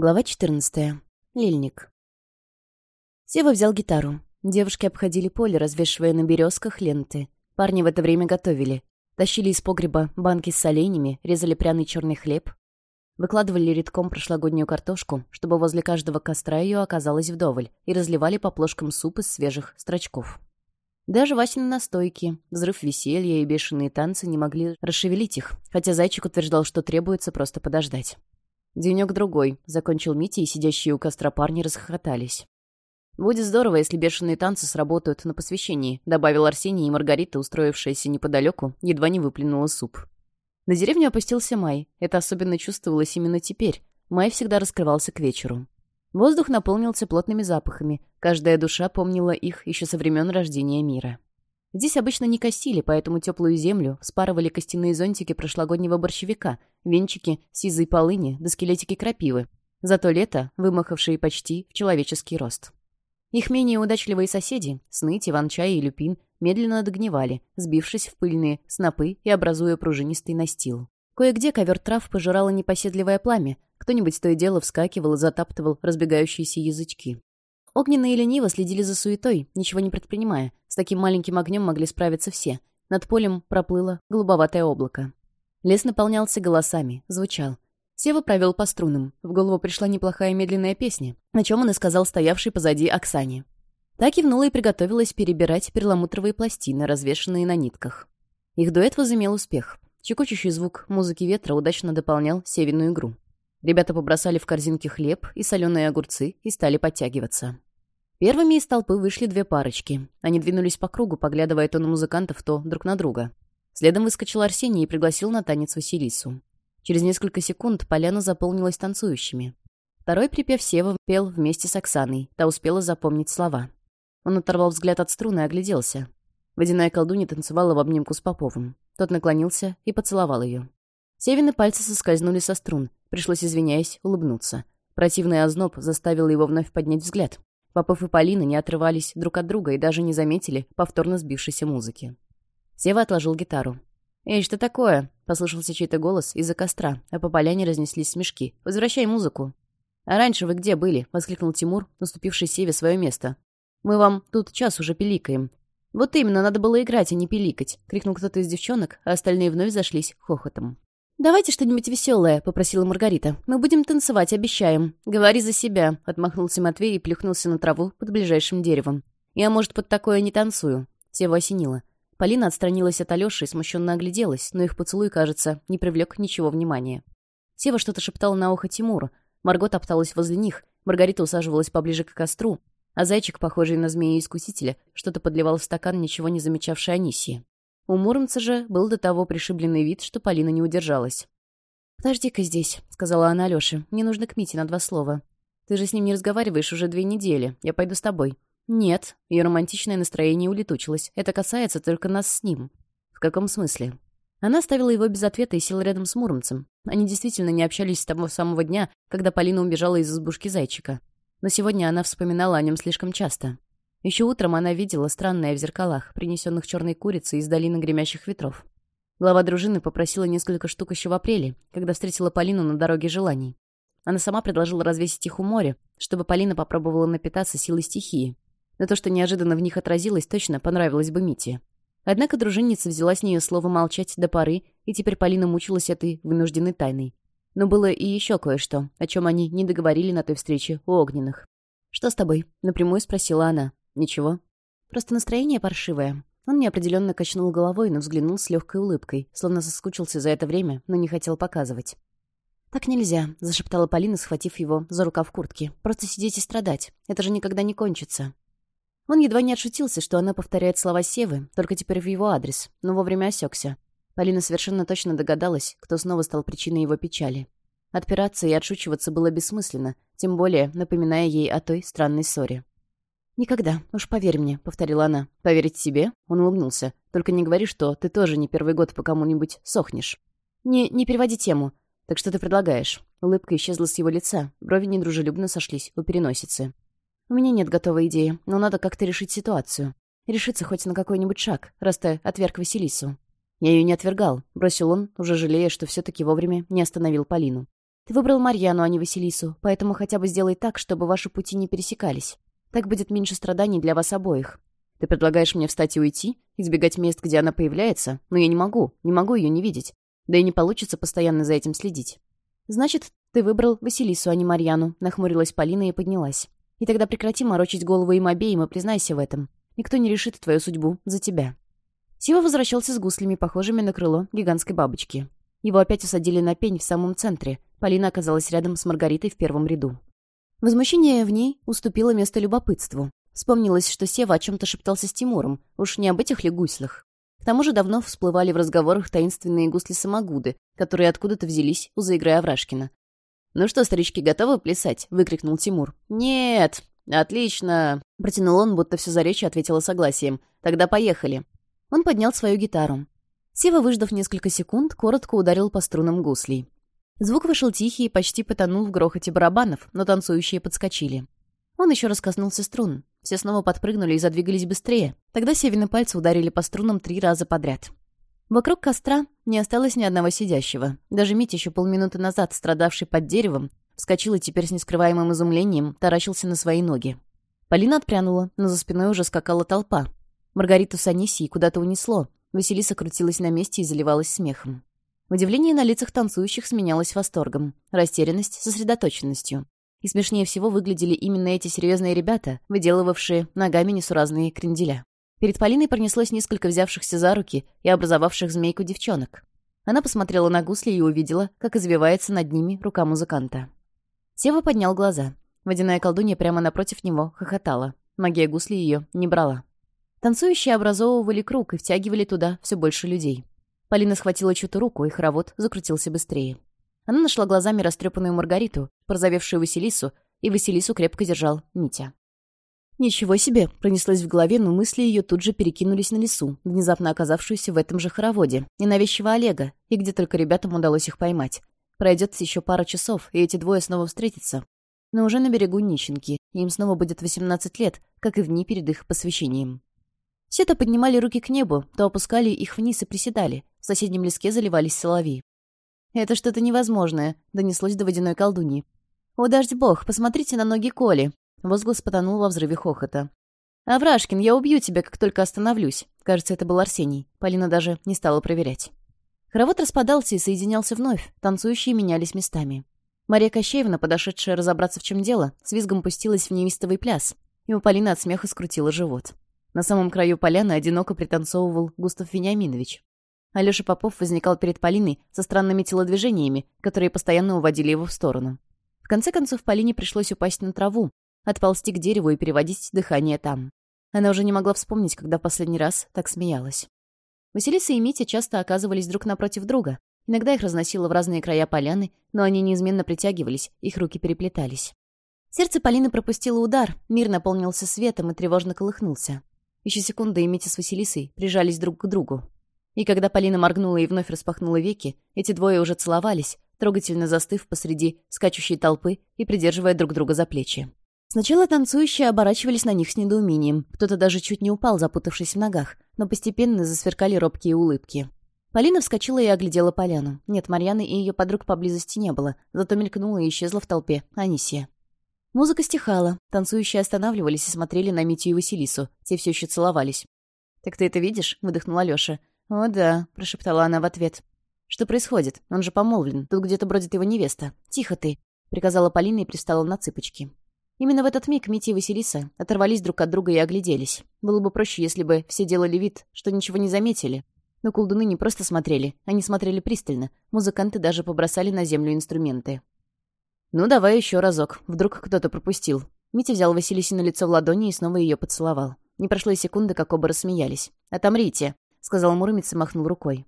Глава 14. Лильник. Сева взял гитару. Девушки обходили поле, развешивая на березках ленты. Парни в это время готовили. Тащили из погреба банки с соленями, резали пряный черный хлеб. Выкладывали редком прошлогоднюю картошку, чтобы возле каждого костра ее оказалось вдоволь, и разливали по плошкам суп из свежих строчков. Даже Васины настойки, взрыв веселья и бешеные танцы не могли расшевелить их, хотя Зайчик утверждал, что требуется просто подождать. Денек другой, закончил Митя, и сидящие у костра парни расхохотались. «Будет здорово, если бешеные танцы сработают на посвящении», добавил Арсений, и Маргарита, устроившаяся неподалеку, едва не выплюнула суп. На деревню опустился май. Это особенно чувствовалось именно теперь. Май всегда раскрывался к вечеру. Воздух наполнился плотными запахами. Каждая душа помнила их еще со времен рождения мира. Здесь обычно не косили, поэтому теплую землю спарывали костяные зонтики прошлогоднего борщевика, венчики, сизые полыни да скелетики крапивы. Зато лето, вымахавшие почти в человеческий рост. Их менее удачливые соседи, сныть тиван-чай и люпин, медленно догнивали, сбившись в пыльные снопы и образуя пружинистый настил. Кое-где ковер трав пожирало непоседливое пламя, кто-нибудь то и дело вскакивал и затаптывал разбегающиеся язычки. Огненные и лениво следили за суетой, ничего не предпринимая. С таким маленьким огнем могли справиться все. Над полем проплыло голубоватое облако. Лес наполнялся голосами, звучал. Сева провел по струнам. В голову пришла неплохая медленная песня, о чем он и сказал стоявшей позади Оксане. Так кивнула и приготовилась перебирать перламутровые пластины, развешанные на нитках. Их дуэт возымел успех. Чекочущий звук музыки ветра удачно дополнял Севину игру. Ребята побросали в корзинки хлеб и соленые огурцы и стали подтягиваться. Первыми из толпы вышли две парочки. Они двинулись по кругу, поглядывая то на музыкантов, то друг на друга. Следом выскочил Арсений и пригласил на танец Василису. Через несколько секунд поляна заполнилась танцующими. Второй припев Сева пел вместе с Оксаной, та успела запомнить слова. Он оторвал взгляд от струны и огляделся. Водяная колдунья танцевала в обнимку с Поповым. Тот наклонился и поцеловал ее. Севины пальцы соскользнули со струн. Пришлось, извиняясь, улыбнуться. Противный озноб заставил его вновь поднять взгляд. Попов и Полина не отрывались друг от друга и даже не заметили повторно сбившейся музыки. Сева отложил гитару. «Эй, что такое?» — послышался чей-то голос из-за костра, а по поляне разнеслись смешки. «Возвращай музыку!» «А раньше вы где были?» — воскликнул Тимур, наступивший Севе свое место. «Мы вам тут час уже пиликаем». «Вот именно, надо было играть, а не пиликать!» — крикнул кто-то из девчонок, а остальные вновь зашлись хохотом. «Давайте что-нибудь веселое», — попросила Маргарита. «Мы будем танцевать, обещаем». «Говори за себя», — отмахнулся Матвей и плюхнулся на траву под ближайшим деревом. «Я, может, под такое не танцую». Сева осенила. Полина отстранилась от Алёши и смущенно огляделась, но их поцелуй, кажется, не привлек ничего внимания. Сева что-то шептал на ухо Тимуру. Марго топталась возле них. Маргарита усаживалась поближе к костру, а зайчик, похожий на змею искусителя, что-то подливал в стакан ничего не замечавшей Анисии. У Муромца же был до того пришибленный вид, что Полина не удержалась. «Подожди-ка здесь», — сказала она Алёше. «Мне нужно к Мите на два слова. Ты же с ним не разговариваешь уже две недели. Я пойду с тобой». «Нет». Ее романтичное настроение улетучилось. Это касается только нас с ним. «В каком смысле?» Она оставила его без ответа и села рядом с Муромцем. Они действительно не общались с того самого дня, когда Полина убежала из избушки зайчика. Но сегодня она вспоминала о нем слишком часто. Еще утром она видела странное в зеркалах, принесенных черной курицей из долины гремящих ветров. Глава дружины попросила несколько штук еще в апреле, когда встретила Полину на дороге желаний. Она сама предложила развесить их у моря, чтобы Полина попробовала напитаться силой стихии. Но то, что неожиданно в них отразилось, точно понравилось бы Мите. Однако дружинница взяла с нее слово молчать до поры, и теперь Полина мучилась этой вынужденной тайной. Но было и еще кое-что, о чем они не договорили на той встрече у огненных. «Что с тобой?» — напрямую спросила она. «Ничего. Просто настроение паршивое». Он неопределенно качнул головой, но взглянул с легкой улыбкой, словно соскучился за это время, но не хотел показывать. «Так нельзя», — зашептала Полина, схватив его за рукав куртки. «Просто сидеть и страдать. Это же никогда не кончится». Он едва не отшутился, что она повторяет слова Севы, только теперь в его адрес, но вовремя осекся. Полина совершенно точно догадалась, кто снова стал причиной его печали. Отпираться и отшучиваться было бессмысленно, тем более напоминая ей о той странной ссоре. «Никогда, уж поверь мне», — повторила она. «Поверить себе?» — он улыбнулся. «Только не говори, что ты тоже не первый год по кому-нибудь сохнешь». «Не, не переводи тему. Так что ты предлагаешь?» Улыбка исчезла с его лица, брови недружелюбно сошлись у переносицы. «У меня нет готовой идеи, но надо как-то решить ситуацию. Решиться хоть на какой-нибудь шаг, раз ты отверг Василису». «Я ее не отвергал», — бросил он, уже жалея, что все-таки вовремя не остановил Полину. «Ты выбрал Марьяну, а не Василису, поэтому хотя бы сделай так, чтобы ваши пути не пересекались. Так будет меньше страданий для вас обоих. Ты предлагаешь мне встать и уйти? Избегать мест, где она появляется? Но я не могу. Не могу ее не видеть. Да и не получится постоянно за этим следить. Значит, ты выбрал Василису, а не Марьяну. Нахмурилась Полина и поднялась. И тогда прекрати морочить голову им обеим и признайся в этом. Никто не решит твою судьбу за тебя. Сива возвращался с гуслями, похожими на крыло гигантской бабочки. Его опять усадили на пень в самом центре. Полина оказалась рядом с Маргаритой в первом ряду. Возмущение в ней уступило место любопытству. Вспомнилось, что Сева о чем-то шептался с Тимуром, уж не об этих ли гуслях. К тому же давно всплывали в разговорах таинственные гусли-самогуды, которые откуда-то взялись у заигры Врашкина. «Ну что, старички, готовы плясать?» — выкрикнул Тимур. «Нет!» «Отлично!» — протянул он, будто все за речь ответила согласием. «Тогда поехали!» Он поднял свою гитару. Сева, выждав несколько секунд, коротко ударил по струнам гуслей. Звук вышел тихий и почти потонул в грохоте барабанов, но танцующие подскочили. Он еще раз коснулся струн. Все снова подпрыгнули и задвигались быстрее. Тогда Севины пальцы ударили по струнам три раза подряд. Вокруг костра не осталось ни одного сидящего. Даже Митя, еще полминуты назад страдавший под деревом, вскочил и теперь с нескрываемым изумлением таращился на свои ноги. Полина отпрянула, но за спиной уже скакала толпа. Маргариту с Анисией куда-то унесло. Василиса крутилась на месте и заливалась смехом. Удивление на лицах танцующих сменялось восторгом, растерянность — сосредоточенностью. И смешнее всего выглядели именно эти серьезные ребята, выделывавшие ногами несуразные кренделя. Перед Полиной пронеслось несколько взявшихся за руки и образовавших змейку девчонок. Она посмотрела на гусли и увидела, как извивается над ними рука музыканта. Сева поднял глаза. Водяная колдунья прямо напротив него хохотала. Магия гусли ее не брала. Танцующие образовывали круг и втягивали туда все больше людей. Полина схватила чью-то руку, и хоровод закрутился быстрее. Она нашла глазами растрепанную Маргариту, прозовевшую Василису, и Василису крепко держал Митя. «Ничего себе!» — пронеслось в голове, но мысли ее тут же перекинулись на лесу, внезапно оказавшуюся в этом же хороводе, и на вещего Олега, и где только ребятам удалось их поймать. Пройдет еще пара часов, и эти двое снова встретятся. Но уже на берегу нищенки, и им снова будет 18 лет, как и в дни перед их посвящением. Все то поднимали руки к небу, то опускали их вниз и приседали, в соседнем леске заливались соловьи. «Это что-то невозможное», — донеслось до водяной колдуньи. «О, дождь бог, посмотрите на ноги Коли!» Возглас потонул во взрыве хохота. «Аврашкин, я убью тебя, как только остановлюсь!» Кажется, это был Арсений. Полина даже не стала проверять. Хоровод распадался и соединялся вновь. Танцующие менялись местами. Мария Кощеевна, подошедшая разобраться, в чем дело, с визгом пустилась в неистовый пляс, и у Полины от смеха скрутила живот. На самом краю поляны одиноко пританцовывал Густав Вениаминович. Алёша Попов возникал перед Полиной со странными телодвижениями, которые постоянно уводили его в сторону. В конце концов, Полине пришлось упасть на траву, отползти к дереву и переводить дыхание там. Она уже не могла вспомнить, когда в последний раз так смеялась. Василиса и Митя часто оказывались друг напротив друга. Иногда их разносило в разные края поляны, но они неизменно притягивались, их руки переплетались. Сердце Полины пропустило удар, мир наполнился светом и тревожно колыхнулся. Еще секунды и Митя с Василисой прижались друг к другу. И когда Полина моргнула и вновь распахнула веки, эти двое уже целовались, трогательно застыв посреди скачущей толпы и придерживая друг друга за плечи. Сначала танцующие оборачивались на них с недоумением, кто-то даже чуть не упал, запутавшись в ногах, но постепенно засверкали робкие улыбки. Полина вскочила и оглядела поляну. Нет, Марьяны и ее подруг поблизости не было, зато мелькнула и исчезла в толпе Анисия. Музыка стихала, танцующие останавливались и смотрели на Митю и Василису, те все еще целовались. «Так ты это видишь?» — выдохнула Лёша. «О да», — прошептала она в ответ. «Что происходит? Он же помолвлен. Тут где-то бродит его невеста. Тихо ты», — приказала Полина и пристала на цыпочки. Именно в этот миг Митя и Василиса оторвались друг от друга и огляделись. Было бы проще, если бы все делали вид, что ничего не заметили. Но колдуны не просто смотрели, они смотрели пристально. Музыканты даже побросали на землю инструменты. «Ну, давай еще разок. Вдруг кто-то пропустил». Митя взял Василисе на лицо в ладони и снова ее поцеловал. Не прошло и секунды, как оба рассмеялись. «Отомрите!» сказал Муромец и махнул рукой.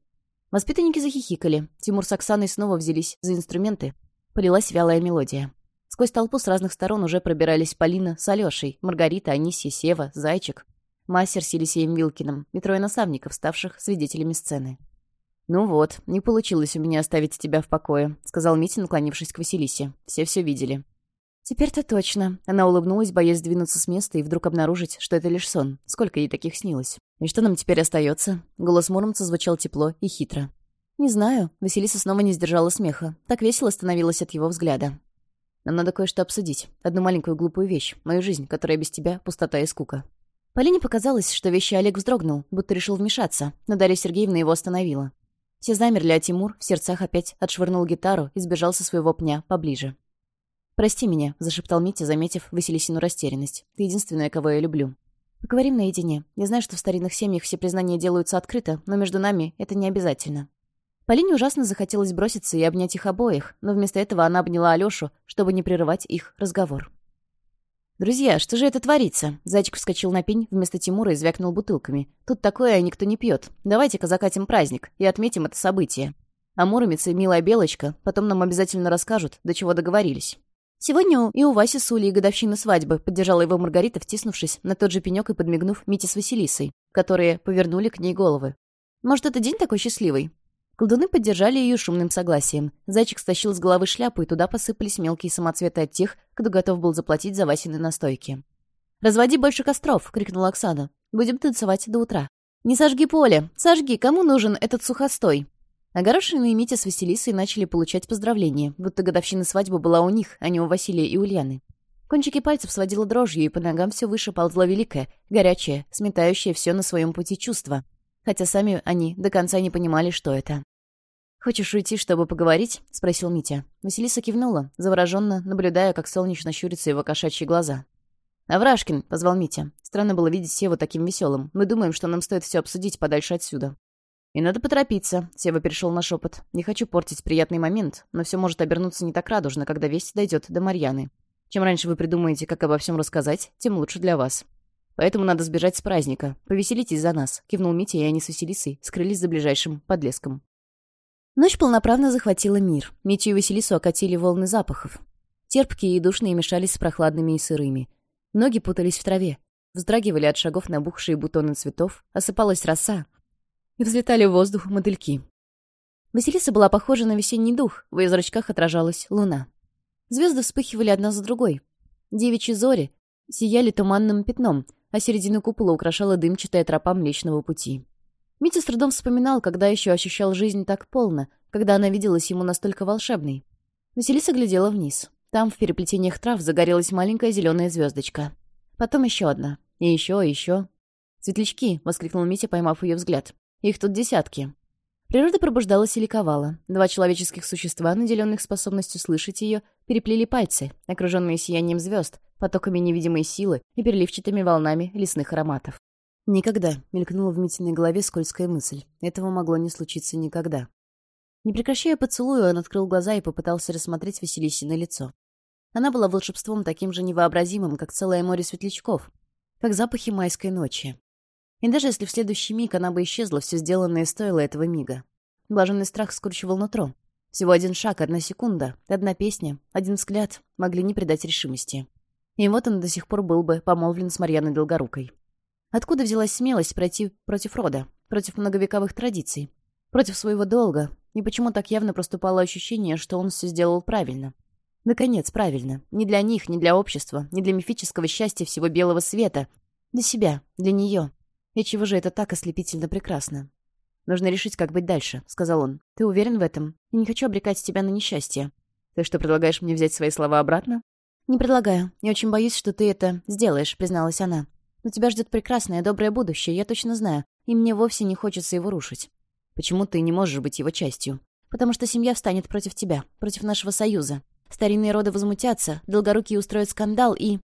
Воспитанники захихикали. Тимур с Оксаной снова взялись за инструменты. Полилась вялая мелодия. Сквозь толпу с разных сторон уже пробирались Полина с Алешей, Маргарита, Анисия, Сева, Зайчик, Мастер с Елисеем Вилкиным и трое насамников, ставших свидетелями сцены. «Ну вот, не получилось у меня оставить тебя в покое», — сказал Митя, наклонившись к Василисе. «Все все видели». «Теперь-то точно». Она улыбнулась, боясь двинуться с места и вдруг обнаружить, что это лишь сон. Сколько ей таких снилось. «И что нам теперь остается?» Голос Муромца звучал тепло и хитро. «Не знаю». Василиса снова не сдержала смеха. Так весело становилось от его взгляда. «Нам надо кое-что обсудить. Одну маленькую глупую вещь. Мою жизнь, которая без тебя — пустота и скука». Полине показалось, что вещи Олег вздрогнул, будто решил вмешаться, но Дарья Сергеевна его остановила. Все замерли, а Тимур в сердцах опять отшвырнул гитару и сбежал со своего пня поближе. «Прости меня», — зашептал Митя, заметив Василисину растерянность. «Ты единственная, кого я люблю». «Поговорим наедине. Я знаю, что в старинных семьях все признания делаются открыто, но между нами это не обязательно». Полине ужасно захотелось броситься и обнять их обоих, но вместо этого она обняла Алёшу, чтобы не прерывать их разговор. «Друзья, что же это творится?» Зайчик вскочил на пень вместо Тимура и звякнул бутылками. «Тут такое никто не пьет. Давайте-ка закатим праздник и отметим это событие. А Муромец и милая Белочка потом нам обязательно расскажут, до чего договорились». Сегодня и у Васи с Улей годовщина свадьбы, поддержала его Маргарита, втиснувшись на тот же пенек и подмигнув Мите с Василисой, которые повернули к ней головы. «Может, это день такой счастливый?» Колдуны поддержали ее шумным согласием. Зайчик стащил с головы шляпу, и туда посыпались мелкие самоцветы от тех, кто готов был заплатить за Васины настойки. «Разводи больше костров!» — крикнула Оксана. «Будем танцевать до утра». «Не сожги поле! Сожги! Кому нужен этот сухостой?» Огорошенные Митя с Василисой начали получать поздравления, будто годовщина свадьбы была у них, а не у Василия и Ульяны. Кончики пальцев сводила дрожью, и по ногам все выше ползла великая, горячая, сметающая все на своем пути чувство. Хотя сами они до конца не понимали, что это. «Хочешь уйти, чтобы поговорить?» — спросил Митя. Василиса кивнула, завороженно, наблюдая, как солнечно щурятся его кошачьи глаза. «Аврашкин!» — позвал Митя. Странно было видеть Севу таким веселым. Мы думаем, что нам стоит все обсудить подальше отсюда. И надо поторопиться. Сева перешел на шепот. Не хочу портить приятный момент, но все может обернуться не так радужно, когда весть дойдет до Марьяны. Чем раньше вы придумаете, как обо всем рассказать, тем лучше для вас. Поэтому надо сбежать с праздника. Повеселитесь за нас. Кивнул Митя, и они с Василисой скрылись за ближайшим подлеском. Ночь полноправно захватила мир. Митю и Василису окатили волны запахов. Терпкие и душные мешались с прохладными и сырыми. Ноги путались в траве. Вздрагивали от шагов набухшие бутоны цветов, осыпалась роса, и взлетали в воздух модельки. Василиса была похожа на весенний дух, в ее зрачках отражалась луна. Звезды вспыхивали одна за другой. Девичьи зори сияли туманным пятном, а середину купола украшала дымчатая тропа Млечного Пути. Митя с трудом вспоминал, когда еще ощущал жизнь так полно, когда она виделась ему настолько волшебной. Василиса глядела вниз. Там, в переплетениях трав, загорелась маленькая зеленая звездочка. Потом еще одна. И еще, и еще. «Светлячки!» — воскликнул Митя, поймав ее взгляд. Их тут десятки. Природа пробуждалась и ликовала. Два человеческих существа, наделенных способностью слышать ее, переплели пальцы, окруженные сиянием звезд, потоками невидимой силы и переливчатыми волнами лесных ароматов. «Никогда», — мелькнула в Митиной голове скользкая мысль. «Этого могло не случиться никогда». Не прекращая поцелуя, он открыл глаза и попытался рассмотреть Василисино лицо. Она была волшебством таким же невообразимым, как целое море светлячков, как запахи майской ночи, и даже если в следующий миг она бы исчезла, все сделанное стоило этого мига. Блаженный страх скручивал нутро. Всего один шаг, одна секунда, одна песня, один взгляд могли не придать решимости. И вот он до сих пор был бы помолвлен с Марьяной Долгорукой. Откуда взялась смелость пройти против рода, против многовековых традиций, против своего долга, и почему так явно проступало ощущение, что он все сделал правильно? Наконец, правильно. Не для них, не для общества, не для мифического счастья всего белого света. Для себя, для нее, и чего же это так ослепительно прекрасно? Нужно решить, как быть дальше, сказал он. Ты уверен в этом? Я не хочу обрекать тебя на несчастье. Ты что, предлагаешь мне взять свои слова обратно? Не предлагаю. Я очень боюсь, что ты это сделаешь, призналась она. Но тебя ждет прекрасное, доброе будущее, я точно знаю, и мне вовсе не хочется его рушить. Почему ты не можешь быть его частью? Потому что семья встанет против тебя, против нашего союза. Старинные роды возмутятся, долгорукие устроят скандал и...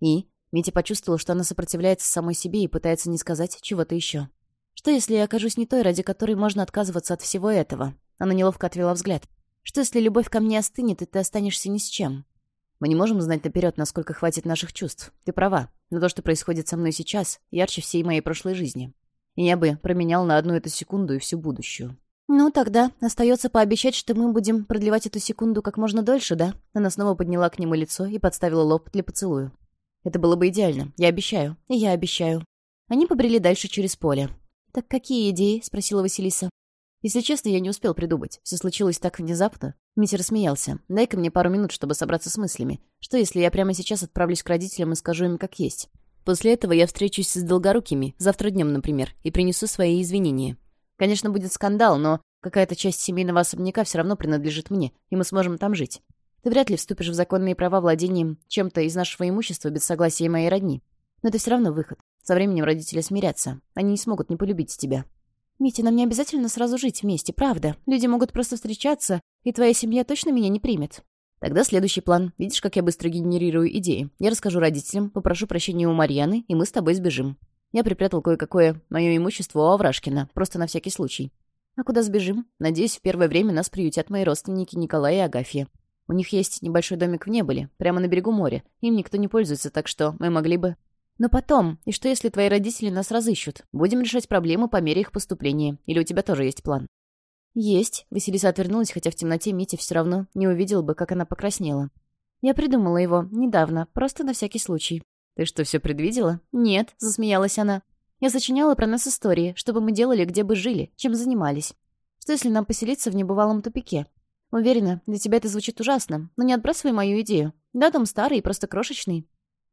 И? Митя типа почувствовал, что она сопротивляется самой себе и пытается не сказать чего-то еще. Что, если я окажусь не той, ради которой можно отказываться от всего этого? Она неловко отвела взгляд. Что, если любовь ко мне остынет, и ты останешься ни с чем? Мы не можем знать наперед, насколько хватит наших чувств. Ты права. Но то, что происходит со мной сейчас, ярче всей моей прошлой жизни. И я бы променял на одну эту секунду и всю будущую. «Ну, тогда остается пообещать, что мы будем продлевать эту секунду как можно дольше, да?» Она снова подняла к нему лицо и подставила лоб для поцелуя. Это было бы идеально. Я обещаю. Я обещаю». Они побрели дальше через поле. «Так какие идеи?» — спросила Василиса. «Если честно, я не успел придумать. Все случилось так внезапно». Митя рассмеялся. «Дай-ка мне пару минут, чтобы собраться с мыслями. Что, если я прямо сейчас отправлюсь к родителям и скажу им, как есть? После этого я встречусь с Долгорукими, завтра днем, например, и принесу свои извинения. Конечно, будет скандал, но какая-то часть семейного особняка все равно принадлежит мне, и мы сможем там жить. Ты вряд ли вступишь в законные права владением чем-то из нашего имущества без согласия моей родни. Но это все равно выход. Со временем родители смирятся. Они не смогут не полюбить тебя. Митя, нам не обязательно сразу жить вместе, правда. Люди могут просто встречаться, и твоя семья точно меня не примет. Тогда следующий план. Видишь, как я быстро генерирую идеи. Я расскажу родителям, попрошу прощения у Марьяны, и мы с тобой сбежим. Я припрятал кое-какое мое имущество у Аврашкина, просто на всякий случай. А куда сбежим? Надеюсь, в первое время нас приютят мои родственники Николай и Агафья. У них есть небольшой домик в небыле, прямо на берегу моря. Им никто не пользуется, так что мы могли бы... Но потом, и что если твои родители нас разыщут? Будем решать проблемы по мере их поступления. Или у тебя тоже есть план? Есть. Василиса отвернулась, хотя в темноте Митя все равно не увидел бы, как она покраснела. Я придумала его недавно, просто на всякий случай. Ты что, все предвидела? Нет, засмеялась она. Я сочиняла про нас истории, чтобы мы делали, где бы жили, чем занимались. Что если нам поселиться в небывалом тупике? Уверена, для тебя это звучит ужасно, но не отбрасывай мою идею. Да, дом старый и просто крошечный».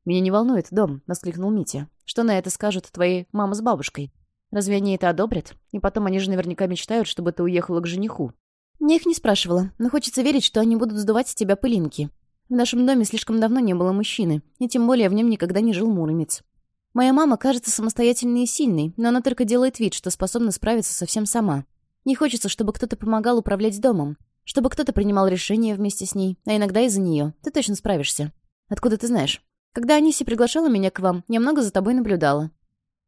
«Меня не волнует дом», — воскликнул Митя. «Что на это скажут твои мама с бабушкой? Разве они это одобрят? И потом они же наверняка мечтают, чтобы ты уехала к жениху». «Я их не спрашивала, но хочется верить, что они будут сдувать с тебя пылинки. В нашем доме слишком давно не было мужчины, и тем более в нем никогда не жил муромец. Моя мама кажется самостоятельной и сильной, но она только делает вид, что способна справиться совсем сама. Не хочется, чтобы кто-то помогал управлять домом, чтобы кто-то принимал решения вместе с ней, а иногда и за нее. Ты точно справишься. Откуда ты знаешь? Когда Аниси приглашала меня к вам, я много за тобой наблюдала.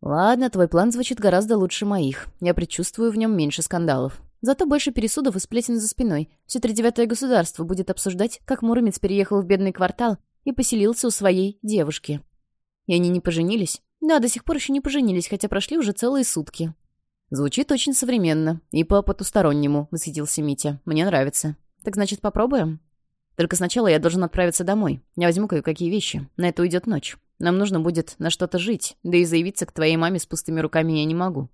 Ладно, твой план звучит гораздо лучше моих. Я предчувствую в нем меньше скандалов. Зато больше пересудов и сплетен за спиной. Все тридевятое государство будет обсуждать, как Муромец переехал в бедный квартал и поселился у своей девушки. И они не поженились? Да, до сих пор еще не поженились, хотя прошли уже целые сутки. «Звучит очень современно и по-потустороннему», — восхитился Митя. «Мне нравится». «Так, значит, попробуем?» «Только сначала я должен отправиться домой. Я возьму кое-какие вещи. На это уйдет ночь. Нам нужно будет на что-то жить, да и заявиться к твоей маме с пустыми руками я не могу».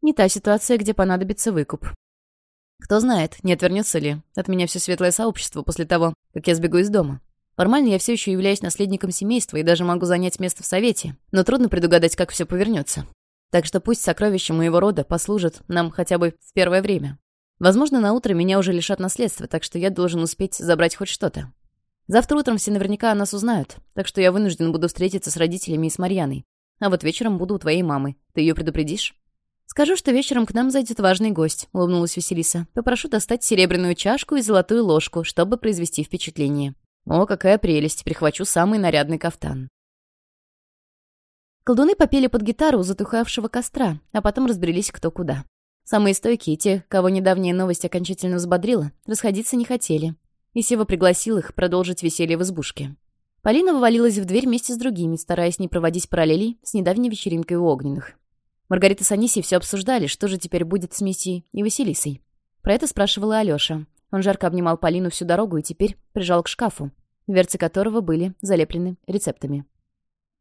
«Не та ситуация, где понадобится выкуп». «Кто знает, не отвернется ли от меня все светлое сообщество после того, как я сбегу из дома». Формально я все еще являюсь наследником семейства и даже могу занять место в совете, но трудно предугадать, как все повернется. Так что пусть сокровища моего рода послужат нам хотя бы в первое время. Возможно, на утро меня уже лишат наследства, так что я должен успеть забрать хоть что-то. Завтра утром все наверняка о нас узнают, так что я вынужден буду встретиться с родителями и с Марьяной. А вот вечером буду у твоей мамы. Ты ее предупредишь?» «Скажу, что вечером к нам зайдет важный гость», — улыбнулась Василиса. «Попрошу достать серебряную чашку и золотую ложку, чтобы произвести впечатление». «О, какая прелесть! Прихвачу самый нарядный кафтан». Колдуны попели под гитару у затухавшего костра, а потом разбрелись кто куда. Самые стойкие, те, кого недавняя новость окончательно взбодрила, расходиться не хотели. И Сева пригласил их продолжить веселье в избушке. Полина вывалилась в дверь вместе с другими, стараясь не проводить параллелей с недавней вечеринкой у огненных. Маргарита с Анисей все обсуждали, что же теперь будет с Миссией и Василисой. Про это спрашивала Алёша. Он жарко обнимал Полину всю дорогу и теперь прижал к шкафу, дверцы которого были залеплены рецептами.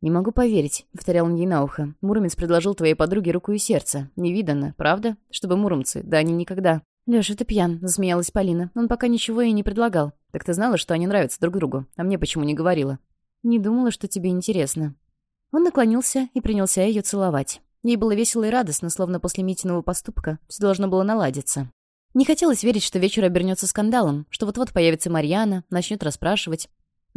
«Не могу поверить», — повторял он ей на ухо. «Муромец предложил твоей подруге руку и сердце. Невиданно, правда? Чтобы муромцы, да они никогда». «Лёша, ты пьян», — засмеялась Полина. «Он пока ничего ей не предлагал. Так ты знала, что они нравятся друг другу, а мне почему не говорила?» «Не думала, что тебе интересно». Он наклонился и принялся ее целовать. Ей было весело и радостно, словно после Митиного поступка все должно было наладиться. Не хотелось верить, что вечер обернется скандалом, что вот-вот появится Марьяна, начнет расспрашивать.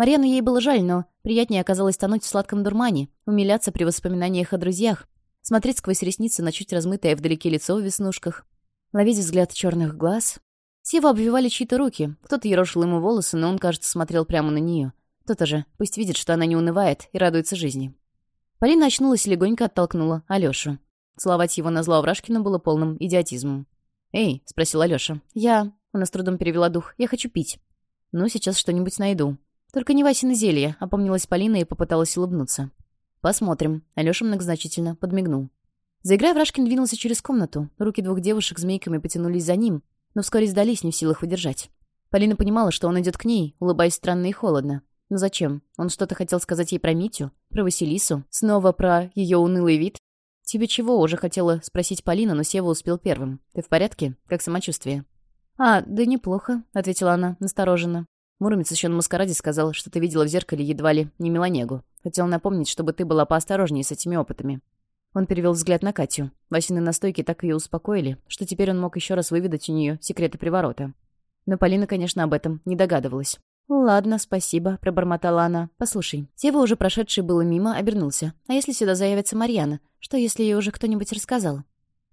Марьяну ей было жаль, но приятнее оказалось тонуть в сладком дурмане, умиляться при воспоминаниях о друзьях, смотреть сквозь ресницы на чуть размытое вдалеке лицо в веснушках, ловить взгляд черных глаз. Сева обвивали чьи-то руки, кто-то ерошил ему волосы, но он, кажется, смотрел прямо на нее. Кто-то же, пусть видит, что она не унывает и радуется жизни. Полина очнулась и легонько оттолкнула Алёшу. Целовать его на зло Врашкина было полным идиотизмом. «Эй», — спросил Алёша, — «я...» — она с трудом перевела дух. «Я хочу пить». «Ну, сейчас что-нибудь найду». «Только не Васины зелья», — опомнилась Полина и попыталась улыбнуться. «Посмотрим». Алёша многозначительно подмигнул. Заиграя, Врашкин двинулся через комнату. Руки двух девушек змейками потянулись за ним, но вскоре сдались, не в силах выдержать. Полина понимала, что он идет к ней, улыбаясь странно и холодно. Но зачем? Он что-то хотел сказать ей про Митю, про Василису, снова про ее унылый вид. «Тебе чего?» — уже хотела спросить Полина, но Сева успел первым. «Ты в порядке? Как самочувствие?» «А, да неплохо», — ответила она настороженно. Муромец еще на маскараде сказал, что ты видела в зеркале едва ли не Меланегу. Хотел напомнить, чтобы ты была поосторожнее с этими опытами. Он перевел взгляд на Катю. Васины настойки так ее успокоили, что теперь он мог еще раз выведать у нее секреты приворота. Но Полина, конечно, об этом не догадывалась. «Ладно, спасибо», — пробормотала она. «Послушай, Сева, уже прошедший было мимо, обернулся. А если сюда заявится Марьяна? Что, если ей уже кто-нибудь рассказал?»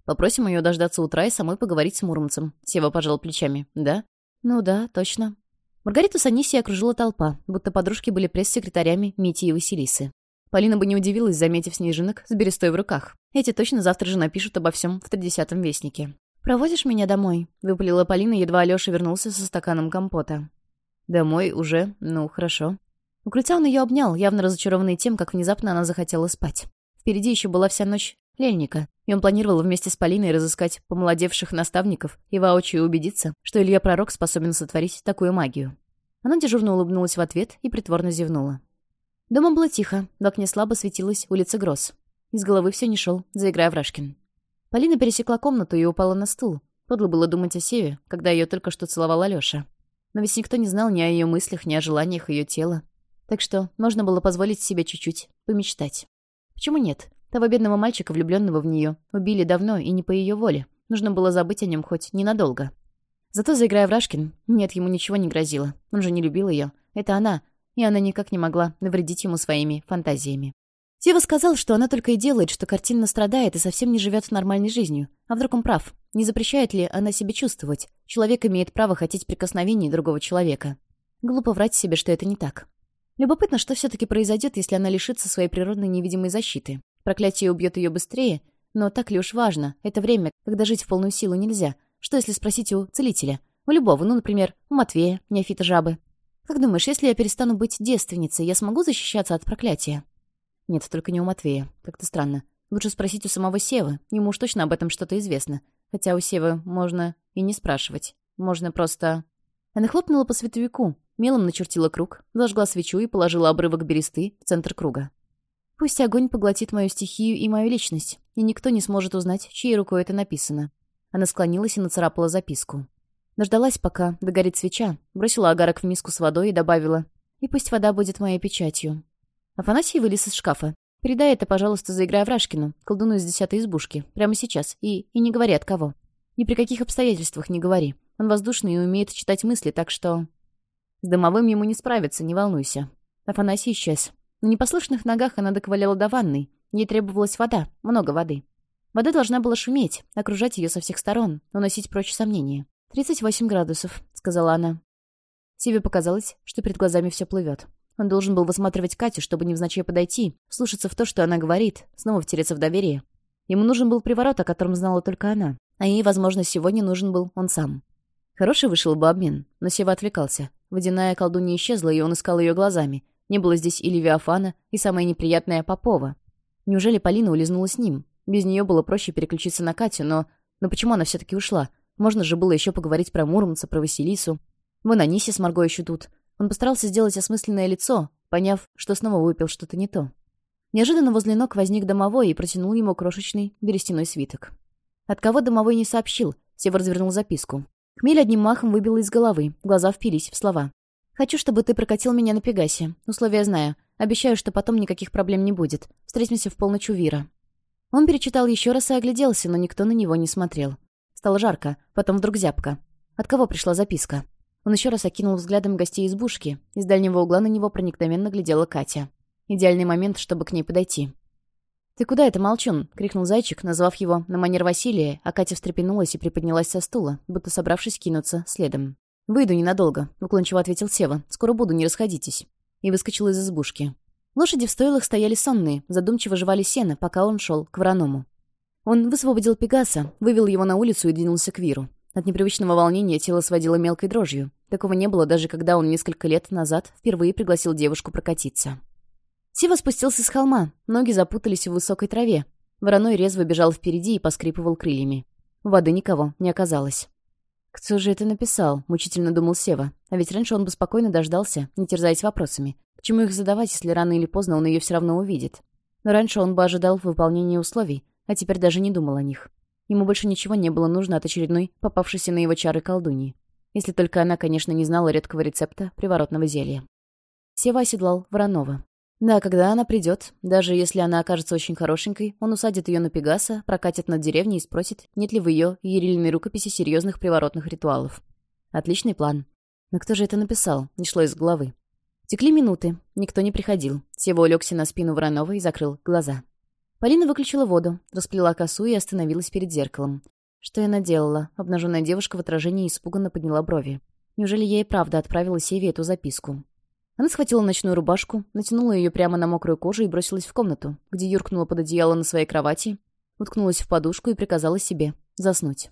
«Попросим ее дождаться утра и самой поговорить с Муромцем». Сева пожал плечами. «Да?» «Ну да, точно. Маргариту с окружила толпа, будто подружки были пресс-секретарями Мити и Василисы. Полина бы не удивилась, заметив снежинок с берестой в руках. Эти точно завтра же напишут обо всем в тридесятом вестнике. «Проводишь меня домой?» — выпалила Полина, едва Алёша вернулся со стаканом компота. «Домой уже? Ну, хорошо». У крыльца он ее обнял, явно разочарованный тем, как внезапно она захотела спать. Впереди еще была вся ночь Лельника. И он планировал вместе с Полиной разыскать помолодевших наставников и воочию убедиться, что Илья Пророк способен сотворить такую магию. Она дежурно улыбнулась в ответ и притворно зевнула. Дома было тихо, в окне слабо светилась улица Гросс. Из головы все не шел, заиграя Врашкин. Полина пересекла комнату и упала на стул. Подло было думать о Севе, когда ее только что целовал Алёша. Но ведь никто не знал ни о ее мыслях, ни о желаниях ее тела. Так что можно было позволить себе чуть-чуть помечтать. Почему нет? Того бедного мальчика, влюбленного в нее, убили давно и не по ее воле. Нужно было забыть о нем хоть ненадолго. Зато, заиграя в Рашкин, нет, ему ничего не грозило. Он же не любил ее. Это она. И она никак не могла навредить ему своими фантазиями. Сева сказал, что она только и делает, что картинно страдает и совсем не живет нормальной жизнью. А вдруг он прав? Не запрещает ли она себе чувствовать? Человек имеет право хотеть прикосновений другого человека. Глупо врать себе, что это не так. Любопытно, что все-таки произойдет, если она лишится своей природной невидимой защиты. Проклятие убьет ее быстрее, но так ли уж важно? Это время, когда жить в полную силу нельзя. Что если спросить у целителя? У любого, ну, например, у Матвея, неофита жабы. Как думаешь, если я перестану быть девственницей, я смогу защищаться от проклятия? Нет, только не у Матвея. Как-то странно. Лучше спросить у самого Севы. Ему уж точно об этом что-то известно. Хотя у Севы можно и не спрашивать. Можно просто... Она хлопнула по световику, мелом начертила круг, зажгла свечу и положила обрывок бересты в центр круга. Пусть огонь поглотит мою стихию и мою личность, и никто не сможет узнать, чьей рукой это написано. Она склонилась и нацарапала записку. Дождалась, пока догорит свеча, бросила агарок в миску с водой и добавила «И пусть вода будет моей печатью». Афанасий вылез из шкафа. «Передай это, пожалуйста, заиграя Врашкину, колдуну из десятой избушки, прямо сейчас, и, и не говори от кого. Ни при каких обстоятельствах не говори. Он воздушный и умеет читать мысли, так что...» «С домовым ему не справиться, не волнуйся». Афанасий исчез. На непослушных ногах она доковыляла до ванной. Ей требовалась вода, много воды. Вода должна была шуметь, окружать ее со всех сторон, уносить прочь сомнения. «Тридцать восемь градусов», — сказала она. Сиве показалось, что перед глазами все плывет. Он должен был высматривать Катю, чтобы невзначай подойти, слушаться в то, что она говорит, снова втереться в доверие. Ему нужен был приворот, о котором знала только она, а ей, возможно, сегодня нужен был он сам. Хороший вышел бы обмен, но Сева отвлекался. Водяная колдунья исчезла, и он искал ее глазами. Не было здесь и Левиафана, и самое неприятное — Попова. Неужели Полина улизнула с ним? Без нее было проще переключиться на Катю, но... Но почему она все-таки ушла? Можно же было еще поговорить про Мурманца, про Василису. Вы на Нисе с Марго еще тут. Он постарался сделать осмысленное лицо, поняв, что снова выпил что-то не то. Неожиданно возле ног возник домовой и протянул ему крошечный берестяной свиток. От кого домовой не сообщил, Сев развернул записку. Хмель одним махом выбил из головы, глаза впились в слова. Хочу, чтобы ты прокатил меня на Пегасе. Ну, Условия знаю. Обещаю, что потом никаких проблем не будет. Встретимся в полночь у Вира». Он перечитал еще раз и огляделся, но никто на него не смотрел. Стало жарко, потом вдруг зябко. От кого пришла записка? Он еще раз окинул взглядом гостей избушки. Из дальнего угла на него проникновенно глядела Катя. Идеальный момент, чтобы к ней подойти. «Ты куда это, молчун?» — крикнул зайчик, назвав его на манер Василия, а Катя встрепенулась и приподнялась со стула, будто собравшись кинуться следом. «Выйду ненадолго», — уклончиво ответил Сева. «Скоро буду, не расходитесь». И выскочил из избушки. Лошади в стойлах стояли сонные, задумчиво жевали сено, пока он шел к вороному. Он высвободил Пегаса, вывел его на улицу и двинулся к Виру. От непривычного волнения тело сводило мелкой дрожью. Такого не было даже, когда он несколько лет назад впервые пригласил девушку прокатиться. Сева спустился с холма, ноги запутались в высокой траве. Вороной резво бежал впереди и поскрипывал крыльями. Воды никого не оказалось. «Кто же это написал?» — мучительно думал Сева. А ведь раньше он бы спокойно дождался, не терзаясь вопросами. К чему их задавать, если рано или поздно он ее все равно увидит? Но раньше он бы ожидал выполнения условий, а теперь даже не думал о них. Ему больше ничего не было нужно от очередной, попавшейся на его чары колдуньи. Если только она, конечно, не знала редкого рецепта приворотного зелья. Сева оседлал Воронова. Да, когда она придет, даже если она окажется очень хорошенькой, он усадит ее на Пегаса, прокатит над деревней и спросит, нет ли в ее ерильной рукописи серьезных приворотных ритуалов. Отличный план. Но кто же это написал? Не шло из головы. Текли минуты. Никто не приходил. Сева улегся на спину Вороновой и закрыл глаза. Полина выключила воду, расплела косу и остановилась перед зеркалом. Что я наделала? Обнаженная девушка в отражении испуганно подняла брови. Неужели я и правда отправила Севе эту записку? Она схватила ночную рубашку, натянула ее прямо на мокрую кожу и бросилась в комнату, где юркнула под одеяло на своей кровати, уткнулась в подушку и приказала себе заснуть.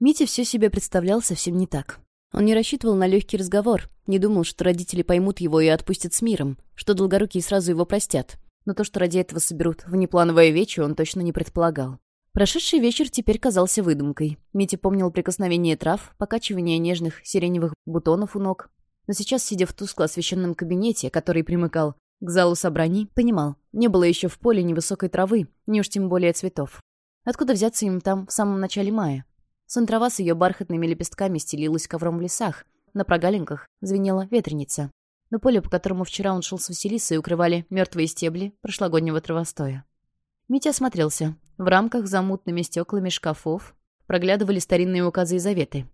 Митя все себе представлял совсем не так. Он не рассчитывал на легкий разговор, не думал, что родители поймут его и отпустят с миром, что долгорукие сразу его простят. Но то, что ради этого соберут внеплановое вече, он точно не предполагал. Прошедший вечер теперь казался выдумкой. Митя помнил прикосновение трав, покачивание нежных сиреневых бутонов у ног. Но сейчас, сидя в тускло освещенном кабинете, который примыкал к залу собраний, понимал, не было еще в поле ни высокой травы, ни уж тем более цветов. Откуда взяться им там в самом начале мая? Сон-трава с ее бархатными лепестками стелилась ковром в лесах, на прогалинках звенела ветреница. Но поле, по которому вчера он шел с Василисой, укрывали мертвые стебли прошлогоднего травостоя. Митя осмотрелся. В рамках за мутными стеклами шкафов проглядывали старинные указы и заветы.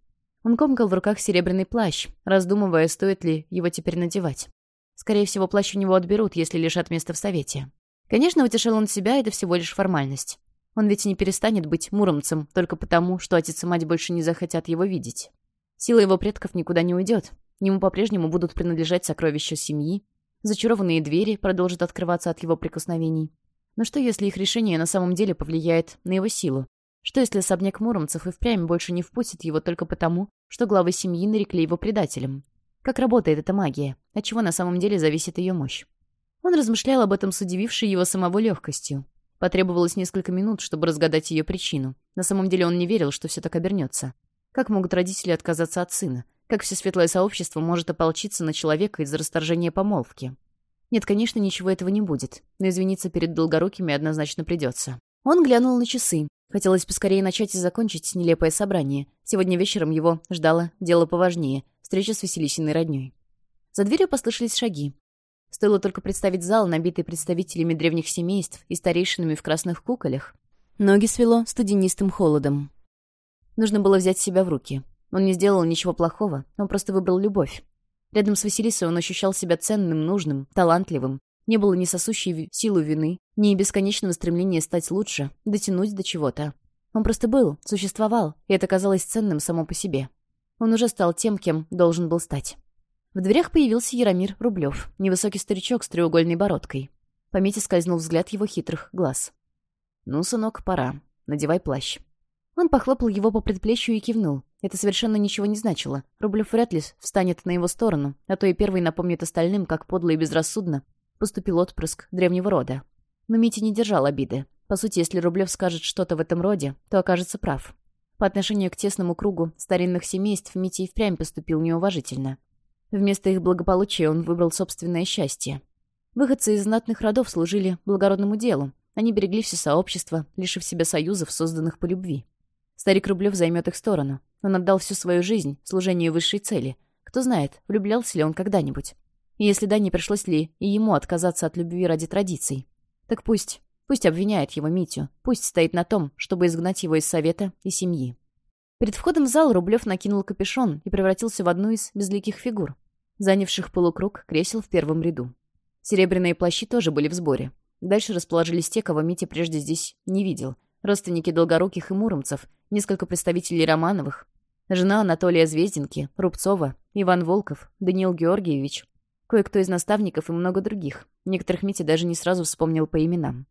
Он комкал в руках серебряный плащ, раздумывая, стоит ли его теперь надевать. Скорее всего, плащ у него отберут, если лишат места в совете. Конечно, утешил он себя, это всего лишь формальность. Он ведь не перестанет быть муромцем только потому, что отец и мать больше не захотят его видеть. Сила его предков никуда не уйдет. Ему по-прежнему будут принадлежать сокровища семьи. Зачарованные двери продолжат открываться от его прикосновений. Но что, если их решение на самом деле повлияет на его силу? Что, если особняк Муромцев и впрямь больше не впустит его только потому, что главы семьи нарекли его предателем? Как работает эта магия? От чего на самом деле зависит ее мощь? Он размышлял об этом с удивившей его самого легкостью. Потребовалось несколько минут, чтобы разгадать ее причину. На самом деле он не верил, что все так обернется. Как могут родители отказаться от сына? Как все светлое сообщество может ополчиться на человека из-за расторжения помолвки? Нет, конечно, ничего этого не будет, но извиниться перед долгорукими однозначно придется. Он глянул на часы. Хотелось поскорее начать и закончить нелепое собрание. Сегодня вечером его ждало дело поважнее — встреча с Василисиной роднёй. За дверью послышались шаги. Стоило только представить зал, набитый представителями древних семейств и старейшинами в красных куколях. Ноги свело студенистым холодом. Нужно было взять себя в руки. Он не сделал ничего плохого, он просто выбрал любовь. Рядом с Василисой он ощущал себя ценным, нужным, талантливым. Не было ни сосущей силы вины, ни бесконечного стремления стать лучше, дотянуть до чего-то. Он просто был, существовал, и это казалось ценным само по себе. Он уже стал тем, кем должен был стать. В дверях появился Яромир Рублев, невысокий старичок с треугольной бородкой. По Мите скользнул взгляд его хитрых глаз. «Ну, сынок, пора. Надевай плащ». Он похлопал его по предплечью и кивнул. Это совершенно ничего не значило. Рублев вряд ли встанет на его сторону, а то и первый напомнит остальным, как подло и безрассудно поступил отпрыск древнего рода. Но Митя не держал обиды. По сути, если Рублев скажет что-то в этом роде, то окажется прав. По отношению к тесному кругу старинных семейств Митя и впрямь поступил неуважительно. Вместо их благополучия он выбрал собственное счастье. Выходцы из знатных родов служили благородному делу. Они берегли все сообщество, лишив себя союзов, созданных по любви. Старик Рублев займет их сторону. Он отдал всю свою жизнь служению высшей цели. Кто знает, влюблялся ли он когда-нибудь. И если да, не пришлось ли и ему отказаться от любви ради традиций. Так пусть, пусть обвиняет его Митю, пусть стоит на том, чтобы изгнать его из совета и семьи. Перед входом в зал Рублев накинул капюшон и превратился в одну из безликих фигур, занявших полукруг кресел в первом ряду. Серебряные плащи тоже были в сборе. Дальше расположились те, кого Митя прежде здесь не видел — родственники долгоруких и муромцев, несколько представителей Романовых, жена Анатолия Звездинки, Рубцова, Иван Волков, Даниил Георгиевич, кое-кто из наставников и много других. Некоторых Митя даже не сразу вспомнил по именам.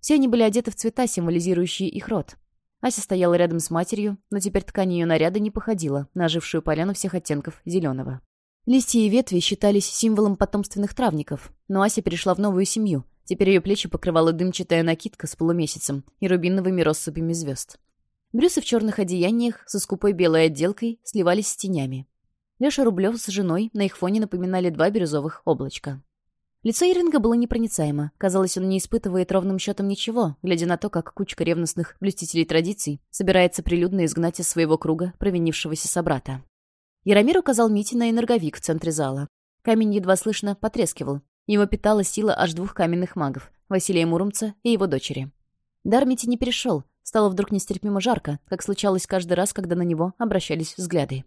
Все они были одеты в цвета, символизирующие их род. Ася стояла рядом с матерью, но теперь ткань ее наряда не походила на ожившую поляну всех оттенков зеленого. Листья и ветви считались символом потомственных травников, но Ася перешла в новую семью — Теперь ее плечи покрывала дымчатая накидка с полумесяцем и рубиновыми россыпями звезд. Брюсы в черных одеяниях со скупой белой отделкой сливались с тенями. Леша Рублев с женой на их фоне напоминали два бирюзовых облачка. Лицо Иринга было непроницаемо. Казалось, он не испытывает ровным счетом ничего, глядя на то, как кучка ревностных блюстителей традиций собирается прилюдно изгнать из своего круга провинившегося собрата. Яромир указал Мите на энерговик в центре зала. Камень едва слышно потрескивал, его питала сила аж двух каменных магов — Василия Муромца и его дочери. Дармити не перешел, стало вдруг нестерпимо жарко, как случалось каждый раз, когда на него обращались взгляды.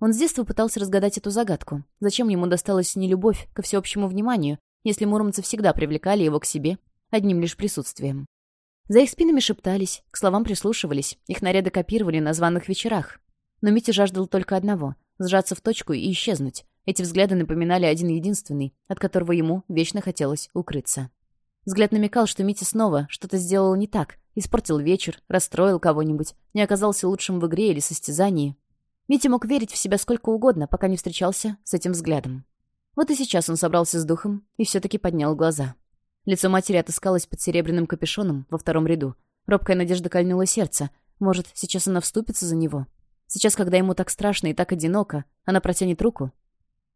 Он с детства пытался разгадать эту загадку. Зачем ему досталась не любовь ко всеобщему вниманию, если муромцы всегда привлекали его к себе одним лишь присутствием? За их спинами шептались, к словам прислушивались, их наряды копировали на званых вечерах. Но Митя жаждал только одного — сжаться в точку и исчезнуть, эти взгляды напоминали один единственный, от которого ему вечно хотелось укрыться. Взгляд намекал, что Митя снова что-то сделал не так, испортил вечер, расстроил кого-нибудь, не оказался лучшим в игре или состязании. Митя мог верить в себя сколько угодно, пока не встречался с этим взглядом. Вот и сейчас он собрался с духом и все-таки поднял глаза. Лицо матери отыскалось под серебряным капюшоном во втором ряду. Робкая надежда кольнула сердце. Может, сейчас она вступится за него? Сейчас, когда ему так страшно и так одиноко, она протянет руку,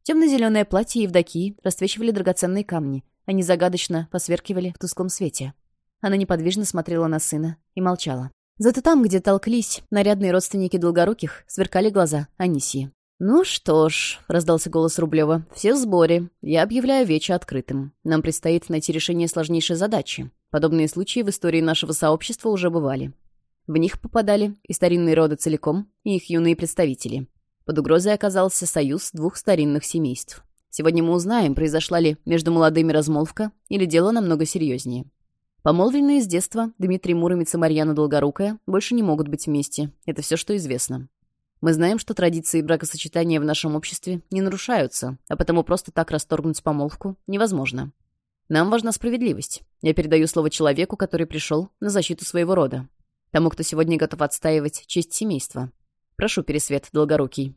Темно-зеленое платье Евдокии расцвечивали драгоценные камни. Они загадочно посверкивали в тусклом свете. Она неподвижно смотрела на сына и молчала. Зато там, где толклись нарядные родственники Долгоруких, сверкали глаза Анисии. «Ну что ж», — раздался голос Рублева, — «все в сборе. Я объявляю вече открытым. Нам предстоит найти решение сложнейшей задачи. Подобные случаи в истории нашего сообщества уже бывали. В них попадали и старинные роды целиком, и их юные представители. Под угрозой оказался союз двух старинных семейств. Сегодня мы узнаем, произошла ли между молодыми размолвка или дело намного серьезнее. Помолвленные с детства Дмитрий Муромец и Марьяна Долгорукая больше не могут быть вместе. Это все, что известно. Мы знаем, что традиции бракосочетания в нашем обществе не нарушаются, а потому просто так расторгнуть помолвку невозможно. Нам важна справедливость. Я передаю слово человеку, который пришел на защиту своего рода. Тому, кто сегодня готов отстаивать честь семейства. Прошу, Пересвет Долгорукий.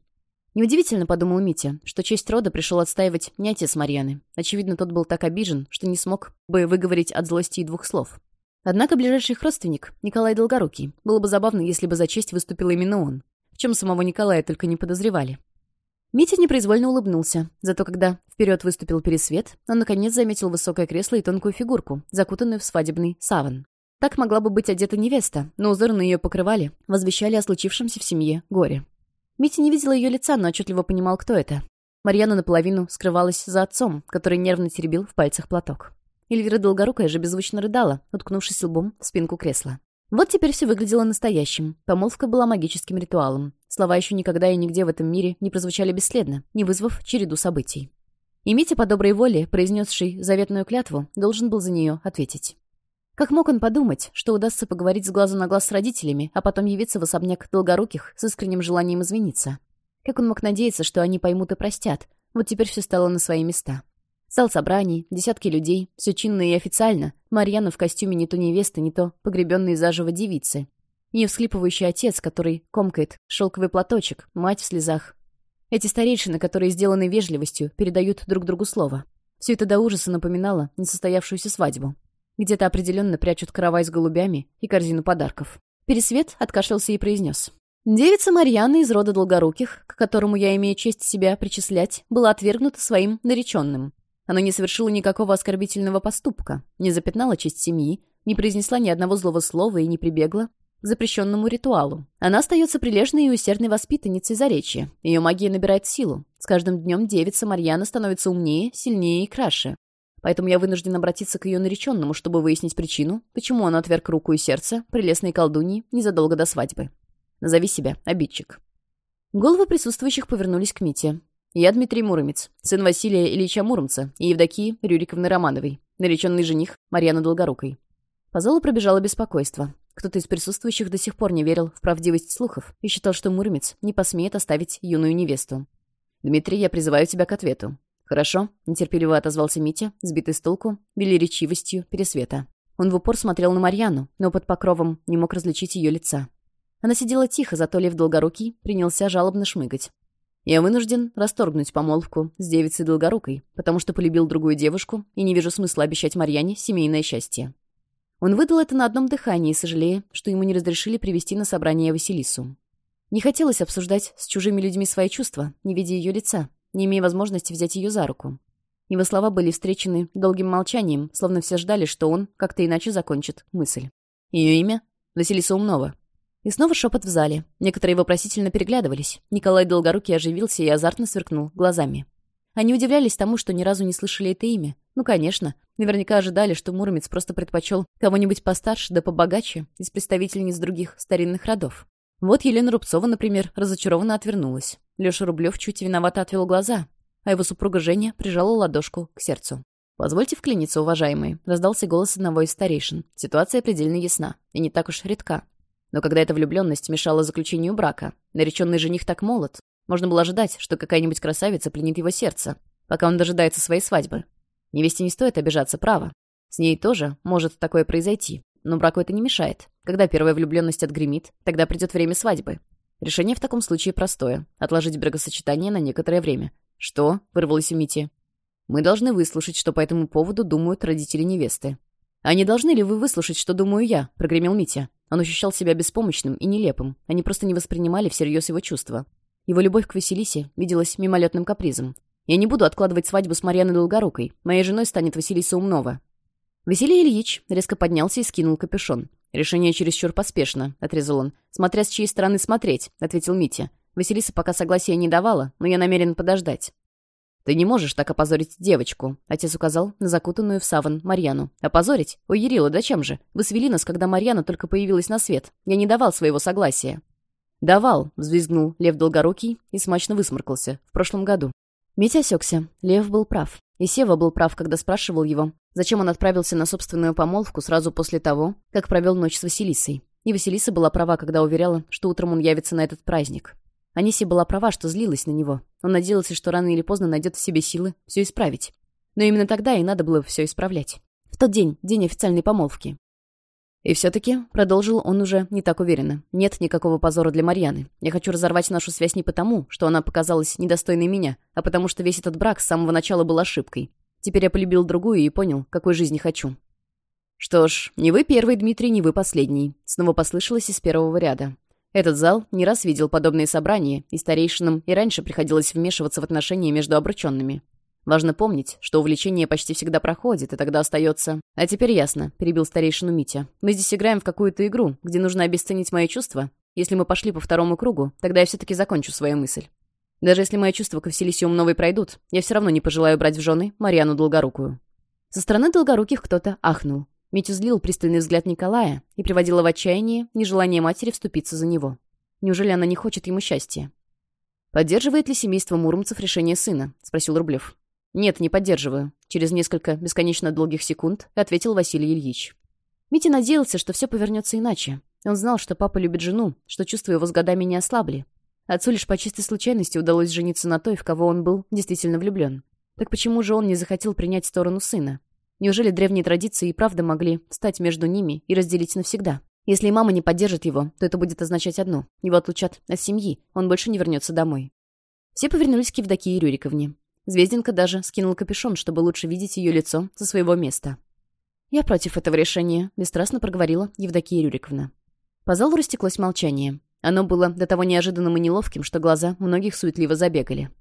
Неудивительно, подумал Митя, что честь рода пришел отстаивать не отец Марьяны. Очевидно, тот был так обижен, что не смог бы выговорить от злости и двух слов. Однако ближайший их родственник, Николай Долгорукий, было бы забавно, если бы за честь выступил именно он, в чем самого Николая только не подозревали. Митя непроизвольно улыбнулся, зато когда вперед выступил пересвет, он наконец заметил высокое кресло и тонкую фигурку, закутанную в свадебный саван. Так могла бы быть одета невеста, но узор на ее покрывале возвещали о случившемся в семье горе. Митя не видела ее лица, но отчетливо понимал, кто это. Марьяна наполовину скрывалась за отцом, который нервно теребил в пальцах платок. Эльвира Долгорукая же беззвучно рыдала, уткнувшись лбом в спинку кресла. Вот теперь все выглядело настоящим. Помолвка была магическим ритуалом. Слова еще никогда и нигде в этом мире не прозвучали бесследно, не вызвав череду событий. И Митя по доброй воле, произнесший заветную клятву, должен был за нее ответить. Как мог он подумать, что удастся поговорить с глазу на глаз с родителями, а потом явиться в особняк долгоруких с искренним желанием извиниться? Как он мог надеяться, что они поймут и простят? Вот теперь все стало на свои места. Зал собраний, десятки людей, все чинно и официально. Марьяна в костюме не то невесты, не то погребенные заживо девицы. Ее всхлипывающий отец, который комкает шелковый платочек, мать в слезах. Эти старейшины, которые сделаны вежливостью, передают друг другу слово. Все это до ужаса напоминало несостоявшуюся свадьбу. Где-то определенно прячут кровать с голубями и корзину подарков. Пересвет откашлялся и произнес. Девица Марьяна из рода Долгоруких, к которому я имею честь себя причислять, была отвергнута своим нареченным. Она не совершила никакого оскорбительного поступка, не запятнала честь семьи, не произнесла ни одного злого слова и не прибегла к запрещенному ритуалу. Она остается прилежной и усердной воспитанницей Заречья. Ее магия набирает силу. С каждым днем девица Марьяна становится умнее, сильнее и краше. Поэтому я вынужден обратиться к ее нареченному, чтобы выяснить причину, почему она отверг руку и сердце прелестной колдуньи незадолго до свадьбы. Назови себя, обидчик. Головы присутствующих повернулись к Мите. Я Дмитрий Муромец, сын Василия Ильича Муромца и Евдокии Рюриковны Романовой, нареченный жених Марьяны Долгорукой. По залу пробежало беспокойство. Кто-то из присутствующих до сих пор не верил в правдивость слухов и считал, что Муромец не посмеет оставить юную невесту. «Дмитрий, я призываю тебя к ответу. «Хорошо», — нетерпеливо отозвался Митя, сбитый с толку, велеречивостью пересвета. Он в упор смотрел на Марьяну, но под покровом не мог различить ее лица. Она сидела тихо, зато Лев Долгорукий принялся жалобно шмыгать. «Я вынужден расторгнуть помолвку с девицей Долгорукой, потому что полюбил другую девушку и не вижу смысла обещать Марьяне семейное счастье». Он выдал это на одном дыхании, сожалея, что ему не разрешили привести на собрание Василису. Не хотелось обсуждать с чужими людьми свои чувства, не видя ее лица, не имея возможности взять ее за руку. Его слова были встречены долгим молчанием, словно все ждали, что он как-то иначе закончит мысль. Ее имя? Василиса Умнова. И снова шепот в зале. Некоторые вопросительно переглядывались. Николай Долгорукий оживился и азартно сверкнул глазами. Они удивлялись тому, что ни разу не слышали это имя. Ну, конечно. Наверняка ожидали, что Муромец просто предпочел кого-нибудь постарше да побогаче из представительниц других старинных родов. Вот Елена Рубцова, например, разочарованно отвернулась. Леша Рублев чуть виновато отвел глаза, а его супруга Женя прижала ладошку к сердцу. «Позвольте вклиниться, уважаемые», — раздался голос одного из старейшин. Ситуация предельно ясна и не так уж редка. Но когда эта влюбленность мешала заключению брака, нареченный жених так молод, можно было ожидать, что какая-нибудь красавица пленит его сердце, пока он дожидается своей свадьбы. Невесте не стоит обижаться, право. С ней тоже может такое произойти, но браку это не мешает. Когда первая влюбленность отгремит, тогда придет время свадьбы. Решение в таком случае простое — отложить бракосочетание на некоторое время. «Что?» — вырвалось у Мити. «Мы должны выслушать, что по этому поводу думают родители невесты». «А не должны ли вы выслушать, что думаю я?» — прогремел Митя. Он ощущал себя беспомощным и нелепым. Они просто не воспринимали всерьез его чувства. Его любовь к Василисе виделась мимолетным капризом. «Я не буду откладывать свадьбу с Марьяной Долгорукой. Моей женой станет Василиса Умнова». Василий Ильич резко поднялся и скинул капюшон. «Решение чересчур поспешно», — отрезал он. «Смотря с чьей стороны смотреть», — ответил Митя. «Василиса пока согласия не давала, но я намерен подождать». «Ты не можешь так опозорить девочку», — отец указал на закутанную в саван Марьяну. «Опозорить? Ой, Ерила, да чем же? Вы свели нас, когда Марьяна только появилась на свет. Я не давал своего согласия». «Давал», — взвизгнул Лев Долгорукий и смачно высморкался в прошлом году. Митя осекся. Лев был прав. И Сева был прав, когда спрашивал его, Зачем он отправился на собственную помолвку сразу после того, как провел ночь с Василисой? И Василиса была права, когда уверяла, что утром он явится на этот праздник. Аниси была права, что злилась на него. Он надеялся, что рано или поздно найдет в себе силы все исправить. Но именно тогда и надо было все исправлять. В тот день, день официальной помолвки. И все-таки, продолжил он уже не так уверенно, нет никакого позора для Марьяны. Я хочу разорвать нашу связь не потому, что она показалась недостойной меня, а потому что весь этот брак с самого начала был ошибкой. Теперь я полюбил другую и понял, какой жизни хочу. «Что ж, не вы первый, Дмитрий, не вы последний», — снова послышалось из первого ряда. Этот зал не раз видел подобные собрания, и старейшинам и раньше приходилось вмешиваться в отношения между обручёнными. Важно помнить, что увлечение почти всегда проходит, и тогда остается... «А теперь ясно», — перебил старейшину Митя. «Мы здесь играем в какую-то игру, где нужно обесценить мои чувства. Если мы пошли по второму кругу, тогда я все-таки закончу свою мысль». Даже если мои чувства ко Вселисиум новой пройдут, я все равно не пожелаю брать в жены Марьяну Долгорукую». Со стороны Долгоруких кто-то ахнул. Митю злил пристальный взгляд Николая и приводила в отчаяние нежелание матери вступиться за него. Неужели она не хочет ему счастья? «Поддерживает ли семейство Муромцев решение сына?» — спросил Рублев. «Нет, не поддерживаю», — через несколько бесконечно долгих секунд ответил Василий Ильич. Митя надеялся, что все повернется иначе. Он знал, что папа любит жену, что чувства его с годами не ослабли, Отцу лишь по чистой случайности удалось жениться на той, в кого он был действительно влюблен. Так почему же он не захотел принять сторону сына? Неужели древние традиции и правда могли стать между ними и разделить навсегда? Если и мама не поддержит его, то это будет означать одно. Его отлучат от семьи, он больше не вернется домой. Все повернулись к Евдокии Рюриковне. Звезденка даже скинул капюшон, чтобы лучше видеть ее лицо со своего места. «Я против этого решения», — бесстрастно проговорила Евдокия Рюриковна. По залу растеклось молчание. Оно было до того неожиданным и неловким, что глаза многих суетливо забегали.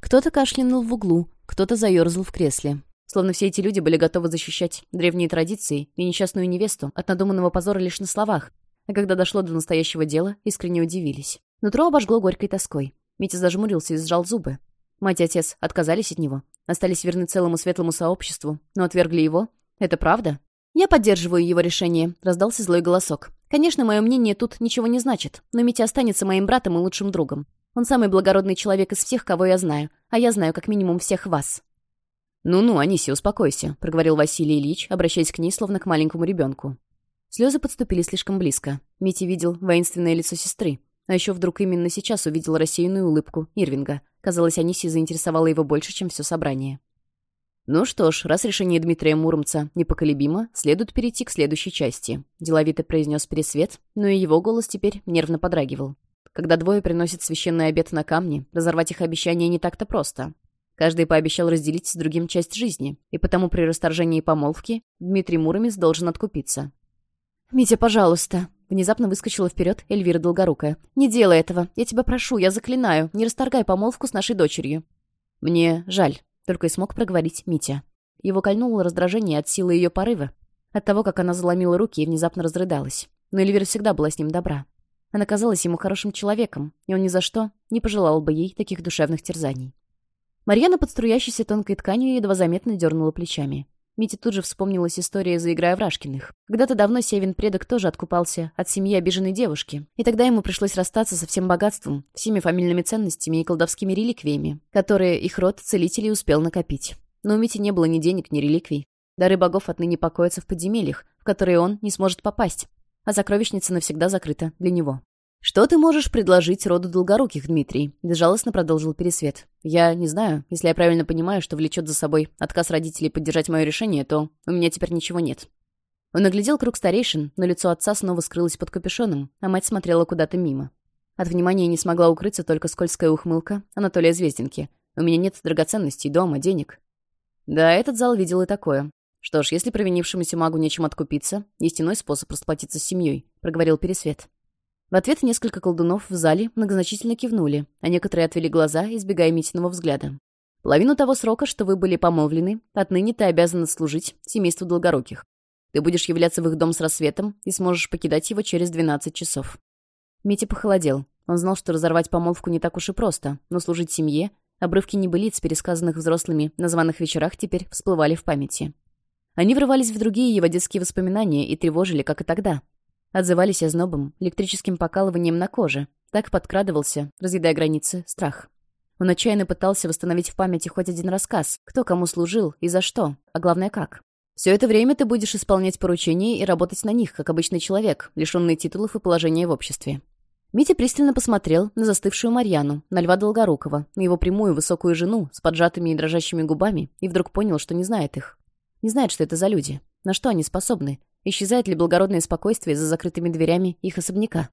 Кто-то кашлянул в углу, кто-то заерзал в кресле. Словно все эти люди были готовы защищать древние традиции и несчастную невесту от надуманного позора лишь на словах, а когда дошло до настоящего дела, искренне удивились. Нутро обожгло горькой тоской. Митя зажмурился и сжал зубы. Мать и отец отказались от него, остались верны целому светлому сообществу, но отвергли его. Это правда? «Я поддерживаю его решение», — раздался злой голосок. Конечно, мое мнение тут ничего не значит, но Митя останется моим братом и лучшим другом. Он самый благородный человек из всех, кого я знаю, а я знаю как минимум всех вас». «Ну-ну, Аниси, успокойся», — проговорил Василий Ильич, обращаясь к ней, словно к маленькому ребенку. Слезы подступили слишком близко. Митя видел воинственное лицо сестры. А еще вдруг именно сейчас увидел рассеянную улыбку Ирвинга. Казалось, Аниси заинтересовала его больше, чем все собрание. «Ну что ж, раз решение Дмитрия Муромца непоколебимо, следует перейти к следующей части», — деловито произнес Пересвет, но и его голос теперь нервно подрагивал. «Когда двое приносят священный обед на камне, разорвать их обещание не так-то просто. Каждый пообещал разделить с другим часть жизни, и потому при расторжении помолвки Дмитрий Муромец должен откупиться». «Митя, пожалуйста», — внезапно выскочила вперед Эльвира Долгорукая. «Не делай этого! Я тебя прошу, я заклинаю, не расторгай помолвку с нашей дочерью». «Мне жаль», только и смог проговорить Митя. Его кольнуло раздражение от силы ее порыва, от того, как она заломила руки и внезапно разрыдалась. Но Эльвира всегда была с ним добра. Она казалась ему хорошим человеком, и он ни за что не пожелал бы ей таких душевных терзаний. Марьяна под струящейся тонкой тканью едва заметно дернула плечами. Мите тут же вспомнилась история, заиграя в Рашкиных. Когда-то давно Севин предок тоже откупался от семьи обиженной девушки, и тогда ему пришлось расстаться со всем богатством, всеми фамильными ценностями и колдовскими реликвиями, которые их род целителей успел накопить. Но у Мити не было ни денег, ни реликвий. Дары богов отныне покоятся в подземельях, в которые он не сможет попасть, а сокровищница навсегда закрыта для него. «Что ты можешь предложить роду Долгоруких, Дмитрий?» — безжалостно продолжил Пересвет. «Я не знаю. Если я правильно понимаю, что влечет за собой отказ родителей поддержать мое решение, то у меня теперь ничего нет». Он оглядел круг старейшин, но лицо отца снова скрылось под капюшоном, а мать смотрела куда-то мимо. От внимания не смогла укрыться только скользкая ухмылка Анатолия Звездинки. «У меня нет драгоценностей, дома, денег». Да, этот зал видел и такое. «Что ж, если провинившемуся магу нечем откупиться, есть иной способ расплатиться с семьей», — проговорил Пересвет. В ответ несколько колдунов в зале многозначительно кивнули, а некоторые отвели глаза, избегая Митиного взгляда. «Половину того срока, что вы были помолвлены, отныне ты обязана служить семейству Долгоруких. Ты будешь являться в их дом с рассветом и сможешь покидать его через 12 часов». Митя похолодел. Он знал, что разорвать помолвку не так уж и просто, но служить семье Обрывки небылиц, пересказанных взрослыми на званых вечерах, теперь всплывали в памяти. Они врывались в другие его детские воспоминания и тревожили, как и тогда, Отзывались ознобом, электрическим покалыванием на коже. Так подкрадывался, разъедая границы, страх. Он отчаянно пытался восстановить в памяти хоть один рассказ, кто кому служил и за что, а главное как. Все это время ты будешь исполнять поручения и работать на них, как обычный человек, лишенный титулов и положения в обществе. Митя пристально посмотрел на застывшую Марьяну, на Льва Долгорукова, на его прямую высокую жену с поджатыми и дрожащими губами, и вдруг понял, что не знает их. Не знает, что это за люди, на что они способны, Исчезает ли благородное спокойствие за закрытыми дверями их особняка?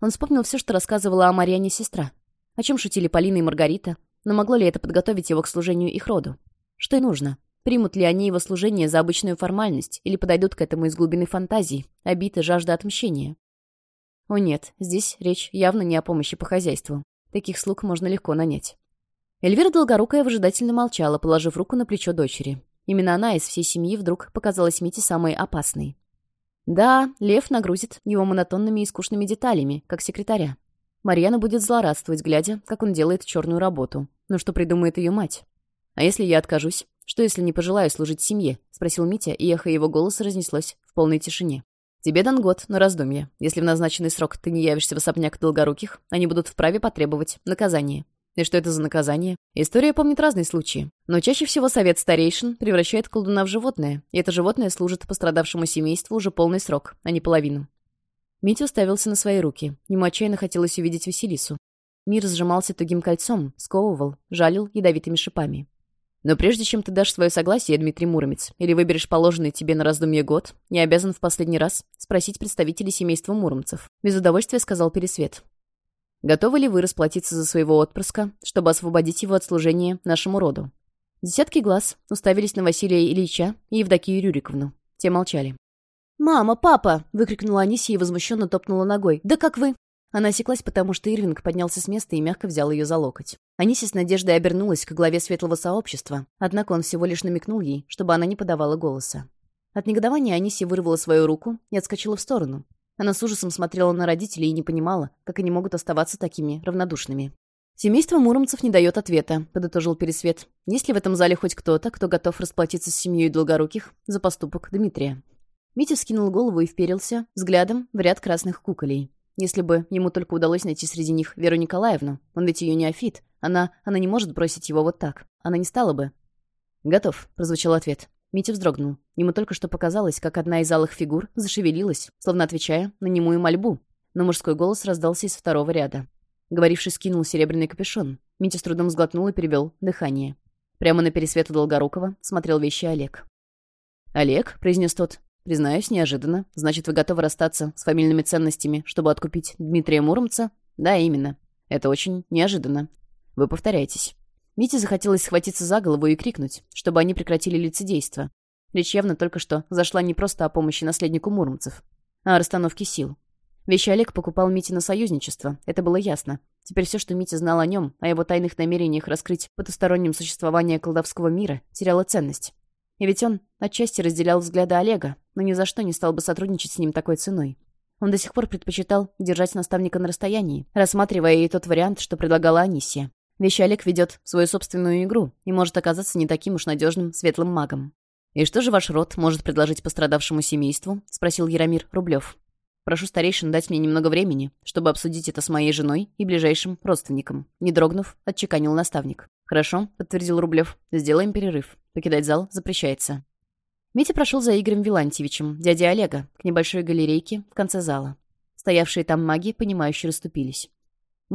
Он вспомнил все, что рассказывала о Марьяне сестра. О чем шутили Полина и Маргарита, но могло ли это подготовить его к служению их роду? Что и нужно. Примут ли они его служение за обычную формальность или подойдут к этому из глубины фантазии, обиты жажда отмщения? О нет, здесь речь явно не о помощи по хозяйству. Таких слуг можно легко нанять. Эльвира Долгорукая выжидательно молчала, положив руку на плечо дочери. Именно она из всей семьи вдруг показалась Мите самой опасной. Да, Лев нагрузит его монотонными и скучными деталями, как секретаря. Марьяна будет злорадствовать, глядя, как он делает черную работу. Но что придумает ее мать? А если я откажусь? Что, если не пожелаю служить семье?» — спросил Митя, и эхо его голоса разнеслось в полной тишине. «Тебе дан год на раздумье. Если в назначенный срок ты не явишься в особняк долгоруких, они будут вправе потребовать наказания. И что это за наказание? История помнит разные случаи. Но чаще всего совет старейшин превращает колдуна в животное, и это животное служит пострадавшему семейству уже полный срок, а не половину. Митя уставился на свои руки. Ему отчаянно хотелось увидеть Василису. Мир сжимался тугим кольцом, сковывал, жалил ядовитыми шипами. Но прежде чем ты дашь свое согласие, Дмитрий Муромец, или выберешь положенный тебе на раздумье год, я обязан в последний раз спросить представителей семейства Муромцев. Без удовольствия сказал Пересвет. Готовы ли вы расплатиться за своего отпрыска, чтобы освободить его от служения нашему роду?» Десятки глаз уставились на Василия Ильича и Евдокию Рюриковну. Те молчали. «Мама, папа!» — выкрикнула Анисия и возмущенно топнула ногой. «Да как вы?» Она осеклась, потому что Ирвинг поднялся с места и мягко взял ее за локоть. Анисия с надеждой обернулась к главе светлого сообщества, однако он всего лишь намекнул ей, чтобы она не подавала голоса. От негодования Анисия вырвала свою руку и отскочила в сторону, она с ужасом смотрела на родителей и не понимала, как они могут оставаться такими равнодушными. «Семейство Муромцев не дает ответа», — подытожил Пересвет. «Есть ли в этом зале хоть кто-то, кто готов расплатиться с семьей Долгоруких за поступок Дмитрия?» Митя вскинул голову и вперился взглядом в ряд красных куколей. Если бы ему только удалось найти среди них Веру Николаевну, он ведь ее неофит, она, она не может бросить его вот так. Она не стала бы. «Готов», — прозвучал ответ. Митя вздрогнул. Ему только что показалось, как одна из алых фигур зашевелилась, словно отвечая на немую мольбу. Но мужской голос раздался из второго ряда. Говоривший скинул серебряный капюшон. Митя с трудом сглотнул и перевел дыхание. Прямо на пересвету Долгорукова смотрел вещи Олег. «Олег?» — произнес тот. «Признаюсь, неожиданно. Значит, вы готовы расстаться с фамильными ценностями, чтобы откупить Дмитрия Муромца?» «Да, именно. Это очень неожиданно. Вы повторяетесь». Мите захотелось схватиться за голову и крикнуть, чтобы они прекратили лицедейство. Речь явно только что зашла не просто о помощи наследнику муромцев, а о расстановке сил. Вещи Олег покупал Мите на союзничество, это было ясно. Теперь все, что Митя знал о нем, о его тайных намерениях раскрыть потусторонним существование колдовского мира, теряло ценность. И ведь он отчасти разделял взгляды Олега, но ни за что не стал бы сотрудничать с ним такой ценой. Он до сих пор предпочитал держать наставника на расстоянии, рассматривая и тот вариант, что предлагала Анисия. Вещи Олег ведет свою собственную игру и может оказаться не таким уж надежным светлым магом. «И что же ваш род может предложить пострадавшему семейству?» — спросил Яромир Рублев. «Прошу старейшин дать мне немного времени, чтобы обсудить это с моей женой и ближайшим родственником». Не дрогнув, отчеканил наставник. «Хорошо», — подтвердил Рублев. «Сделаем перерыв. Покидать зал запрещается». Митя прошел за Игорем Вилантьевичем, дядей Олега, к небольшой галерейке в конце зала. Стоявшие там маги, понимающие, расступились.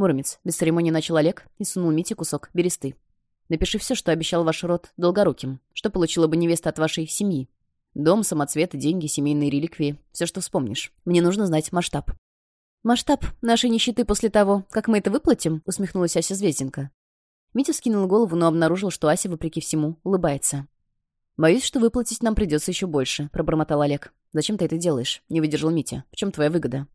Муромец без церемонии начал Олег и сунул Мите кусок бересты. «Напиши все, что обещал ваш род долгоруким, что получила бы невеста от вашей семьи. Дом, самоцветы, деньги, семейные реликвии. Все, что вспомнишь. Мне нужно знать масштаб». «Масштаб нашей нищеты после того, как мы это выплатим?» — усмехнулась Ася Звезденко. Митя вскинул голову, но обнаружил, что Ася, вопреки всему, улыбается. «Боюсь, что выплатить нам придется еще больше», — пробормотал Олег. «Зачем ты это делаешь?» — не выдержал Митя. «В чем твоя выгода?»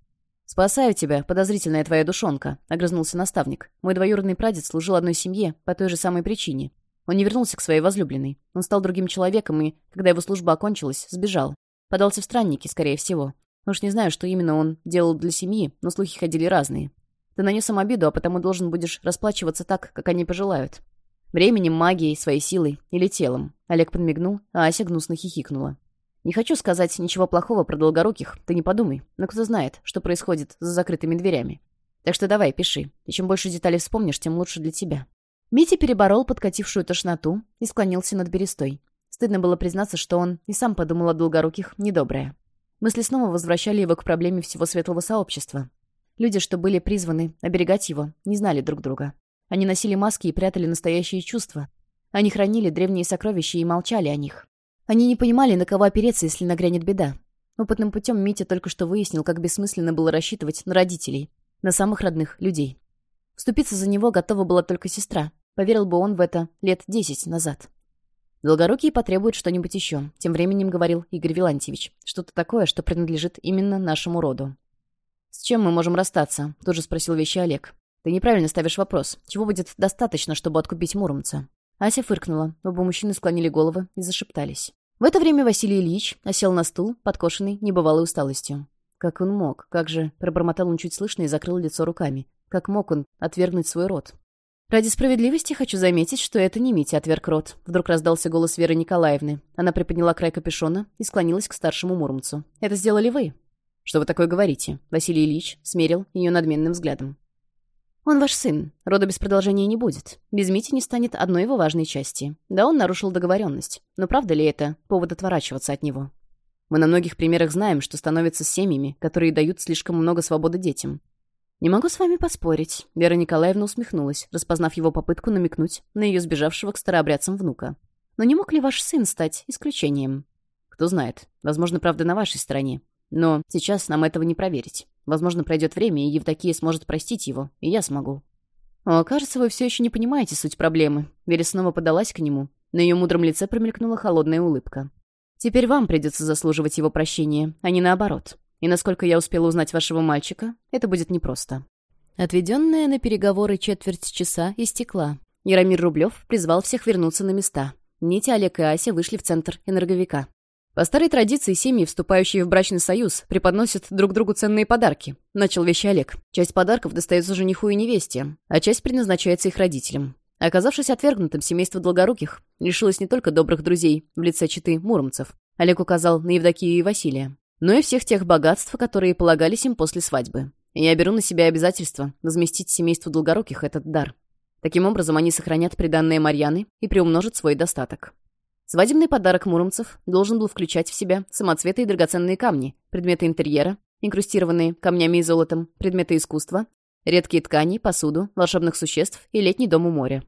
«Спасаю тебя, подозрительная твоя душонка», — огрызнулся наставник. «Мой двоюродный прадед служил одной семье по той же самой причине. Он не вернулся к своей возлюбленной. Он стал другим человеком и, когда его служба окончилась, сбежал. Подался в странники, скорее всего. Ну уж не знаю, что именно он делал для семьи, но слухи ходили разные. Ты нанес им обиду, а потому должен будешь расплачиваться так, как они пожелают. Временем, магией, своей силой или телом». Олег подмигнул, а Ася гнусно хихикнула. Не хочу сказать ничего плохого про Долгоруких, ты не подумай, но кто знает, что происходит за закрытыми дверями. Так что давай, пиши, и чем больше деталей вспомнишь, тем лучше для тебя». Митя переборол подкатившую тошноту и склонился над берестой. Стыдно было признаться, что он и сам подумал о Долгоруких недоброе. Мысли снова возвращали его к проблеме всего светлого сообщества. Люди, что были призваны оберегать его, не знали друг друга. Они носили маски и прятали настоящие чувства. Они хранили древние сокровища и молчали о них. Они не понимали, на кого опереться, если нагрянет беда. Опытным путем Митя только что выяснил, как бессмысленно было рассчитывать на родителей, на самых родных людей. Вступиться за него готова была только сестра. Поверил бы он в это лет десять назад. «Долгорукий потребует что-нибудь еще», — тем временем говорил Игорь Вилантьевич. «Что-то такое, что принадлежит именно нашему роду». «С чем мы можем расстаться?» — тут же спросил вещи Олег. «Ты неправильно ставишь вопрос. Чего будет достаточно, чтобы откупить Муромца?» Ася фыркнула. Оба мужчины склонили головы и зашептались. В это время Василий Ильич осел на стул, подкошенный небывалой усталостью. Как он мог? Как же? Пробормотал он чуть слышно и закрыл лицо руками. Как мог он отвергнуть свой рот? «Ради справедливости хочу заметить, что это не Митя отверг рот», — вдруг раздался голос Веры Николаевны. Она приподняла край капюшона и склонилась к старшему Муромцу. «Это сделали вы». «Что вы такое говорите?» — Василий Ильич смерил ее надменным взглядом. Он ваш сын. Рода без продолжения не будет. Без Мити не станет одной его важной части. Да, он нарушил договоренность. Но правда ли это повод отворачиваться от него? Мы на многих примерах знаем, что становятся семьями, которые дают слишком много свободы детям. «Не могу с вами поспорить», — Вера Николаевна усмехнулась, распознав его попытку намекнуть на ее сбежавшего к старообрядцам внука. «Но не мог ли ваш сын стать исключением?» «Кто знает. Возможно, правда на вашей стороне. Но сейчас нам этого не проверить. Возможно, пройдет время, и Евдокия сможет простить его, и я смогу». «О, кажется, вы все еще не понимаете суть проблемы». Верес снова подалась к нему. На ее мудром лице промелькнула холодная улыбка. «Теперь вам придется заслуживать его прощения, а не наоборот. И насколько я успела узнать вашего мальчика, это будет непросто». Отведенная на переговоры четверть часа истекла. Яромир Рублев призвал всех вернуться на места. Нити, Олег и Ася вышли в центр энерговика. По старой традиции семьи, вступающие в брачный союз, преподносят друг другу ценные подарки. Начал вещи Олег. Часть подарков достается жениху и невесте, а часть предназначается их родителям. Оказавшись отвергнутым, семейство Долгоруких лишилось не только добрых друзей в лице читы муромцев, Олег указал на Евдокию и Василия, но и всех тех богатств, которые полагались им после свадьбы. Я беру на себя обязательство возместить семейству Долгоруких этот дар. Таким образом, они сохранят приданное Марьяны и приумножат свой достаток. Свадебный подарок муромцев должен был включать в себя самоцветы и драгоценные камни, предметы интерьера, инкрустированные камнями и золотом, предметы искусства, редкие ткани, посуду, волшебных существ и летний дом у моря.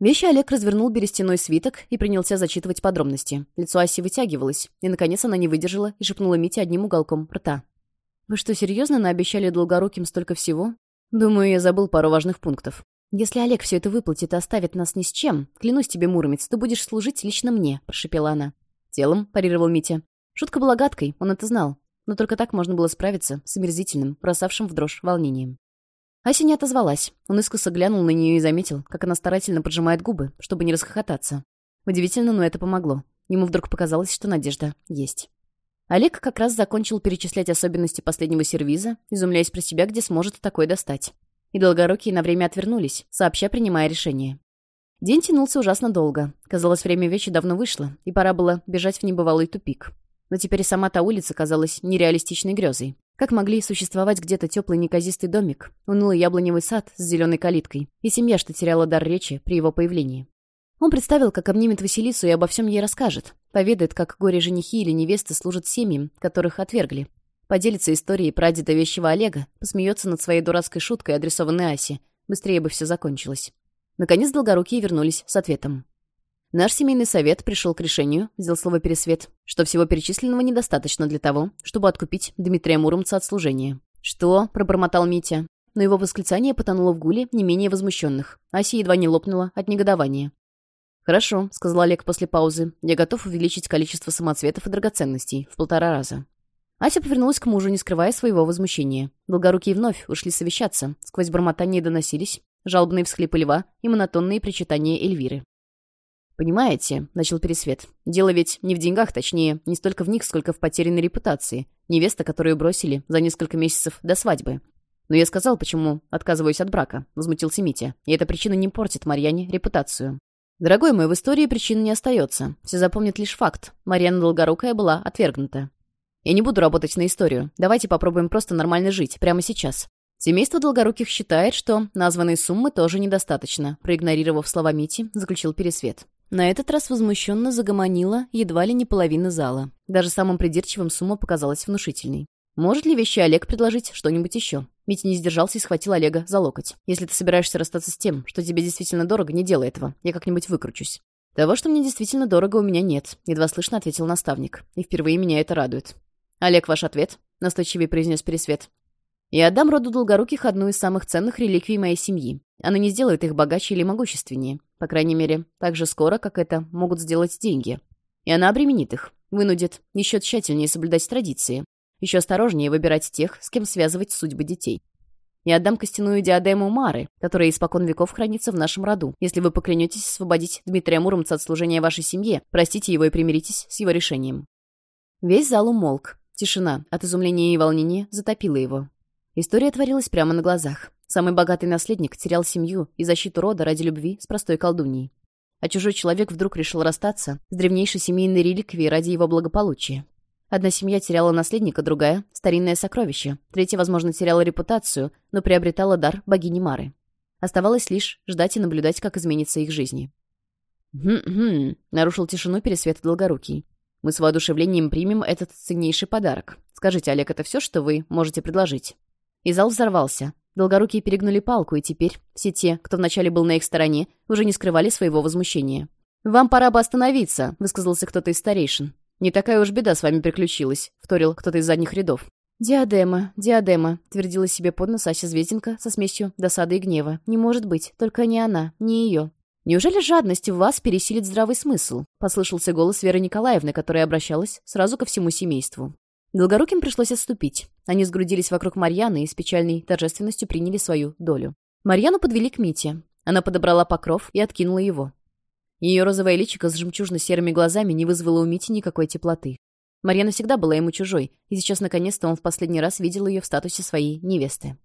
Вещи Олег развернул берестяной свиток и принялся зачитывать подробности. Лицо Аси вытягивалось, и, наконец, она не выдержала и шепнула Мите одним уголком рта. «Вы что, серьезно наобещали долгоруким столько всего?» «Думаю, я забыл пару важных пунктов. «Если Олег все это выплатит и оставит нас ни с чем, клянусь тебе, Муромец, ты будешь служить лично мне», — прошепела она. «Телом», — парировал Митя. Шутка была гадкой, он это знал. Но только так можно было справиться с омерзительным, бросавшим в дрожь волнением. Ася не отозвалась. Он искоса глянул на нее и заметил, как она старательно поджимает губы, чтобы не расхохотаться. Удивительно, но это помогло. Ему вдруг показалось, что надежда есть. Олег как раз закончил перечислять особенности последнего сервиза, изумляясь про себя, где сможет такое достать и Долгорукий на время отвернулись, сообща принимая решение. День тянулся ужасно долго. Казалось, время вещи давно вышло, и пора было бежать в небывалый тупик. Но теперь и сама та улица казалась нереалистичной грезой. Как могли существовать где-то теплый неказистый домик, унылый яблоневый сад с зеленой калиткой и семья, что теряла дар речи при его появлении? Он представил, как обнимет Василису и обо всем ей расскажет. Поведает, как горе-женихи или невесты служат семьям, которых отвергли поделится историей прадеда вещего Олега, посмеется над своей дурацкой шуткой, адресованной Асе. Быстрее бы все закончилось. Наконец долгорукие вернулись с ответом. Наш семейный совет пришел к решению, взял слово «пересвет», что всего перечисленного недостаточно для того, чтобы откупить Дмитрия Муромца от служения. «Что?» – пробормотал Митя. Но его восклицание потонуло в гуле не менее возмущенных. Ася едва не лопнула от негодования. «Хорошо», — сказал Олег после паузы. «Я готов увеличить количество самоцветов и драгоценностей в полтора раза». Ася повернулась к мужу, не скрывая своего возмущения. Долгорукие вновь ушли совещаться. Сквозь бормотание доносились жалобные всхлипы льва и монотонные причитания Эльвиры. «Понимаете», — начал Пересвет, — «дело ведь не в деньгах, точнее, не столько в них, сколько в потерянной репутации. Невеста, которую бросили за несколько месяцев до свадьбы. Но я сказал, почему отказываюсь от брака», — возмутился Митя. «И эта причина не портит Марьяне репутацию». «Дорогой мой, в истории причины не остается. Все запомнят лишь факт. Марьяна Долгорукая была отвергнута. Я не буду работать на историю. Давайте попробуем просто нормально жить, прямо сейчас». Семейство Долгоруких считает, что названные суммы тоже недостаточно. Проигнорировав слова Мити, заключил Пересвет. На этот раз возмущенно загомонила едва ли не половина зала. Даже самым придирчивым сумма показалась внушительной. «Может ли вещи Олег предложить что-нибудь еще?» Митя не сдержался и схватил Олега за локоть. «Если ты собираешься расстаться с тем, что тебе действительно дорого, не делай этого. Я как-нибудь выкручусь». «Того, что мне действительно дорого, у меня нет», — едва слышно ответил наставник. «И впервые меня это радует. «Олег, ваш ответ», — настойчивее произнес Пересвет. «Я отдам роду Долгоруких одну из самых ценных реликвий моей семьи. Она не сделает их богаче или могущественнее. По крайней мере, так же скоро, как это могут сделать деньги. И она обременит их, вынудит еще тщательнее соблюдать традиции, еще осторожнее выбирать тех, с кем связывать судьбы детей. Я отдам костяную диадему Мары, которая испокон веков хранится в нашем роду, если вы поклянетесь освободить Дмитрия Муромца от служения вашей семье, простите его и примиритесь с его решением». Весь зал умолк. Тишина от изумления и волнения затопила его. История творилась прямо на глазах. Самый богатый наследник терял семью и защиту рода ради любви с простой колдуньей. А чужой человек вдруг решил расстаться с древнейшей семейной реликвией ради его благополучия. Одна семья теряла наследника, другая — старинное сокровище, третья, возможно, теряла репутацию, но приобретала дар богини Мары. Оставалось лишь ждать и наблюдать, как изменится их жизни. «Хм-хм», — нарушил тишину пересвет Долгорукий. Мы с воодушевлением примем этот ценнейший подарок. Скажите, Олег, это все, что вы можете предложить?» И зал взорвался. Долгорукие перегнули палку, и теперь все те, кто вначале был на их стороне, уже не скрывали своего возмущения. «Вам пора бы остановиться», — высказался кто-то из старейшин. «Не такая уж беда с вами приключилась», — вторил кто-то из задних рядов. «Диадема, диадема», — твердила себе под нос Ася Звезденко со смесью досады и гнева. «Не может быть, только не она, не ее». Неужели жадность в вас пересилит здравый смысл?» — послышался голос Веры Николаевны, которая обращалась сразу ко всему семейству. Долгоруким пришлось отступить. Они сгрудились вокруг Марьяны и с печальной торжественностью приняли свою долю. Марьяну подвели к Мите. Она подобрала покров и откинула его. Ее розовое личико с жемчужно-серыми глазами не вызвало у Мити никакой теплоты. Марьяна всегда была ему чужой, и сейчас наконец-то он в последний раз видел ее в статусе своей невесты.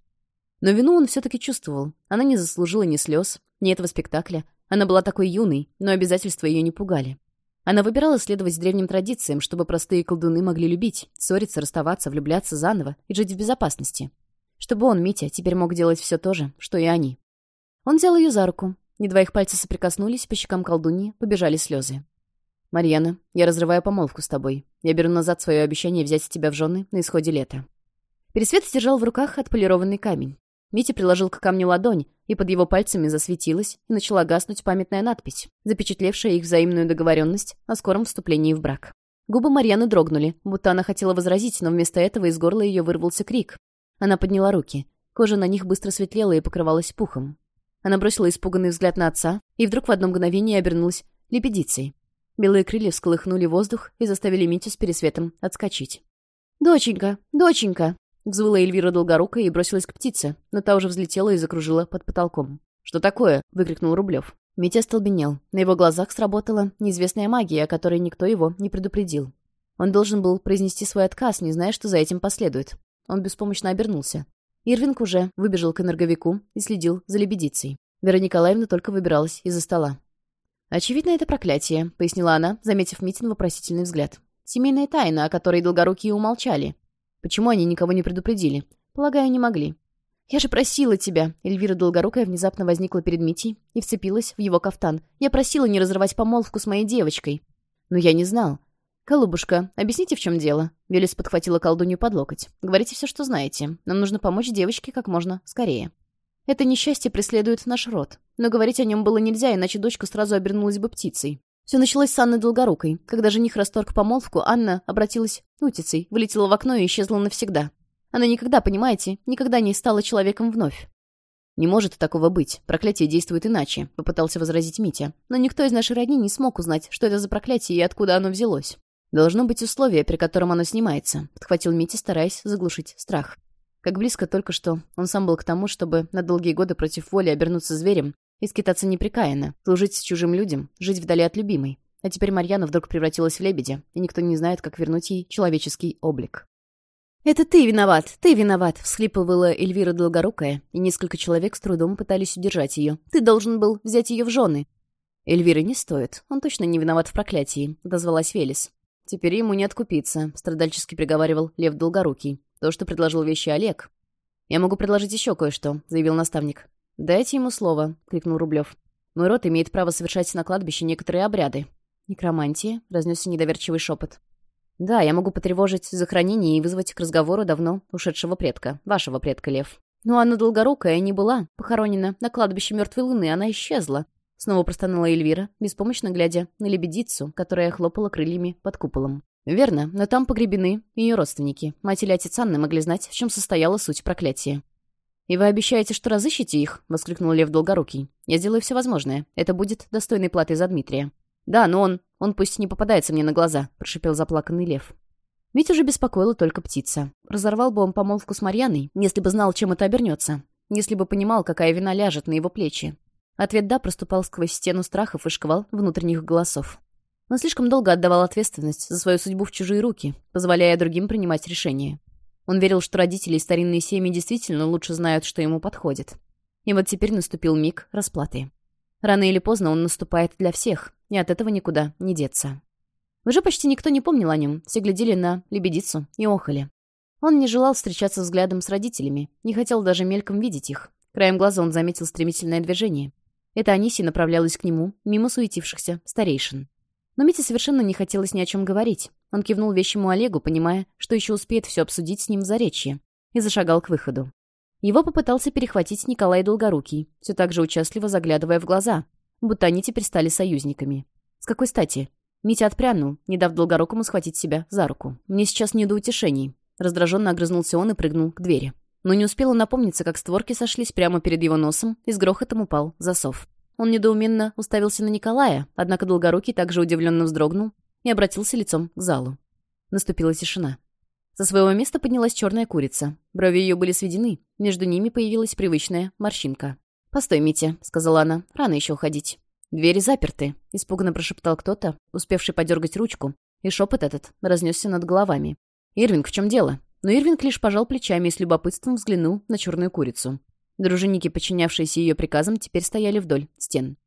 Но вину он все-таки чувствовал. Она не заслужила ни слез, ни этого спектакля, она была такой юной, но обязательства ее не пугали. Она выбирала следовать древним традициям, чтобы простые колдуны могли любить, ссориться, расставаться, влюбляться заново и жить в безопасности. Чтобы он, Митя, теперь мог делать все то же, что и они. Он взял ее за руку. Не два их пальца соприкоснулись, по щекам колдуньи побежали слезы. «Марьяна, я разрываю помолвку с тобой. Я беру назад свое обещание взять тебя в жены на исходе лета». Пересвет держал в руках отполированный камень. Митя приложил к камню ладонь, и под его пальцами засветилась и начала гаснуть памятная надпись, запечатлевшая их взаимную договоренность о скором вступлении в брак. Губы Марьяны дрогнули, будто она хотела возразить, но вместо этого из горла ее вырвался крик. Она подняла руки. Кожа на них быстро светлела и покрывалась пухом. Она бросила испуганный взгляд на отца и вдруг в одно мгновение обернулась лепедицей. Белые крылья всколыхнули воздух и заставили Митю с пересветом отскочить. «Доченька! Доченька!» Взвыла Эльвира Долгорукая и бросилась к птице, но та уже взлетела и закружила под потолком. «Что такое?» — выкрикнул Рублев. Митя столбенел. На его глазах сработала неизвестная магия, о которой никто его не предупредил. Он должен был произнести свой отказ, не зная, что за этим последует. Он беспомощно обернулся. Ирвинг уже выбежал к энерговику и следил за лебедицей. Вера Николаевна только выбиралась из-за стола. «Очевидно, это проклятие», — пояснила она, заметив Митин вопросительный взгляд. «Семейная тайна, о которой долгорукие умолчали. Почему они никого не предупредили? Полагаю, не могли. «Я же просила тебя!» Эльвира Долгорукая внезапно возникла перед Митей и вцепилась в его кафтан. «Я просила не разрывать помолвку с моей девочкой». «Но я не знал». «Голубушка, объясните, в чем дело?» Велес подхватила колдунью под локоть. «Говорите все, что знаете. Нам нужно помочь девочке как можно скорее». «Это несчастье преследует наш род. Но говорить о нем было нельзя, иначе дочка сразу обернулась бы птицей. Все началось с Анны Долгорукой. Когда жених расторг помолвку, Анна обратилась нутицей, вылетела в окно и исчезла навсегда. Она никогда, понимаете, никогда не стала человеком вновь. «Не может такого быть. Проклятие действует иначе», — попытался возразить Митя. «Но никто из нашей родни не смог узнать, что это за проклятие и откуда оно взялось. Должно быть условие, при котором оно снимается», — подхватил Митя, стараясь заглушить страх. Как близко только что он сам был к тому, чтобы на долгие годы против воли обернуться зверем и скитаться непрекаянно, служить чужим людям, жить вдали от любимой. А теперь Марьяна вдруг превратилась в лебедя, и никто не знает, как вернуть ей человеческий облик. «Это ты виноват, ты виноват!» — всхлипывала Эльвира Долгорукая, и несколько человек с трудом пытались удержать ее. «Ты должен был взять ее в жены!» «Эльвиры не стоит, он точно не виноват в проклятии», — отозвалась Велес. «Теперь ему не откупиться», — страдальчески приговаривал Лев Долгорукий. «То, что предложил вещи Олег». «Я могу предложить еще кое-что», — заявил наставник. «Дайте ему слово», — крикнул Рублев. «Мой род имеет право совершать на кладбище некоторые обряды». Некромантия, — разнесся недоверчивый шепот. «Да, я могу потревожить захоронение и вызвать к разговору давно ушедшего предка, вашего предка, Лев». «Но Анна Долгорукая не была похоронена на кладбище Мертвой Луны, она исчезла», — снова простонала Эльвира, беспомощно глядя на лебедицу, которая хлопала крыльями под куполом. «Верно, но там погребены ее родственники. Мать или отец Анны могли знать, в чем состояла суть проклятия». «И вы обещаете, что разыщете их?» — воскликнул Лев Долгорукий. «Я сделаю все возможное. Это будет достойной платой за Дмитрия». «Да, но он... Он пусть не попадается мне на глаза», — прошипел заплаканный Лев. Ведь уже беспокоила только птица. Разорвал бы он помолвку с Марьяной, если бы знал, чем это обернется. Если бы понимал, какая вина ляжет на его плечи. Ответ «да» проступал сквозь стену страхов и шквал внутренних голосов. Он слишком долго отдавал ответственность за свою судьбу в чужие руки, позволяя другим принимать решения. Он верил, что родители и старинные семьи действительно лучше знают, что ему подходит. И вот теперь наступил миг расплаты. Рано или поздно он наступает для всех, и от этого никуда не деться. Уже почти никто не помнил о нем, все глядели на лебедицу и охали. Он не желал встречаться взглядом с родителями, не хотел даже мельком видеть их. Краем глаза он заметил стремительное движение. Это Аниси направлялась к нему, мимо суетившихся старейшин. Но Мите совершенно не хотелось ни о чем говорить. Он кивнул вещему Олегу, понимая, что еще успеет все обсудить с ним в заречье, и зашагал к выходу. Его попытался перехватить Николай Долгорукий, все так же участливо заглядывая в глаза, будто они теперь стали союзниками. С какой стати? Митя отпрянул, не дав Долгорукому схватить себя за руку. «Мне сейчас не до утешений». Раздраженно огрызнулся он и прыгнул к двери. Но не успел он напомниться, как створки сошлись прямо перед его носом и с грохотом упал засов. Он недоуменно уставился на Николая, однако Долгорукий также удивленно вздрогнул и обратился лицом к залу. Наступила тишина. Со своего места поднялась черная курица. Брови ее были сведены, между ними появилась привычная морщинка. «Постой, Митя», — сказала она, — «рано еще уходить». «Двери заперты», — испуганно прошептал кто-то, успевший подергать ручку, и шепот этот разнесся над головами. «Ирвинг, в чем дело?» Но Ирвинг лишь пожал плечами и с любопытством взглянул на черную курицу. Дружинники, подчинявшиеся ее приказам, теперь стояли вдоль стен.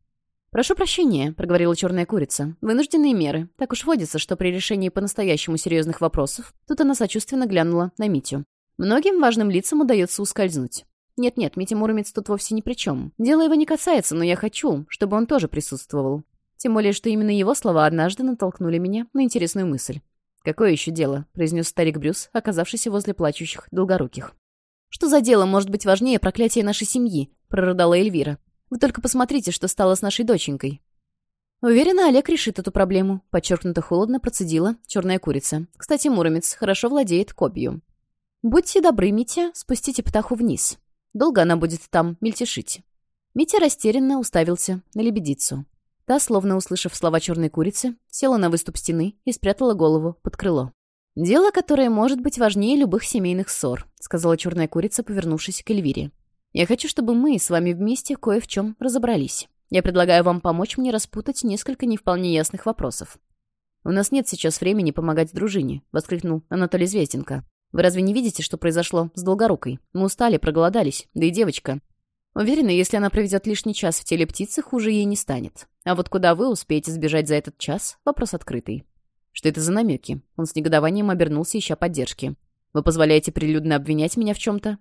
«Прошу прощения», — проговорила черная курица. «Вынужденные меры. Так уж водится, что при решении по-настоящему серьезных вопросов...» Тут она сочувственно глянула на Митю. «Многим важным лицам удается ускользнуть». «Нет-нет, Митя Муромец тут вовсе ни при чем. Дело его не касается, но я хочу, чтобы он тоже присутствовал. Тем более, что именно его слова однажды натолкнули меня на интересную мысль». «Какое еще дело?» — произнес старик Брюс, оказавшийся возле плачущих долгоруких. «Что за дело может быть важнее проклятия нашей семьи?» — прорыдала Эльвира. Вы только посмотрите, что стало с нашей доченькой». Уверена, Олег решит эту проблему. Подчеркнуто холодно процедила черная курица. Кстати, Муромец хорошо владеет копью. «Будьте добры, Митя, спустите птаху вниз. Долго она будет там мельтешить». Митя растерянно уставился на лебедицу. Та, словно услышав слова черной курицы, села на выступ стены и спрятала голову под крыло. «Дело, которое может быть важнее любых семейных ссор», — сказала черная курица, повернувшись к Эльвире. Я хочу, чтобы мы с вами вместе кое в чем разобрались. Я предлагаю вам помочь мне распутать несколько не вполне ясных вопросов. «У нас нет сейчас времени помогать дружине», — воскликнул Анатолий Звезденко. «Вы разве не видите, что произошло с Долгорукой? Мы устали, проголодались, да и девочка. Уверена, если она проведет лишний час в теле птицы, хуже ей не станет. А вот куда вы успеете сбежать за этот час — вопрос открытый». «Что это за намеки?» Он с негодованием обернулся, ища поддержки. «Вы позволяете прилюдно обвинять меня в чем-то?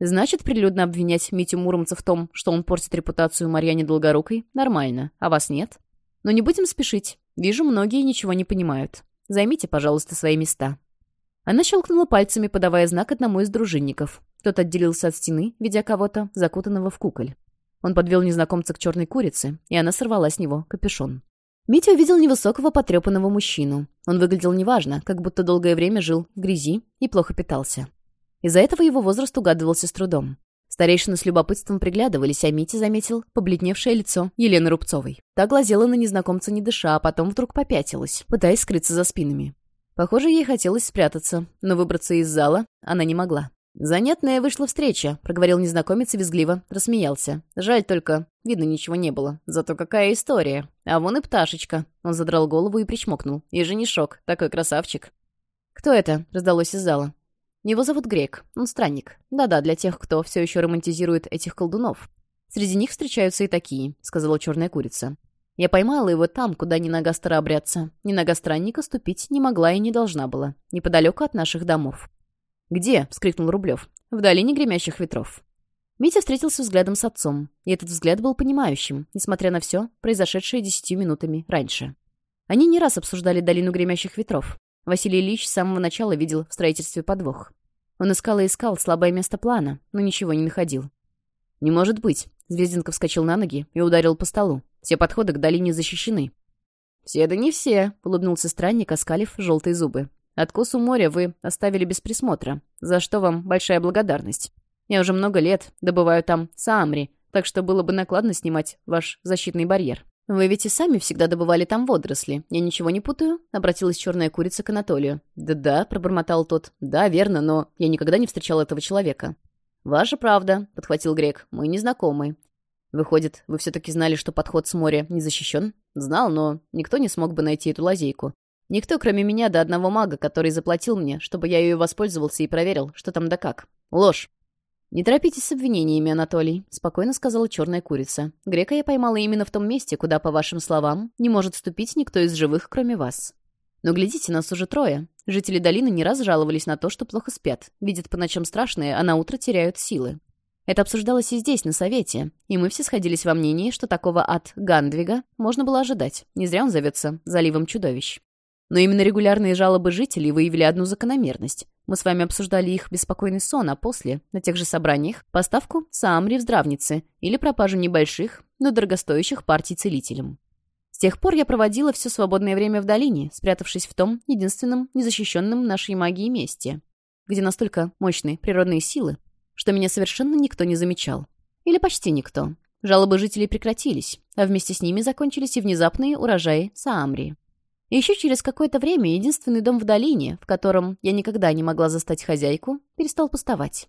Значит, прилюдно обвинять Митю Муромца в том, что он портит репутацию Марьяне Долгорукой, нормально, а вас нет. Но не будем спешить. Вижу, многие ничего не понимают. Займите, пожалуйста, свои места». Она щелкнула пальцами, подавая знак одному из дружинников. Тот отделился от стены, ведя кого-то, закутанного в куколь. Он подвел незнакомца к черной курице, и она сорвала с него капюшон. Митя увидел невысокого потрепанного мужчину. Он выглядел неважно, как будто долгое время жил в грязи и плохо питался. Из-за этого его возраст угадывался с трудом. Старейшины с любопытством приглядывались, а Митя заметил побледневшее лицо Елены Рубцовой. Та глазела на незнакомца не дыша, а потом вдруг попятилась, пытаясь скрыться за спинами. Похоже, ей хотелось спрятаться, но выбраться из зала она не могла. «Занятная вышла встреча», — проговорил незнакомец и визгливо рассмеялся. «Жаль только, видно, ничего не было. Зато какая история. А вон и пташечка». Он задрал голову и причмокнул. «И женишок, такой красавчик». «Кто это?» — раздалось из зала. Его зовут Грек, он странник. Да-да, для тех, кто все еще романтизирует этих колдунов. Среди них встречаются и такие, сказала черная курица. Я поймала его там, куда ни нога старообрядца, ни нога странника ступить не могла и не должна была, неподалеку от наших домов. «Где?» — вскрикнул Рублев. «В долине гремящих ветров». Митя встретился взглядом с отцом, и этот взгляд был понимающим, несмотря на все, произошедшее десятью минутами раньше. Они не раз обсуждали долину гремящих ветров, Василий Ильич с самого начала видел в строительстве подвох. Он искал и искал слабое место плана, но ничего не находил. «Не может быть!» — Звездинка вскочил на ноги и ударил по столу. «Все подходы к долине защищены». «Все да не все!» — улыбнулся странник, оскалив желтые зубы. «Откос у моря вы оставили без присмотра, за что вам большая благодарность. Я уже много лет добываю там саамри, так что было бы накладно снимать ваш защитный барьер». «Вы ведь и сами всегда добывали там водоросли. Я ничего не путаю?» — обратилась черная курица к Анатолию. «Да-да», — пробормотал тот. «Да, верно, но я никогда не встречал этого человека». «Ваша правда», — подхватил Грек. «Мы незнакомы». «Выходит, вы все-таки знали, что подход с моря не защищен?» «Знал, но никто не смог бы найти эту лазейку. Никто, кроме меня, до одного мага, который заплатил мне, чтобы я ее воспользовался и проверил, что там да как. Ложь!» «Не торопитесь с обвинениями, Анатолий», — спокойно сказала черная курица. «Грека я поймала именно в том месте, куда, по вашим словам, не может вступить никто из живых, кроме вас. Но глядите, нас уже трое. Жители долины не раз жаловались на то, что плохо спят, видят по ночам страшные, а на утро теряют силы. Это обсуждалось и здесь, на совете, и мы все сходились во мнении, что такого от Гандвига можно было ожидать. Не зря он зовется «Заливом чудовищ». Но именно регулярные жалобы жителей выявили одну закономерность. Мы с вами обсуждали их беспокойный сон, а после, на тех же собраниях, поставку Саамри в здравницы или пропажу небольших, но дорогостоящих партий целителям. С тех пор я проводила все свободное время в долине, спрятавшись в том единственном незащищенном нашей магии месте, где настолько мощны природные силы, что меня совершенно никто не замечал. Или почти никто. Жалобы жителей прекратились, а вместе с ними закончились и внезапные урожаи Саамри. И еще через какое-то время единственный дом в долине, в котором я никогда не могла застать хозяйку, перестал пустовать.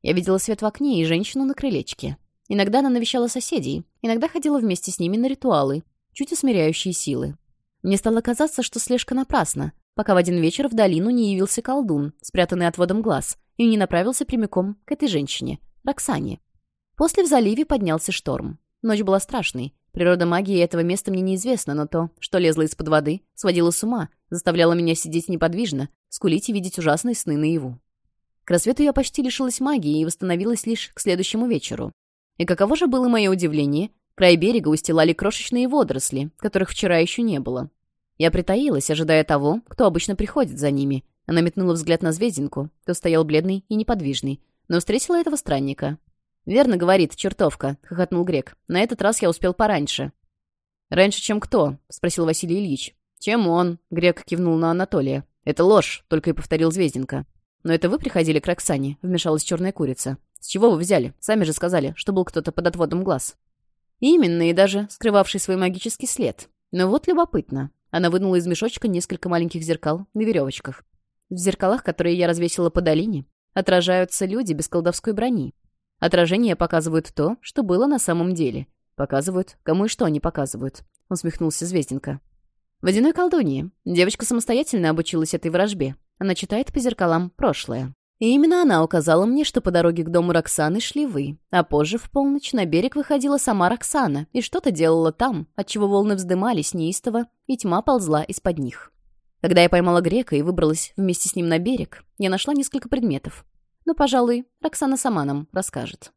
Я видела свет в окне и женщину на крылечке. Иногда она навещала соседей, иногда ходила вместе с ними на ритуалы, чуть усмиряющие силы. Мне стало казаться, что слежка напрасна, пока в один вечер в долину не явился колдун, спрятанный отводом глаз, и не направился прямиком к этой женщине, Роксане. После в заливе поднялся шторм. Ночь была страшной, Природа магии этого места мне неизвестна, но то, что лезло из-под воды, сводило с ума, заставляло меня сидеть неподвижно, скулить и видеть ужасные сны наяву. К рассвету я почти лишилась магии и восстановилась лишь к следующему вечеру. И каково же было мое удивление, край берега устилали крошечные водоросли, которых вчера еще не было. Я притаилась, ожидая того, кто обычно приходит за ними. Она метнула взгляд на звездинку, кто стоял бледный и неподвижный, но встретила этого странника. «Верно говорит, чертовка», — хохотнул Грек. «На этот раз я успел пораньше». «Раньше, чем кто?» — спросил Василий Ильич. «Чем он?» — Грек кивнул на Анатолия. «Это ложь», — только и повторил Звезденко. «Но это вы приходили к Роксане», — вмешалась черная курица. «С чего вы взяли? Сами же сказали, что был кто-то под отводом глаз». «Именно, и даже скрывавший свой магический след. Но вот любопытно». Она вынула из мешочка несколько маленьких зеркал на веревочках. «В зеркалах, которые я развесила по долине, отражаются люди без колдовской брони. Отражения показывают то, что было на самом деле. Показывают, кому и что они показывают. Усмехнулся Звезденко. Водяной колдуньи. Девочка самостоятельно обучилась этой вражбе. Она читает по зеркалам прошлое. И именно она указала мне, что по дороге к дому Роксаны шли вы, а позже в полночь на берег выходила сама Роксана и что-то делала там, отчего волны вздымались неистово, и тьма ползла из-под них. Когда я поймала грека и выбралась вместе с ним на берег, я нашла несколько предметов но, пожалуй, Роксана сама нам расскажет.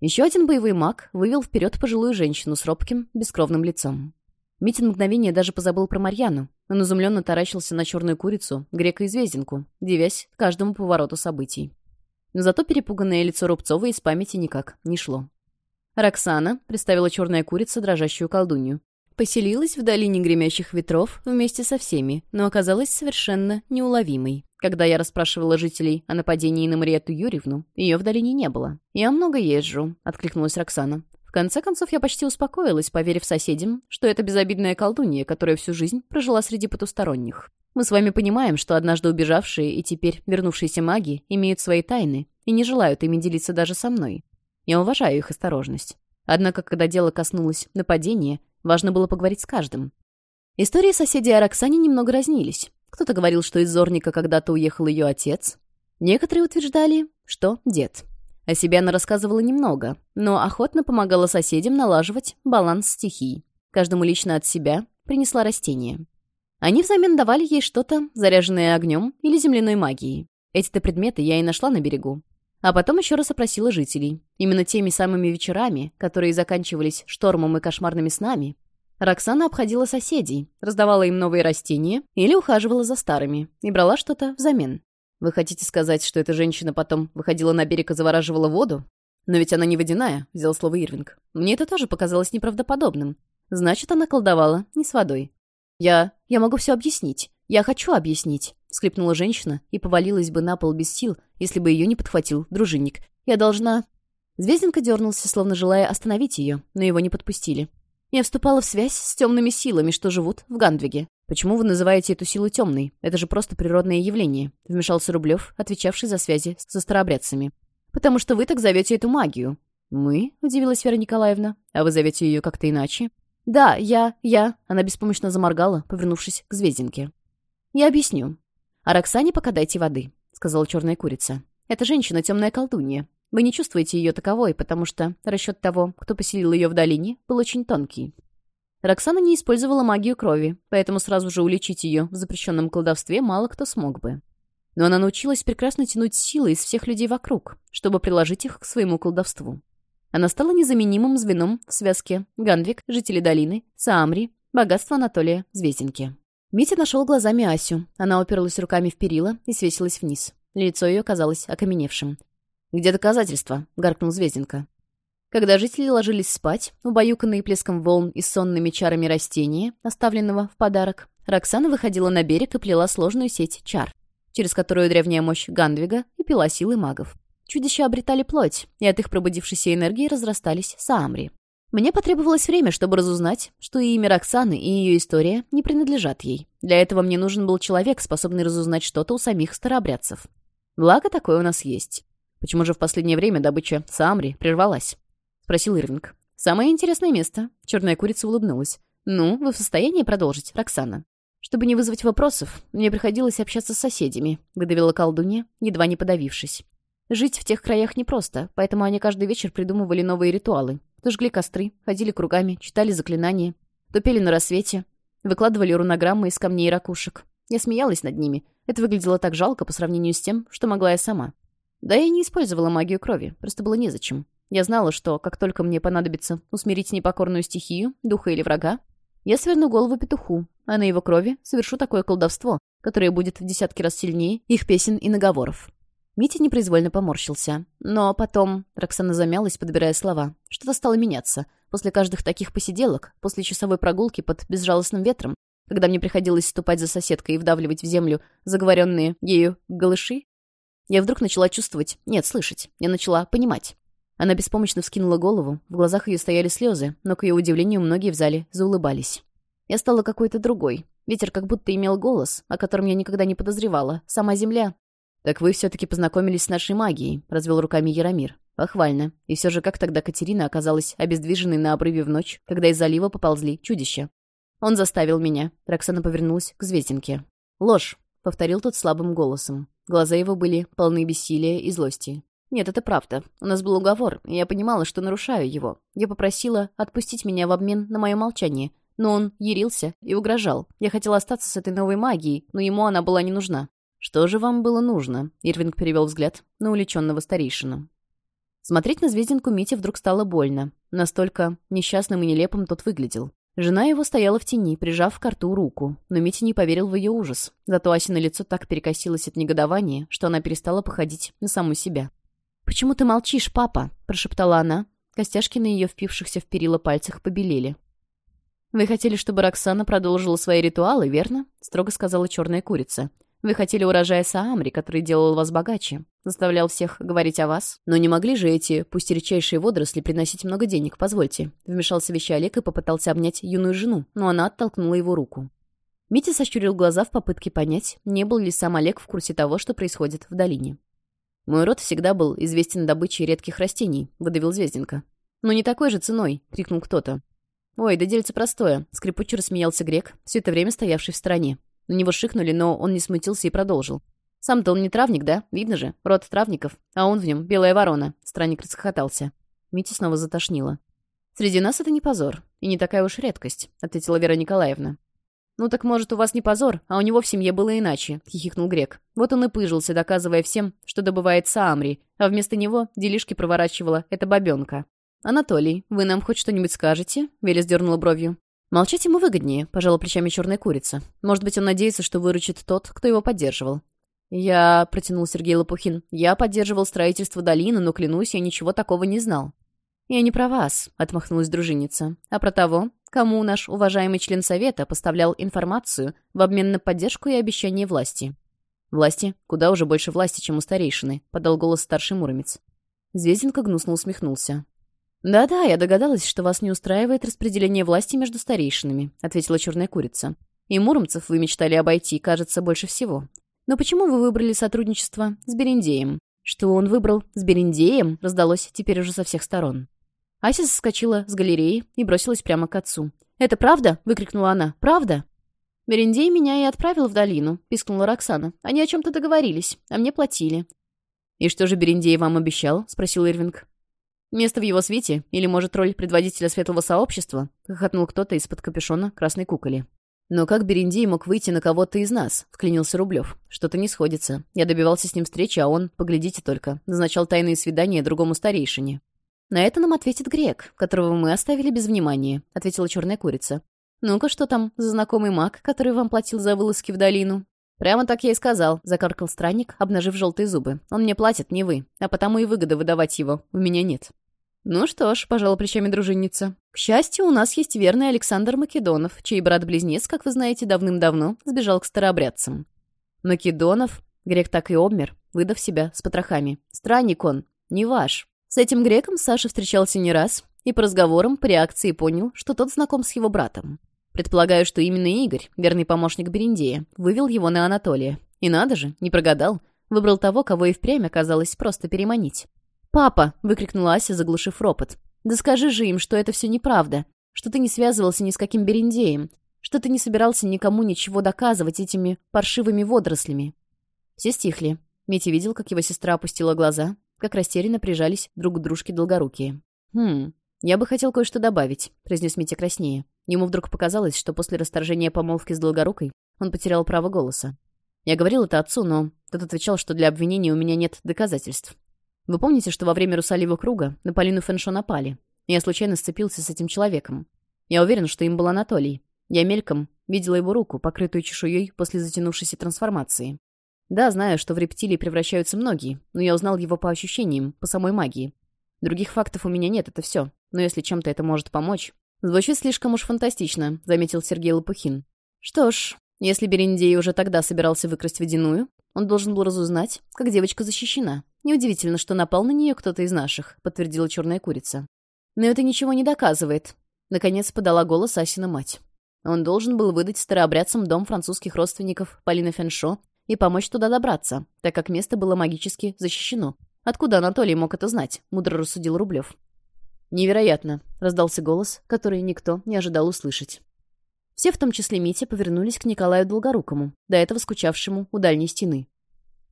Еще один боевой маг вывел вперед пожилую женщину с робким, бескровным лицом. Митин мгновение даже позабыл про Марьяну. Он изумленно таращился на черную курицу, грека и звездинку, девясь каждому повороту событий. Но зато перепуганное лицо Рубцова из памяти никак не шло. «Роксана», — представила черная курица дрожащую колдунью, поселилась в долине гремящих ветров вместе со всеми, но оказалась совершенно неуловимой. Когда я расспрашивала жителей о нападении на Мариетту Юрьевну, ее в долине не было. «Я много езжу», — откликнулась Роксана. В конце концов, я почти успокоилась, поверив соседям, что это безобидная колдунья, которая всю жизнь прожила среди потусторонних. Мы с вами понимаем, что однажды убежавшие и теперь вернувшиеся маги имеют свои тайны и не желают ими делиться даже со мной. Я уважаю их осторожность. Однако, когда дело коснулось нападения, Важно было поговорить с каждым. Истории соседей о Роксане немного разнились. Кто-то говорил, что из Зорника когда-то уехал ее отец. Некоторые утверждали, что дед. О себе она рассказывала немного, но охотно помогала соседям налаживать баланс стихий. Каждому лично от себя принесла растения. Они взамен давали ей что-то, заряженное огнем или земляной магией. Эти-то предметы я и нашла на берегу. А потом еще раз опросила жителей. Именно теми самыми вечерами, которые заканчивались штормом и кошмарными снами, Роксана обходила соседей, раздавала им новые растения или ухаживала за старыми и брала что-то взамен. Вы хотите сказать, что эта женщина потом выходила на берег и завораживала воду? Но ведь она не водяная, взял слово Ирвинг. Мне это тоже показалось неправдоподобным. Значит, она колдовала не с водой. Я... я могу все объяснить. Я хочу объяснить. — скрипнула женщина и повалилась бы на пол без сил, если бы ее не подхватил дружинник. «Я должна...» Звездинка дернулся, словно желая остановить ее, но его не подпустили. «Я вступала в связь с темными силами, что живут в Гандвиге. Почему вы называете эту силу темной? Это же просто природное явление», — вмешался Рублев, отвечавший за связи со старообрядцами. «Потому что вы так зовете эту магию». «Мы?» — удивилась Вера Николаевна. «А вы зовете ее как-то иначе?» «Да, я, я...» — она беспомощно заморгала, повернувшись к Звездинке. «Я объясню. «А Роксане пока дайте воды», — сказала черная курица. Это женщина темная колдунья. Вы не чувствуете ее таковой, потому что расчет того, кто поселил ее в долине, был очень тонкий». Роксана не использовала магию крови, поэтому сразу же уличить ее в запрещенном колдовстве мало кто смог бы. Но она научилась прекрасно тянуть силы из всех людей вокруг, чтобы приложить их к своему колдовству. Она стала незаменимым звеном в связке Ганвик, жители долины, Саамри, богатство Анатолия, Звездинки. Митя нашел глазами Асю. Она уперлась руками в перила и свесилась вниз. Лицо ее казалось окаменевшим. «Где доказательства?» — гаркнул Звезденко. Когда жители ложились спать, убаюканные плеском волн и сонными чарами растения, оставленного в подарок, Роксана выходила на берег и плела сложную сеть чар, через которую древняя мощь Гандвига и пила силы магов. Чудища обретали плоть, и от их пробудившейся энергии разрастались саамри, мне потребовалось время, чтобы разузнать, что и имя Роксаны, и ее история не принадлежат ей. Для этого мне нужен был человек, способный разузнать что-то у самих старообрядцев. Благо, такое у нас есть. Почему же в последнее время добыча Самри прервалась? Спросил Ирвинг. Самое интересное место. Черная курица улыбнулась. Ну, вы в состоянии продолжить, Роксана? Чтобы не вызвать вопросов, мне приходилось общаться с соседями, выдавила колдунья, едва не подавившись. Жить в тех краях непросто, поэтому они каждый вечер придумывали новые ритуалы. То жгли костры, ходили кругами, читали заклинания, то пели на рассвете, выкладывали рунограммы из камней и ракушек. Я смеялась над ними. Это выглядело так жалко по сравнению с тем, что могла я сама. Да я не использовала магию крови, просто было незачем. Я знала, что, как только мне понадобится усмирить непокорную стихию, духа или врага, я сверну голову петуху, а на его крови совершу такое колдовство, которое будет в десятки раз сильнее их песен и наговоров. Митя непроизвольно поморщился. Но потом Роксана замялась, подбирая слова. Что-то стало меняться. После каждых таких посиделок, после часовой прогулки под безжалостным ветром, когда мне приходилось ступать за соседкой и вдавливать в землю заговоренные ею голыши, я вдруг начала чувствовать... Нет, слышать. Я начала понимать. Она беспомощно вскинула голову, в глазах ее стояли слезы, но, к ее удивлению, многие в зале заулыбались. Я стала какой-то другой. Ветер как будто имел голос, о котором я никогда не подозревала. Сама земля «Так вы все-таки познакомились с нашей магией», — развел руками Яромир. «Похвально. И все же как тогда Катерина оказалась обездвиженной на обрыве в ночь, когда из залива поползли чудища?» «Он заставил меня». Роксана повернулась к Звездинке. «Ложь», — повторил тот слабым голосом. Глаза его были полны бессилия и злости. «Нет, это правда. У нас был уговор, и я понимала, что нарушаю его. Я попросила отпустить меня в обмен на мое молчание, но он ярился и угрожал. Я хотела остаться с этой новой магией, но ему она была не нужна. «Что же вам было нужно?» — Ирвинг перевел взгляд на уличенного старейшину. Смотреть на звездинку Мити вдруг стало больно. Настолько несчастным и нелепым тот выглядел. Жена его стояла в тени, прижав к рту руку, но Мити не поверил в ее ужас. Зато Асина лицо так перекосилось от негодования, что она перестала походить на саму себя. «Почему ты молчишь, папа?» – прошептала она. Костяшки на ее впившихся в перила пальцах побелели. «Вы хотели, чтобы Роксана продолжила свои ритуалы, верно?» – строго сказала черная курица. Вы хотели урожая Саамри, который делал вас богаче, заставлял всех говорить о вас. Но не могли же эти, пусть редчайшие водоросли, приносить много денег, позвольте». Вмешался вещи Олег и попытался обнять юную жену, но она оттолкнула его руку. Митя сощурил глаза в попытке понять, не был ли сам Олег в курсе того, что происходит в долине. «Мой род всегда был известен добычей редких растений», — выдавил Звезденко. «Но не такой же ценой», — крикнул кто-то. «Ой, да дельце простое», — скрипуче рассмеялся грек, все это время стоявший в стороне. На него шикнули, но он не смутился и продолжил. «Сам-то он не травник, да? Видно же, род травников. А он в нем, белая ворона». Странник расхохотался. Митю снова затошнило. «Среди нас это не позор. И не такая уж редкость», — ответила Вера Николаевна. «Ну так, может, у вас не позор, а у него в семье было иначе», — хихикнул Грек. Вот он и пыжился, доказывая всем, что добывает Саамри, а вместо него делишки проворачивала эта бабёнка". «Анатолий, вы нам хоть что-нибудь скажете?» — Веля сдернула бровью. Молчать ему выгоднее, пожала плечами черная курица. Может быть, он надеется, что выручит тот, кто его поддерживал. «Я...» — протянул Сергей Лопухин. «Я поддерживал строительство долины, но, клянусь, я ничего такого не знал». «Я не про вас», — отмахнулась дружиница, «А про того, кому наш уважаемый член Совета поставлял информацию в обмен на поддержку и обещание власти». «Власти? Куда уже больше власти, чем у старейшины», — подал голос старший Муромец. Звезденко гнусно усмехнулся. «Да-да, я догадалась, что вас не устраивает распределение власти между старейшинами», — ответила черная курица. «И муромцев вы мечтали обойти, кажется, больше всего. Но почему вы выбрали сотрудничество с Берендеем?» «Что он выбрал с Берендеем?» — раздалось теперь уже со всех сторон. Ася соскочила с галереи и бросилась прямо к отцу. «Это правда?» — выкрикнула она. «Правда?» «Берендей меня и отправил в долину», — пискнула Роксана. «Они о чем-то договорились, а мне платили». «И что же Берендей вам обещал?» — спросил Ирвинг. Место в его свете, или, может, роль предводителя светлого сообщества, хохотнул кто-то из-под капюшона красной куколи. «Но как Берендей мог выйти на кого-то из нас?» — вклинился Рублев. «Что-то не сходится. Я добивался с ним встречи, а он, поглядите только, назначал тайные свидания другому старейшине». «На это нам ответит грек, которого мы оставили без внимания», — ответила черная курица. «Ну-ка, что там за знакомый маг, который вам платил за вылазки в долину?» «Прямо так я и сказал», — закаркал странник, обнажив желтые зубы. «Он мне платит, не вы, а потому и выгоды выдавать его у меня нет». Ну что ж, пожала плечами дружинница. К счастью, у нас есть верный Александр Македонов, чей брат-близнец, как вы знаете, давным-давно сбежал к старообрядцам. Македонов? Грек так и обмер, выдав себя с потрохами. Странник он, не ваш. С этим греком Саша встречался не раз и по разговорам, по реакции понял, что тот знаком с его братом. Предполагаю, что именно Игорь, верный помощник Берендея, вывел его на Анатолия. И надо же, не прогадал. Выбрал того, кого и впрямь оказалось просто переманить. «Папа!» — выкрикнула Ася, заглушив ропот. «Да скажи же им, что это все неправда, что ты не связывался ни с каким бериндеем, что ты не собирался никому ничего доказывать этими паршивыми водорослями». Все стихли. Митя видел, как его сестра опустила глаза, как растерянно прижались друг к дружке долгорукие. «Хм, я бы хотел кое-что добавить», — произнес Митя краснее. Ему вдруг показалось, что после расторжения помолвки с долгорукой он потерял право голоса. «Я говорил это отцу, но тот отвечал, что для обвинения у меня нет доказательств. Вы помните, что во время Русалива круга на Полину Фэншо напали? Я случайно сцепился с этим человеком. Я уверен, что им был Анатолий. Я мельком видела его руку, покрытую чешуей после затянувшейся трансформации. Да, знаю, что в рептилии превращаются многие, но я узнал его по ощущениям, по самой магии. Других фактов у меня нет, это все. Но если чем-то это может помочь... Звучит слишком уж фантастично, заметил Сергей Лопухин. Что ж, если Берендей уже тогда собирался выкрасть водяную, он должен был разузнать, как девочка защищена. Неудивительно, что напал на нее кто-то из наших», — подтвердила черная курица. «Но это ничего не доказывает», — наконец подала голос Асина мать. Он должен был выдать старообрядцам дом французских родственников Полины Феншо и помочь туда добраться, так как место было магически защищено. Откуда Анатолий мог это знать? Мудро рассудил Рублев. «Невероятно!» — раздался голос, который никто не ожидал услышать. Все, в том числе Митя, повернулись к Николаю Долгорукому, до этого скучавшему у дальней стены.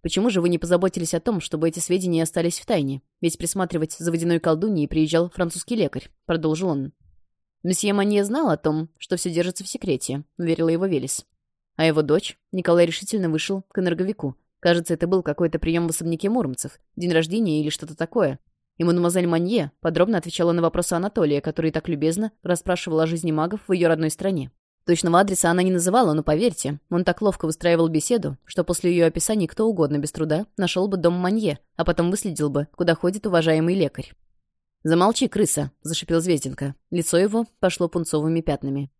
«Почему же вы не позаботились о том, чтобы эти сведения остались в тайне? Ведь присматривать за водяной колдуньей приезжал французский лекарь», — продолжил он. «Месье Манье знал о том, что все держится в секрете», — уверила его Велес. А его дочь, Николай решительно вышел к энерговику. Кажется, это был какой-то прием в особняке Муромцев, день рождения или что-то такое. И мадемуазель Манье подробно отвечала на вопросы Анатолия, который так любезно расспрашивал о жизни магов в ее родной стране. Точного адреса она не называла, но поверьте, он так ловко выстраивал беседу, что после ее описания кто угодно без труда нашел бы дом Манье, а потом выследил бы, куда ходит уважаемый лекарь. «Замолчи, крыса!» — зашипел Звезденко. Лицо его пошло пунцовыми пятнами.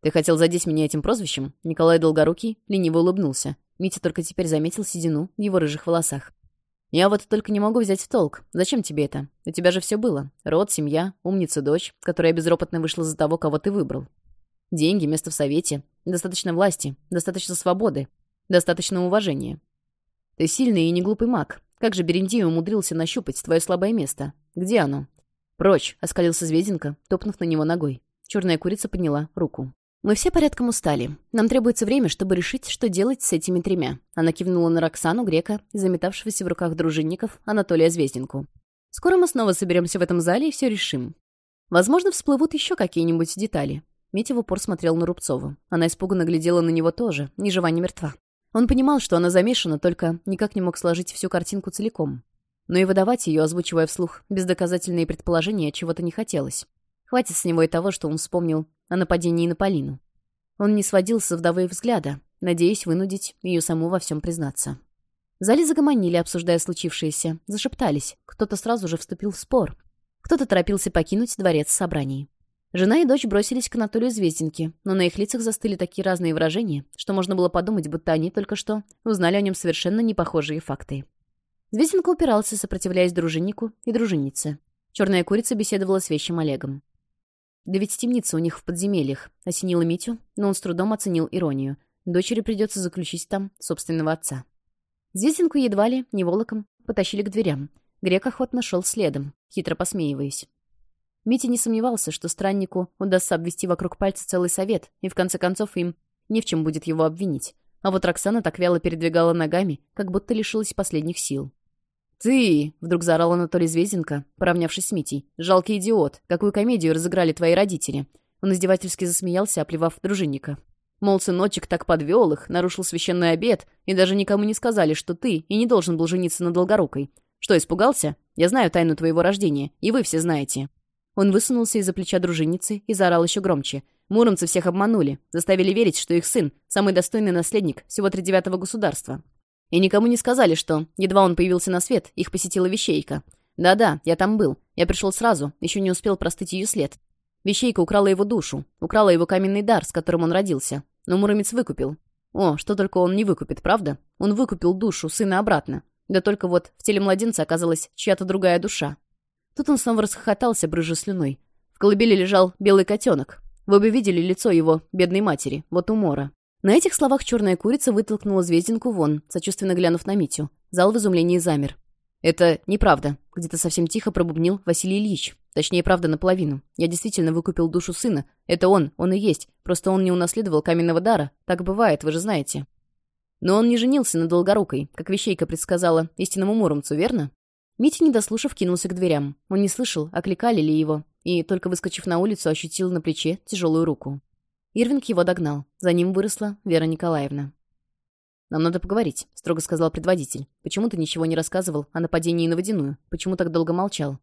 «Ты хотел задеть меня этим прозвищем?» Николай Долгорукий лениво улыбнулся. Митя только теперь заметил седину в его рыжих волосах. «Я вот только не могу взять в толк. Зачем тебе это? У тебя же все было. Род, семья, умница дочь, которая безропотно вышла за того, кого ты выбрал. Деньги, место в совете, достаточно власти, достаточно свободы, достаточно уважения. Ты сильный и не глупый маг. Как же Берендей умудрился нащупать твое слабое место? Где оно? Прочь, оскалился Зведенко, топнув на него ногой. Черная курица подняла руку. «Мы все порядком устали. Нам требуется время, чтобы решить, что делать с этими тремя». Она кивнула на Роксану, грека, заметавшегося в руках дружинников Анатолия Звездинку. «Скоро мы снова соберемся в этом зале и все решим. Возможно, всплывут еще какие-нибудь детали. Митя в упор смотрел на Рубцова. Она испуганно глядела на него тоже, ни жива, ни мертва. Он понимал, что она замешана, только никак не мог сложить всю картинку целиком. Но и выдавать ее, озвучивая вслух бездоказательные предположения, чего-то не хотелось. Хватит с него и того, что он вспомнил о нападении на Полину. Он не сводил со вдовы взгляда, надеясь вынудить ее саму во всем признаться. Зали зале загомонили, обсуждая случившееся, зашептались. Кто-то сразу же вступил в спор. Кто-то торопился покинуть дворец собраний. Жена и дочь бросились к Анатолию Звездинке, но на их лицах застыли такие разные выражения, что можно было подумать, будто они только что узнали о нем совершенно непохожие факты. Звездинка упирался, сопротивляясь дружиннику и дружиннице. Черная курица беседовала с вещим Олегом. «Да ведь темница у них в подземельях», — осенила Митю, но он с трудом оценил иронию. Дочери придется заключить там собственного отца. Звездинку едва ли, не волоком, потащили к дверям. Грек охотно шел следом, хитро посмеиваясь. Митя не сомневался, что страннику удастся обвести вокруг пальца целый совет, и в конце концов им не в чем будет его обвинить. А вот Роксана так вяло передвигала ногами, как будто лишилась последних сил. «Ты!» — вдруг заорал Анатолий Звезденко, поравнявшись с Митей. «Жалкий идиот! Какую комедию разыграли твои родители!» Он издевательски засмеялся, оплевав дружинника. Мол, сыночек так подвел их, нарушил священный обед, и даже никому не сказали, что ты и не должен был жениться на Долгорукой. Что, испугался? Я знаю тайну твоего рождения, и вы все знаете. Он высунулся из-за плеча дружинницы и заорал еще громче. «Муромцы всех обманули, заставили верить, что их сын — самый достойный наследник всего тридевятого государства. И никому не сказали, что, едва он появился на свет, их посетила вещейка. Да-да, я там был. Я пришел сразу, еще не успел простыть ее след. Вещейка украла его душу, украла его каменный дар, с которым он родился. Но Муромец выкупил. О, что только он не выкупит, правда? Он выкупил душу сына обратно. Да только вот в теле младенца оказалась чья-то другая душа. Тут он сам расхохотался, брыжа слюной. В колыбели лежал белый котенок. Вы бы видели лицо его, бедной матери, вот умора. На этих словах черная курица вытолкнула звездинку вон, сочувственно глянув на Митю. Зал в изумлении замер. «Это неправда», — где-то совсем тихо пробубнил Василий Ильич. Точнее, правда, наполовину. Я действительно выкупил душу сына. Это он, он и есть. Просто он не унаследовал каменного дара. Так бывает, вы же знаете. Но он не женился на Долгорукой, как вещейка предсказала истинному Муромцу, верно? Митя не дослушав, кинулся к дверям. Он не слышал, а окликали ли его, и, только выскочив на улицу, ощутил на плече тяжелую руку. Ирвинг его догнал. За ним выросла Вера Николаевна. «Нам надо поговорить», — строго сказал предводитель. «Почему ты ничего не рассказывал о нападении на водяную? Почему так долго молчал?»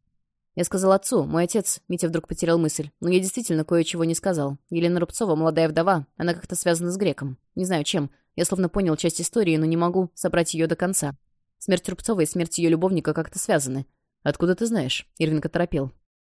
«Я сказал отцу. Мой отец...» — Митя вдруг потерял мысль. «Но я действительно кое-чего не сказал. Елена Рубцова, молодая вдова, она как-то связана с греком. Не знаю чем. Я словно понял часть истории, но не могу собрать ее до конца. Смерть Трубцова и смерть ее любовника как-то связаны. Откуда ты знаешь?» Ирвинка торопил.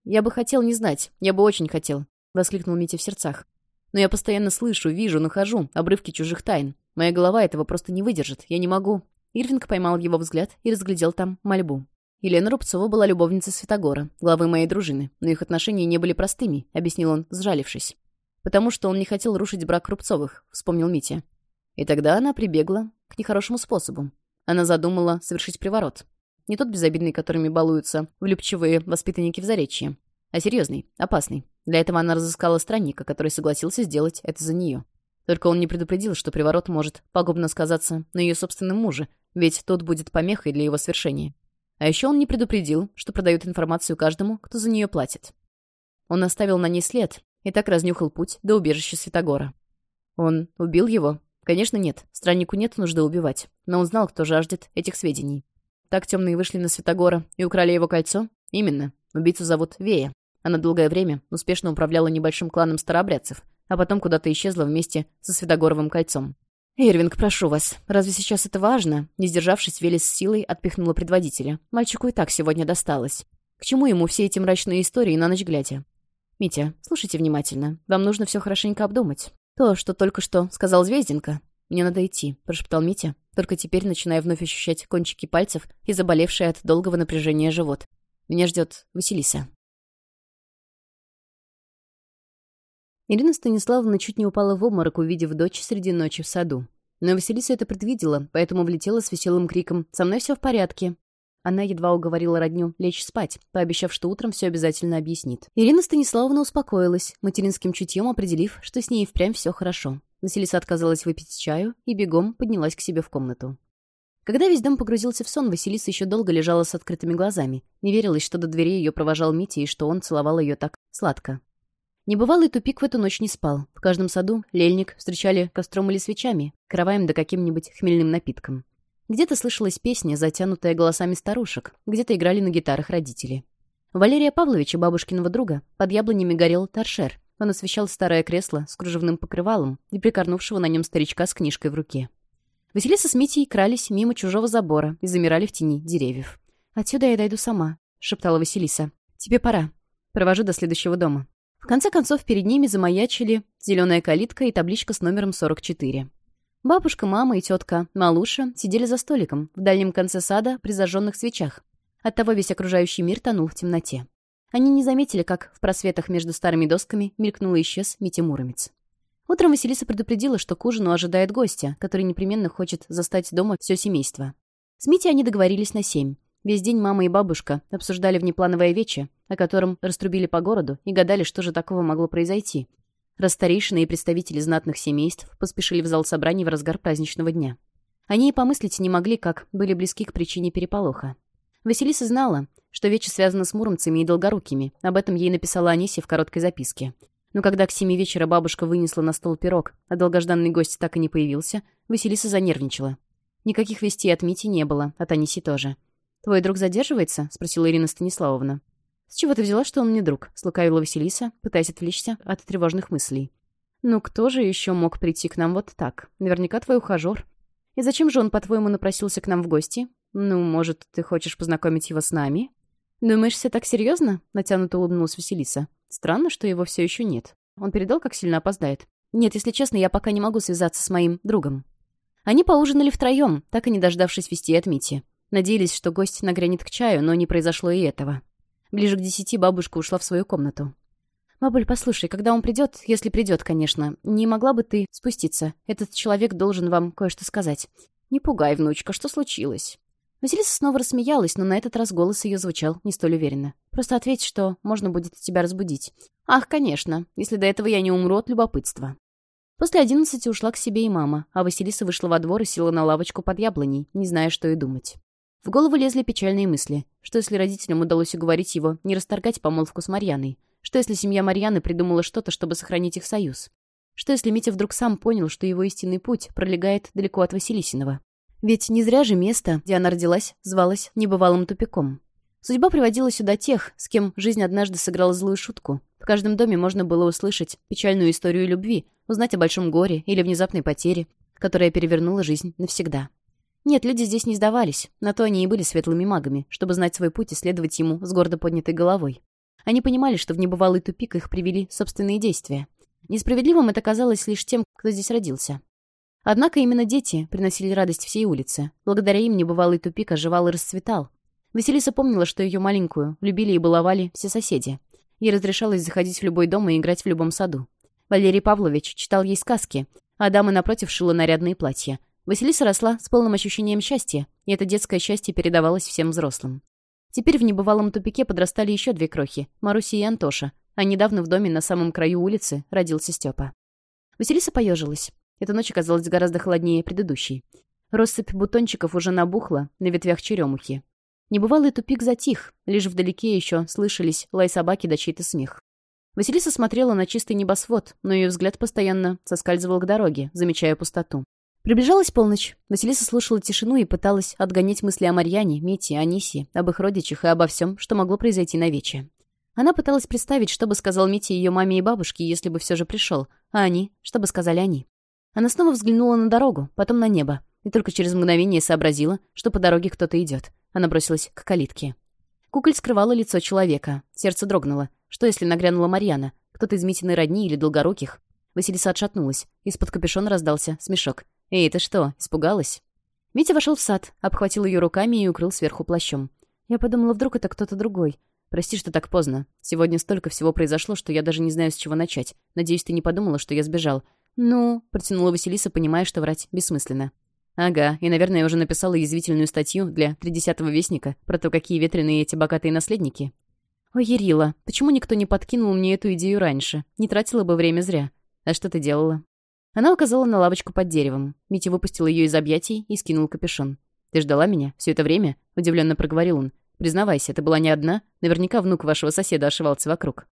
«Я бы хотел не знать. Я бы очень хотел», — воскликнул Митя в сердцах. «Но я постоянно слышу, вижу, нахожу обрывки чужих тайн. Моя голова этого просто не выдержит. Я не могу». Ирвинг поймал его взгляд и разглядел там мольбу. «Елена Рубцова была любовницей Святогора, главы моей дружины, но их отношения не были простыми», — объяснил он, сжалившись. «Потому что он не хотел рушить брак Рубцовых», — вспомнил Митя. И тогда она прибегла к нехорошему способу. Она задумала совершить приворот. Не тот безобидный, которыми балуются влюбчивые воспитанники в Заречье, а серьезный, опасный. Для этого она разыскала странника, который согласился сделать это за нее. Только он не предупредил, что приворот может пагубно сказаться на ее собственном муже, ведь тот будет помехой для его свершения. А еще он не предупредил, что продают информацию каждому, кто за нее платит. Он оставил на ней след и так разнюхал путь до убежища Святогора. Он убил его, Конечно, нет. Страннику нет нужды убивать. Но он знал, кто жаждет этих сведений. Так темные вышли на Святогора и украли его кольцо? Именно. Убийцу зовут Вея. Она долгое время успешно управляла небольшим кланом старообрядцев, а потом куда-то исчезла вместе со Святогоровым кольцом. Эрвинг, прошу вас, разве сейчас это важно?» Не сдержавшись, Велес с силой отпихнула предводителя. Мальчику и так сегодня досталось. К чему ему все эти мрачные истории на ночь глядя? «Митя, слушайте внимательно. Вам нужно все хорошенько обдумать. «То, что только что сказал Звезденко. Мне надо идти», — прошептал Митя, только теперь начиная вновь ощущать кончики пальцев и заболевший от долгого напряжения живот. «Меня ждет Василиса». Ирина Станиславовна чуть не упала в обморок, увидев дочь среди ночи в саду. Но Василиса это предвидела, поэтому влетела с веселым криком «Со мной все в порядке!» Она едва уговорила родню лечь спать, пообещав, что утром все обязательно объяснит. Ирина Станиславовна успокоилась, материнским чутьем определив, что с ней впрямь все хорошо. Василиса отказалась выпить чаю и бегом поднялась к себе в комнату. Когда весь дом погрузился в сон, Василиса еще долго лежала с открытыми глазами. Не верилось, что до двери ее провожал Митя и что он целовал ее так сладко. Небывалый тупик в эту ночь не спал. В каждом саду лельник встречали костром или свечами, караваем да каким-нибудь хмельным напитком. Где-то слышалась песня, затянутая голосами старушек, где-то играли на гитарах родители. Валерия Павловича, бабушкиного друга, под яблонями горел торшер. Он освещал старое кресло с кружевным покрывалом и прикорнувшего на нем старичка с книжкой в руке. Василиса с Митей крались мимо чужого забора и замирали в тени деревьев. «Отсюда я дойду сама», — шептала Василиса. «Тебе пора. Провожу до следующего дома». В конце концов, перед ними замаячили зеленая калитка и табличка с номером 44. Бабушка, мама и тетка, Малуша сидели за столиком в дальнем конце сада при зажженных свечах. Оттого весь окружающий мир тонул в темноте. Они не заметили, как в просветах между старыми досками мелькнул и исчез Митя Муромец. Утром Василиса предупредила, что к ужину ожидает гостя, который непременно хочет застать дома все семейство. С Митей они договорились на семь. Весь день мама и бабушка обсуждали внеплановое вече, о котором раструбили по городу и гадали, что же такого могло произойти, раз и представители знатных семейств поспешили в зал собраний в разгар праздничного дня. Они и помыслить не могли, как были близки к причине переполоха. Василиса знала, что Вече связана с муромцами и долгорукими, об этом ей написала Анисия в короткой записке. Но когда к семи вечера бабушка вынесла на стол пирог, а долгожданный гость так и не появился, Василиса занервничала. Никаких вестей от Мити не было, от Аниси тоже. «Твой друг задерживается?» — спросила Ирина Станиславовна. С чего ты взяла, что он мне друг?» — слукавила Василиса, пытаясь отвлечься от тревожных мыслей. «Ну кто же еще мог прийти к нам вот так? Наверняка твой ухажер. И зачем же он, по-твоему, напросился к нам в гости? Ну, может, ты хочешь познакомить его с нами?» «Думаешь, все так серьезно?» — натянуто улыбнулась Василиса. «Странно, что его все еще нет. Он передал, как сильно опоздает. Нет, если честно, я пока не могу связаться с моим другом». Они поужинали втроем, так и не дождавшись вести от Мити. Надеялись, что гость нагрянет к чаю, но не произошло и этого. Ближе к десяти бабушка ушла в свою комнату. Бабуль, послушай, когда он придет, если придет, конечно, не могла бы ты спуститься? Этот человек должен вам кое-что сказать». «Не пугай, внучка, что случилось?» Василиса снова рассмеялась, но на этот раз голос ее звучал не столь уверенно. «Просто ответь, что можно будет тебя разбудить». «Ах, конечно, если до этого я не умру от любопытства». После одиннадцати ушла к себе и мама, а Василиса вышла во двор и села на лавочку под яблоней, не зная, что и думать. В голову лезли печальные мысли. Что если родителям удалось уговорить его не расторгать помолвку с Марьяной? Что если семья Марьяны придумала что-то, чтобы сохранить их союз? Что если Митя вдруг сам понял, что его истинный путь пролегает далеко от Василисиного? Ведь не зря же место, где она родилась, звалось небывалым тупиком. Судьба приводила сюда тех, с кем жизнь однажды сыграла злую шутку. В каждом доме можно было услышать печальную историю любви, узнать о большом горе или внезапной потере, которая перевернула жизнь навсегда. Нет, люди здесь не сдавались. На то они и были светлыми магами, чтобы знать свой путь и следовать ему с гордо поднятой головой. Они понимали, что в небывалый тупик их привели собственные действия. Несправедливым это казалось лишь тем, кто здесь родился. Однако именно дети приносили радость всей улице. Благодаря им небывалый тупик оживал и расцветал. Василиса помнила, что ее маленькую любили и баловали все соседи. Ей разрешалось заходить в любой дом и играть в любом саду. Валерий Павлович читал ей сказки, а дамы напротив шила нарядные платья, Василиса росла с полным ощущением счастья, и это детское счастье передавалось всем взрослым. Теперь в небывалом тупике подрастали еще две крохи — Маруси и Антоша, а недавно в доме на самом краю улицы родился Степа. Василиса поежилась. Эта ночь оказалась гораздо холоднее предыдущей. Россыпь бутончиков уже набухла на ветвях черемухи. Небывалый тупик затих, лишь вдалеке еще слышались лай собаки да чей-то смех. Василиса смотрела на чистый небосвод, но ее взгляд постоянно соскальзывал к дороге, замечая пустоту. Приближалась полночь. Василиса слушала тишину и пыталась отгонять мысли о Марьяне, Мите, Анисе, об их родичах и обо всем, что могло произойти на вече. Она пыталась представить, что бы сказал Митя ее маме и бабушке, если бы все же пришел, а они, что бы сказали они. Она снова взглянула на дорогу, потом на небо, и только через мгновение сообразила, что по дороге кто-то идет. Она бросилась к калитке. Куколь скрывала лицо человека. Сердце дрогнуло. Что, если нагрянула Марьяна? Кто-то из Митиной родни или долгоруких? Василиса отшатнулась. Из-под капюшона раздался смешок. «Эй, ты что, испугалась?» Митя вошел в сад, обхватил ее руками и укрыл сверху плащом. Я подумала, вдруг это кто-то другой. «Прости, что так поздно. Сегодня столько всего произошло, что я даже не знаю, с чего начать. Надеюсь, ты не подумала, что я сбежал». «Ну...» — протянула Василиса, понимая, что врать бессмысленно. «Ага, и, наверное, я уже написала язвительную статью для «Тридесятого вестника» про то, какие ветреные эти богатые наследники». О, Ерила, почему никто не подкинул мне эту идею раньше? Не тратила бы время зря. А что ты делала?» Она указала на лавочку под деревом. Митя выпустил ее из объятий и скинул капюшон. «Ты ждала меня все это время?» — удивленно проговорил он. «Признавайся, это была не одна. Наверняка внук вашего соседа ошивался вокруг».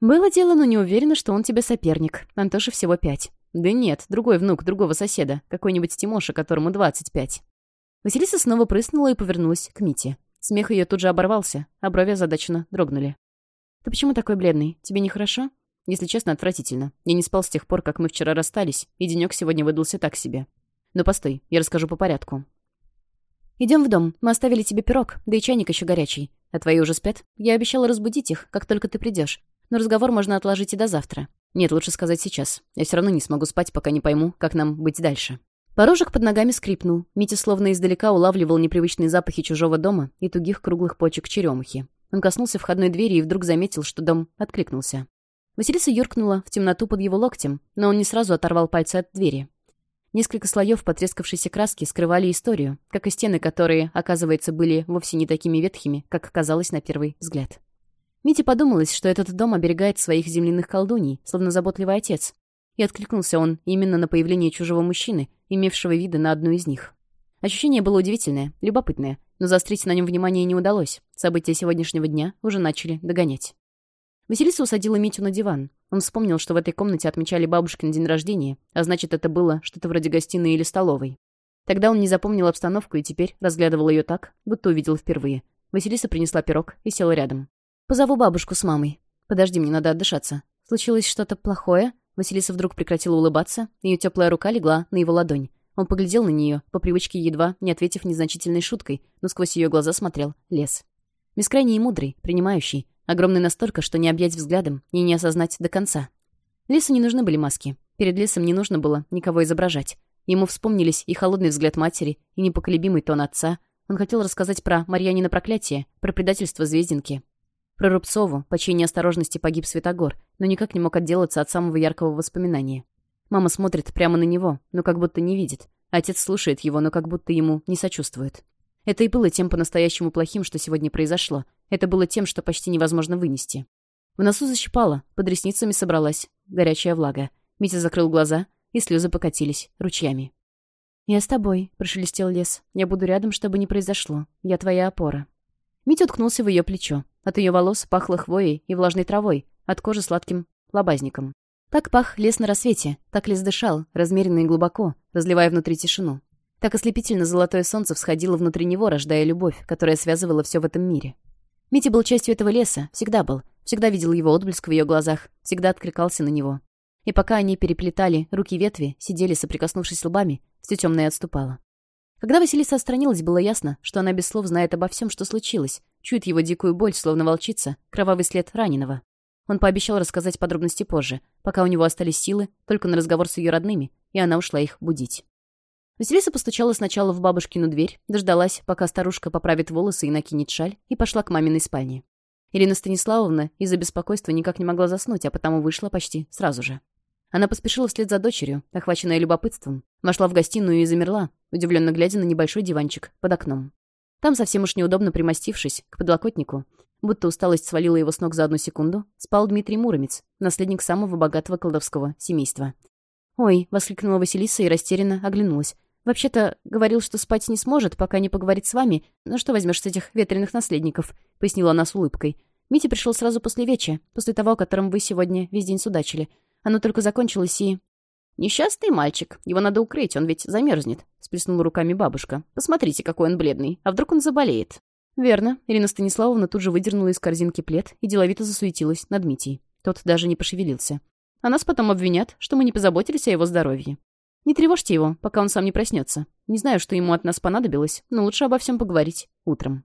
«Было дело, но не уверена, что он тебе соперник. Антоше всего пять». «Да нет, другой внук другого соседа. Какой-нибудь Тимоша, которому двадцать пять». Василиса снова прыснула и повернулась к Мите. Смех ее тут же оборвался, а брови озадаченно дрогнули. «Ты почему такой бледный? Тебе нехорошо?» Если честно, отвратительно. Я не спал с тех пор, как мы вчера расстались, и денек сегодня выдался так себе. Но постой, я расскажу по порядку. Идем в дом. Мы оставили тебе пирог, да и чайник еще горячий. А твои уже спят? Я обещала разбудить их, как только ты придешь. Но разговор можно отложить и до завтра. Нет, лучше сказать сейчас. Я все равно не смогу спать, пока не пойму, как нам быть дальше. Порожек под ногами скрипнул. Митя словно издалека улавливал непривычные запахи чужого дома и тугих круглых почек черемухи. Он коснулся входной двери и вдруг заметил, что дом откликнулся. Василиса юркнула в темноту под его локтем, но он не сразу оторвал пальцы от двери. Несколько слоев потрескавшейся краски скрывали историю, как и стены, которые, оказывается, были вовсе не такими ветхими, как казалось на первый взгляд. Мите подумалось, что этот дом оберегает своих земляных колдуний, словно заботливый отец. И откликнулся он именно на появление чужого мужчины, имевшего виды на одну из них. Ощущение было удивительное, любопытное, но заострить на нем внимание не удалось. События сегодняшнего дня уже начали догонять. Василиса усадила Митю на диван. Он вспомнил, что в этой комнате отмечали бабушкин день рождения, а значит, это было что-то вроде гостиной или столовой. Тогда он не запомнил обстановку и теперь разглядывал ее так, будто увидел впервые. Василиса принесла пирог и села рядом. «Позову бабушку с мамой. Подожди, мне надо отдышаться. Случилось что-то плохое?» Василиса вдруг прекратила улыбаться, ее теплая рука легла на его ладонь. Он поглядел на нее, по привычке едва, не ответив незначительной шуткой, но сквозь ее глаза смотрел лес. Бескрайний и мудрый, принимающий, Огромный настолько, что не объять взглядом и не осознать до конца. Лису не нужны были маски. Перед лесом не нужно было никого изображать. Ему вспомнились и холодный взгляд матери, и непоколебимый тон отца. Он хотел рассказать про Марьянина проклятие, про предательство Звездинки. Про Рубцову, по чьей неосторожности погиб Светогор, но никак не мог отделаться от самого яркого воспоминания. Мама смотрит прямо на него, но как будто не видит. Отец слушает его, но как будто ему не сочувствует. Это и было тем по-настоящему плохим, что сегодня произошло. Это было тем, что почти невозможно вынести. В носу защипало, под ресницами собралась горячая влага. Митя закрыл глаза, и слезы покатились ручьями. «Я с тобой», — прошелестел лес. «Я буду рядом, чтобы не произошло. Я твоя опора». Митя уткнулся в ее плечо. От ее волос пахло хвоей и влажной травой, от кожи сладким лобазником. Так пах лес на рассвете, так лес дышал, размеренно и глубоко, разливая внутри тишину. Так ослепительно золотое солнце всходило внутри него, рождая любовь, которая связывала все в этом мире. Митя был частью этого леса, всегда был, всегда видел его отблеск в ее глазах, всегда откликался на него. И пока они переплетали руки ветви, сидели, соприкоснувшись лбами, все темное отступало. Когда Василиса отстранилась, было ясно, что она без слов знает обо всем, что случилось, чует его дикую боль, словно волчица, кровавый след раненого. Он пообещал рассказать подробности позже, пока у него остались силы, только на разговор с ее родными, и она ушла их будить. Василиса постучала сначала в бабушкину дверь, дождалась, пока старушка поправит волосы и накинет шаль, и пошла к маминой спальне. Ирина Станиславовна из-за беспокойства никак не могла заснуть, а потому вышла почти сразу же. Она поспешила вслед за дочерью, охваченная любопытством, вошла в гостиную и замерла, удивленно глядя на небольшой диванчик под окном. Там, совсем уж неудобно примостившись, к подлокотнику, будто усталость свалила его с ног за одну секунду, спал Дмитрий Муромец, наследник самого богатого колдовского семейства. «Ой!» — воскликнула Василиса и растерянно оглянулась. «Вообще-то говорил, что спать не сможет, пока не поговорит с вами. Но что возьмешь с этих ветреных наследников?» — пояснила она с улыбкой. «Митя пришел сразу после вечера, после того, о котором вы сегодня весь день судачили. Оно только закончилось и...» «Несчастный мальчик. Его надо укрыть, он ведь замерзнет», — сплеснула руками бабушка. «Посмотрите, какой он бледный. А вдруг он заболеет?» «Верно». Ирина Станиславовна тут же выдернула из корзинки плед и деловито засуетилась над Митей. Тот даже не пошевелился. «А нас потом обвинят, что мы не позаботились о его здоровье». «Не тревожьте его, пока он сам не проснется. Не знаю, что ему от нас понадобилось, но лучше обо всем поговорить утром».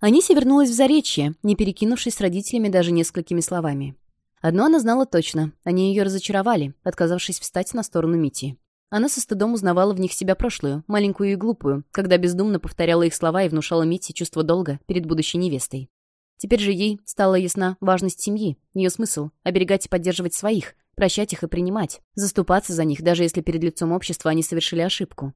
Анися вернулась в Заречье, не перекинувшись с родителями даже несколькими словами. Одно она знала точно, они ее разочаровали, отказавшись встать на сторону Мити. Она со стыдом узнавала в них себя прошлую, маленькую и глупую, когда бездумно повторяла их слова и внушала Мити чувство долга перед будущей невестой. Теперь же ей стала ясна важность семьи, ее смысл — оберегать и поддерживать своих, прощать их и принимать, заступаться за них, даже если перед лицом общества они совершили ошибку.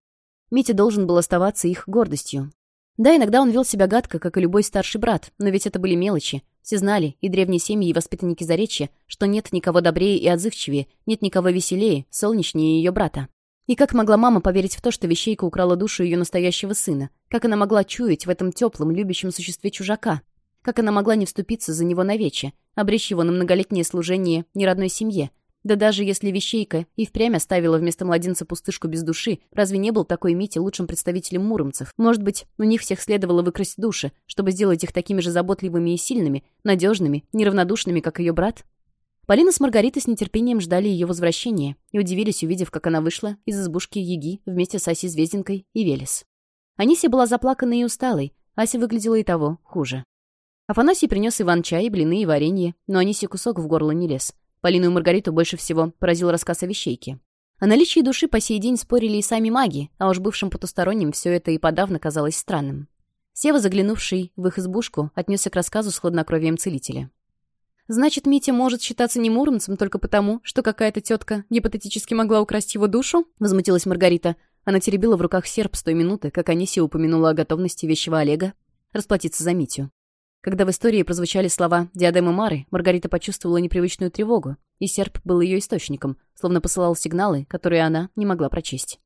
Митя должен был оставаться их гордостью. Да, иногда он вел себя гадко, как и любой старший брат, но ведь это были мелочи. Все знали, и древние семьи, и воспитанники Заречья, что нет никого добрее и отзывчивее, нет никого веселее, солнечнее ее брата. И как могла мама поверить в то, что вещейка украла душу ее настоящего сына? Как она могла чуять в этом теплом, любящем существе чужака, как она могла не вступиться за него навече, обречь его на многолетнее служение неродной семье? Да даже если вещейка и впрямь оставила вместо младенца пустышку без души, разве не был такой Митя лучшим представителем муромцев? Может быть, у них всех следовало выкрасть души, чтобы сделать их такими же заботливыми и сильными, надежными, неравнодушными, как ее брат? Полина с Маргаритой с нетерпением ждали ее возвращения и удивились, увидев, как она вышла из избушки Еги вместе с Асей Звездинкой и Велес. Анисия была заплаканной и усталой, Ася выглядела и того хуже. Афанасий принес Иван чай, блины и варенье, но Анисе кусок в горло не лез. Полину и Маргариту больше всего поразил рассказ о вещейке. О наличии души по сей день спорили и сами маги, а уж бывшим потусторонним все это и подавно казалось странным. Сева, заглянувший в их избушку, отнесся к рассказу с хладнокровием целителя. «Значит, Митя может считаться не муромцем только потому, что какая-то тетка гипотетически могла украсть его душу?» — возмутилась Маргарита. Она теребила в руках серп с той минуты, как Анисия упомянула о готовности вещего Олега расплатиться за Митю. Когда в истории прозвучали слова «диадемы Мары», Маргарита почувствовала непривычную тревогу, и серп был ее источником, словно посылал сигналы, которые она не могла прочесть.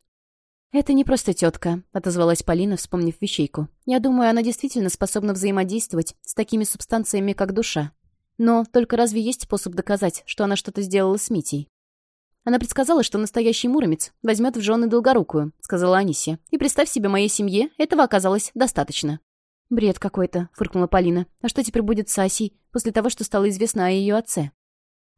«Это не просто тетка», — отозвалась Полина, вспомнив вещейку. «Я думаю, она действительно способна взаимодействовать с такими субстанциями, как душа. Но только разве есть способ доказать, что она что-то сделала с Митей?» Она предсказала, что настоящий муромец возьмет в жены долгорукую», — сказала Анисия. «И представь себе, моей семье этого оказалось достаточно». «Бред какой-то», — фыркнула Полина. «А что теперь будет с Асей, после того, что стало известно о ее отце?»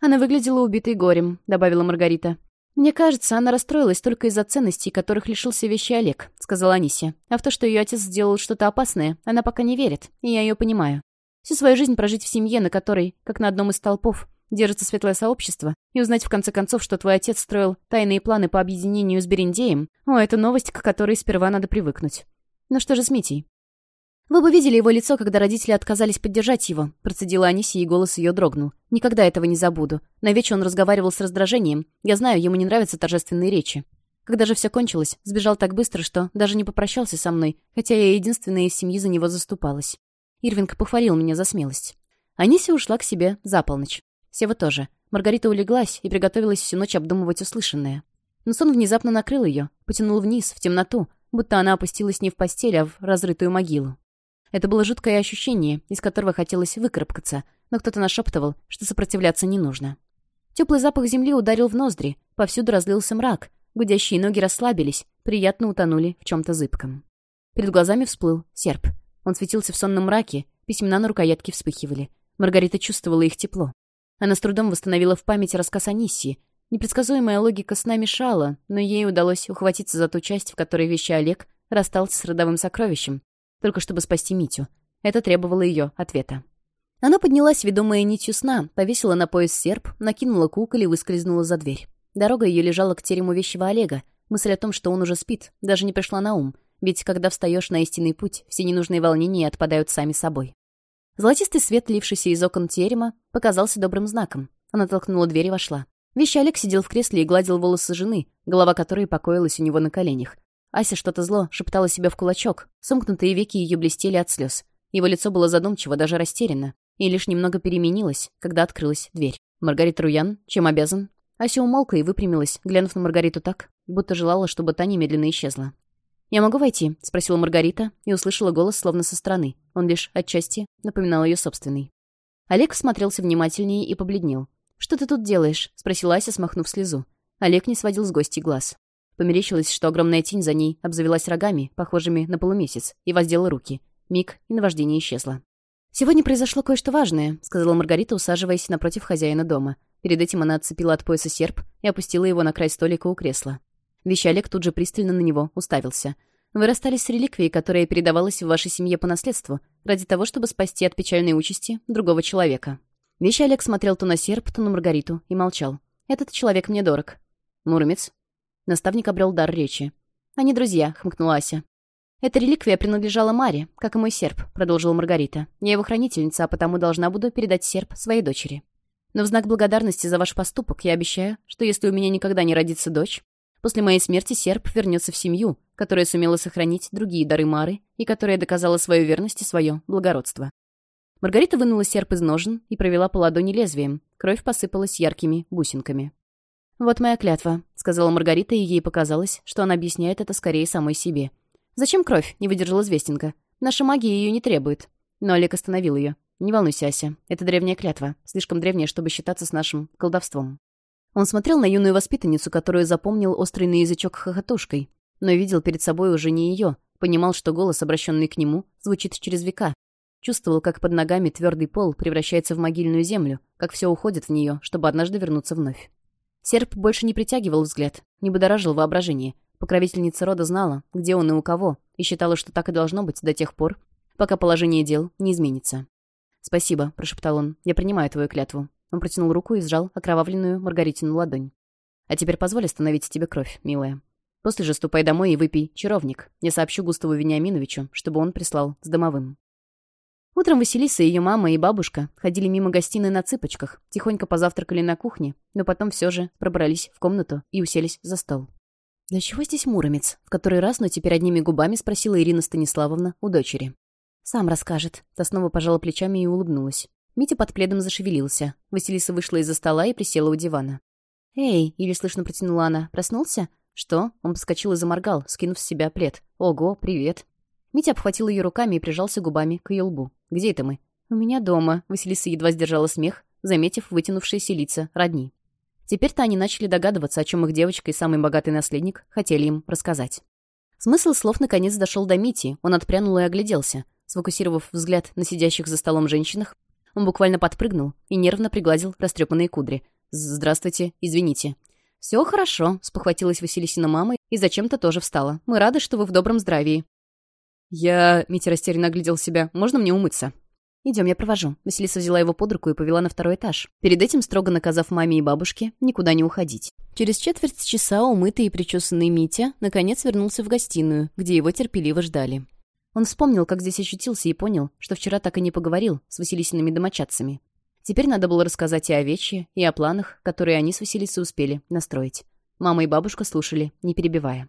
«Она выглядела убитой горем», — добавила Маргарита. «Мне кажется, она расстроилась только из-за ценностей, которых лишился вещи Олег», — сказала Анисия. «А в то, что ее отец сделал что-то опасное, она пока не верит, и я ее понимаю. Всю свою жизнь прожить в семье, на которой, как на одном из толпов, держится светлое сообщество, и узнать в конце концов, что твой отец строил тайные планы по объединению с Берендеем, о, это новость, к которой сперва надо привыкнуть. Но что же с Митей? «Вы бы видели его лицо, когда родители отказались поддержать его», — процедила Аниси, и голос ее дрогнул. «Никогда этого не забуду. На вечер он разговаривал с раздражением. Я знаю, ему не нравятся торжественные речи. Когда же все кончилось, сбежал так быстро, что даже не попрощался со мной, хотя я единственная из семьи за него заступалась. Ирвинг похвалил меня за смелость. Аниси ушла к себе за полночь. Сева тоже. Маргарита улеглась и приготовилась всю ночь обдумывать услышанное. Но сон внезапно накрыл ее, потянул вниз, в темноту, будто она опустилась не в постель, а в разрытую могилу. Это было жуткое ощущение, из которого хотелось выкарабкаться, но кто-то нашептывал, что сопротивляться не нужно. Теплый запах земли ударил в ноздри, повсюду разлился мрак, гудящие ноги расслабились, приятно утонули в чем-то зыбком. Перед глазами всплыл серп. Он светился в сонном мраке, письмена на рукоятке вспыхивали. Маргарита чувствовала их тепло. Она с трудом восстановила в памяти рассказ о Ниссии. Непредсказуемая логика сна мешала, но ей удалось ухватиться за ту часть, в которой вещи Олег расстался с родовым сокровищем, только чтобы спасти Митю. Это требовало ее ответа. Она поднялась, ведомая нитью сна, повесила на пояс серп, накинула куколь и выскользнула за дверь. Дорога ее лежала к терему вещего Олега. Мысль о том, что он уже спит, даже не пришла на ум, ведь когда встаешь на истинный путь, все ненужные волнения отпадают сами собой. Золотистый свет, лившийся из окон терема, показался добрым знаком. Она толкнула дверь и вошла. Вещи Олег сидел в кресле и гладил волосы жены, голова которой покоилась у него на коленях. Ася что-то зло шептала себе в кулачок. Сомкнутые веки ее блестели от слез. Его лицо было задумчиво, даже растеряно. И лишь немного переменилось, когда открылась дверь. Маргарита Руян, чем обязан? Ася умолкла и выпрямилась, глянув на Маргариту так, будто желала, чтобы та немедленно исчезла. «Я могу войти?» — спросила Маргарита и услышала голос словно со стороны. Он лишь отчасти напоминал ее собственный. Олег смотрелся внимательнее и побледнел. «Что ты тут делаешь?» — спросила Ася, смахнув слезу. Олег не сводил с гостей глаз. Померещилось, что огромная тень за ней обзавелась рогами, похожими на полумесяц, и воздела руки. Миг, и наваждение исчезло. «Сегодня произошло кое-что важное», — сказала Маргарита, усаживаясь напротив хозяина дома. Перед этим она отцепила от пояса серп и опустила его на край столика у кресла. Вещалик тут же пристально на него уставился. «Вы расстались с реликвией, которая передавалась в вашей семье по наследству, ради того, чтобы спасти от печальной участи другого человека». Вещалик смотрел то на серп, то на Маргариту и молчал. «Этот человек мне дорог». «Муромец?» Наставник обрел дар речи. «Они друзья», — хмыкнула Ася. «Эта реликвия принадлежала Маре, как и мой серп», — продолжила Маргарита. «Я его хранительница, а потому должна буду передать серп своей дочери. Но в знак благодарности за ваш поступок я обещаю, что если у меня никогда не родится дочь, после моей смерти серп вернется в семью, которая сумела сохранить другие дары Мары и которая доказала свою верность и свое благородство». Маргарита вынула серп из ножен и провела по ладони лезвием. Кровь посыпалась яркими бусинками. «Вот моя клятва», — сказала Маргарита, и ей показалось, что она объясняет это скорее самой себе. «Зачем кровь?» — не выдержала Звестенко. «Наша магия ее не требует». Но Олег остановил ее. «Не волнуйся, Ася. Это древняя клятва. Слишком древняя, чтобы считаться с нашим колдовством». Он смотрел на юную воспитанницу, которую запомнил острый на язычок хохотушкой, но видел перед собой уже не ее, понимал, что голос, обращенный к нему, звучит через века. Чувствовал, как под ногами твердый пол превращается в могильную землю, как все уходит в нее, чтобы однажды вернуться вновь. Серп больше не притягивал взгляд, не будоражил воображение. Покровительница рода знала, где он и у кого, и считала, что так и должно быть до тех пор, пока положение дел не изменится. «Спасибо», — прошептал он, — «я принимаю твою клятву». Он протянул руку и сжал окровавленную Маргаритину ладонь. «А теперь позволь остановить тебе кровь, милая. После же ступай домой и выпей, чаровник. Я сообщу Густаву Вениаминовичу, чтобы он прислал с домовым». Утром Василиса и ее мама и бабушка ходили мимо гостиной на цыпочках, тихонько позавтракали на кухне, но потом все же пробрались в комнату и уселись за стол. «Для чего здесь Муромец?» — в который раз, но теперь одними губами спросила Ирина Станиславовна у дочери. «Сам расскажет». Та снова пожала плечами и улыбнулась. Митя под пледом зашевелился. Василиса вышла из-за стола и присела у дивана. «Эй!» — еле слышно протянула она. «Проснулся?» «Что?» — он подскочил и заморгал, скинув с себя плед. «Ого, привет!» Митя обхватил ее руками и прижался губами к ее лбу. «Где это мы?» «У меня дома», — Василиса едва сдержала смех, заметив вытянувшиеся лица родни. Теперь-то они начали догадываться, о чем их девочка и самый богатый наследник хотели им рассказать. Смысл слов наконец дошел до Мити, он отпрянул и огляделся. Сфокусировав взгляд на сидящих за столом женщинах, он буквально подпрыгнул и нервно пригладил растрепанные кудри. «Здравствуйте, извините». «Все хорошо», — спохватилась Василисина мама и зачем-то тоже встала. «Мы рады, что вы в добром здравии». Я... Митя растерянно оглядел себя. Можно мне умыться? «Идем, я провожу». Василиса взяла его под руку и повела на второй этаж, перед этим строго наказав маме и бабушке никуда не уходить. Через четверть часа умытый и причесанный Митя наконец вернулся в гостиную, где его терпеливо ждали. Он вспомнил, как здесь ощутился и понял, что вчера так и не поговорил с Василисиными домочадцами. Теперь надо было рассказать и о Вече, и о планах, которые они с Василисой успели настроить. Мама и бабушка слушали, не перебивая.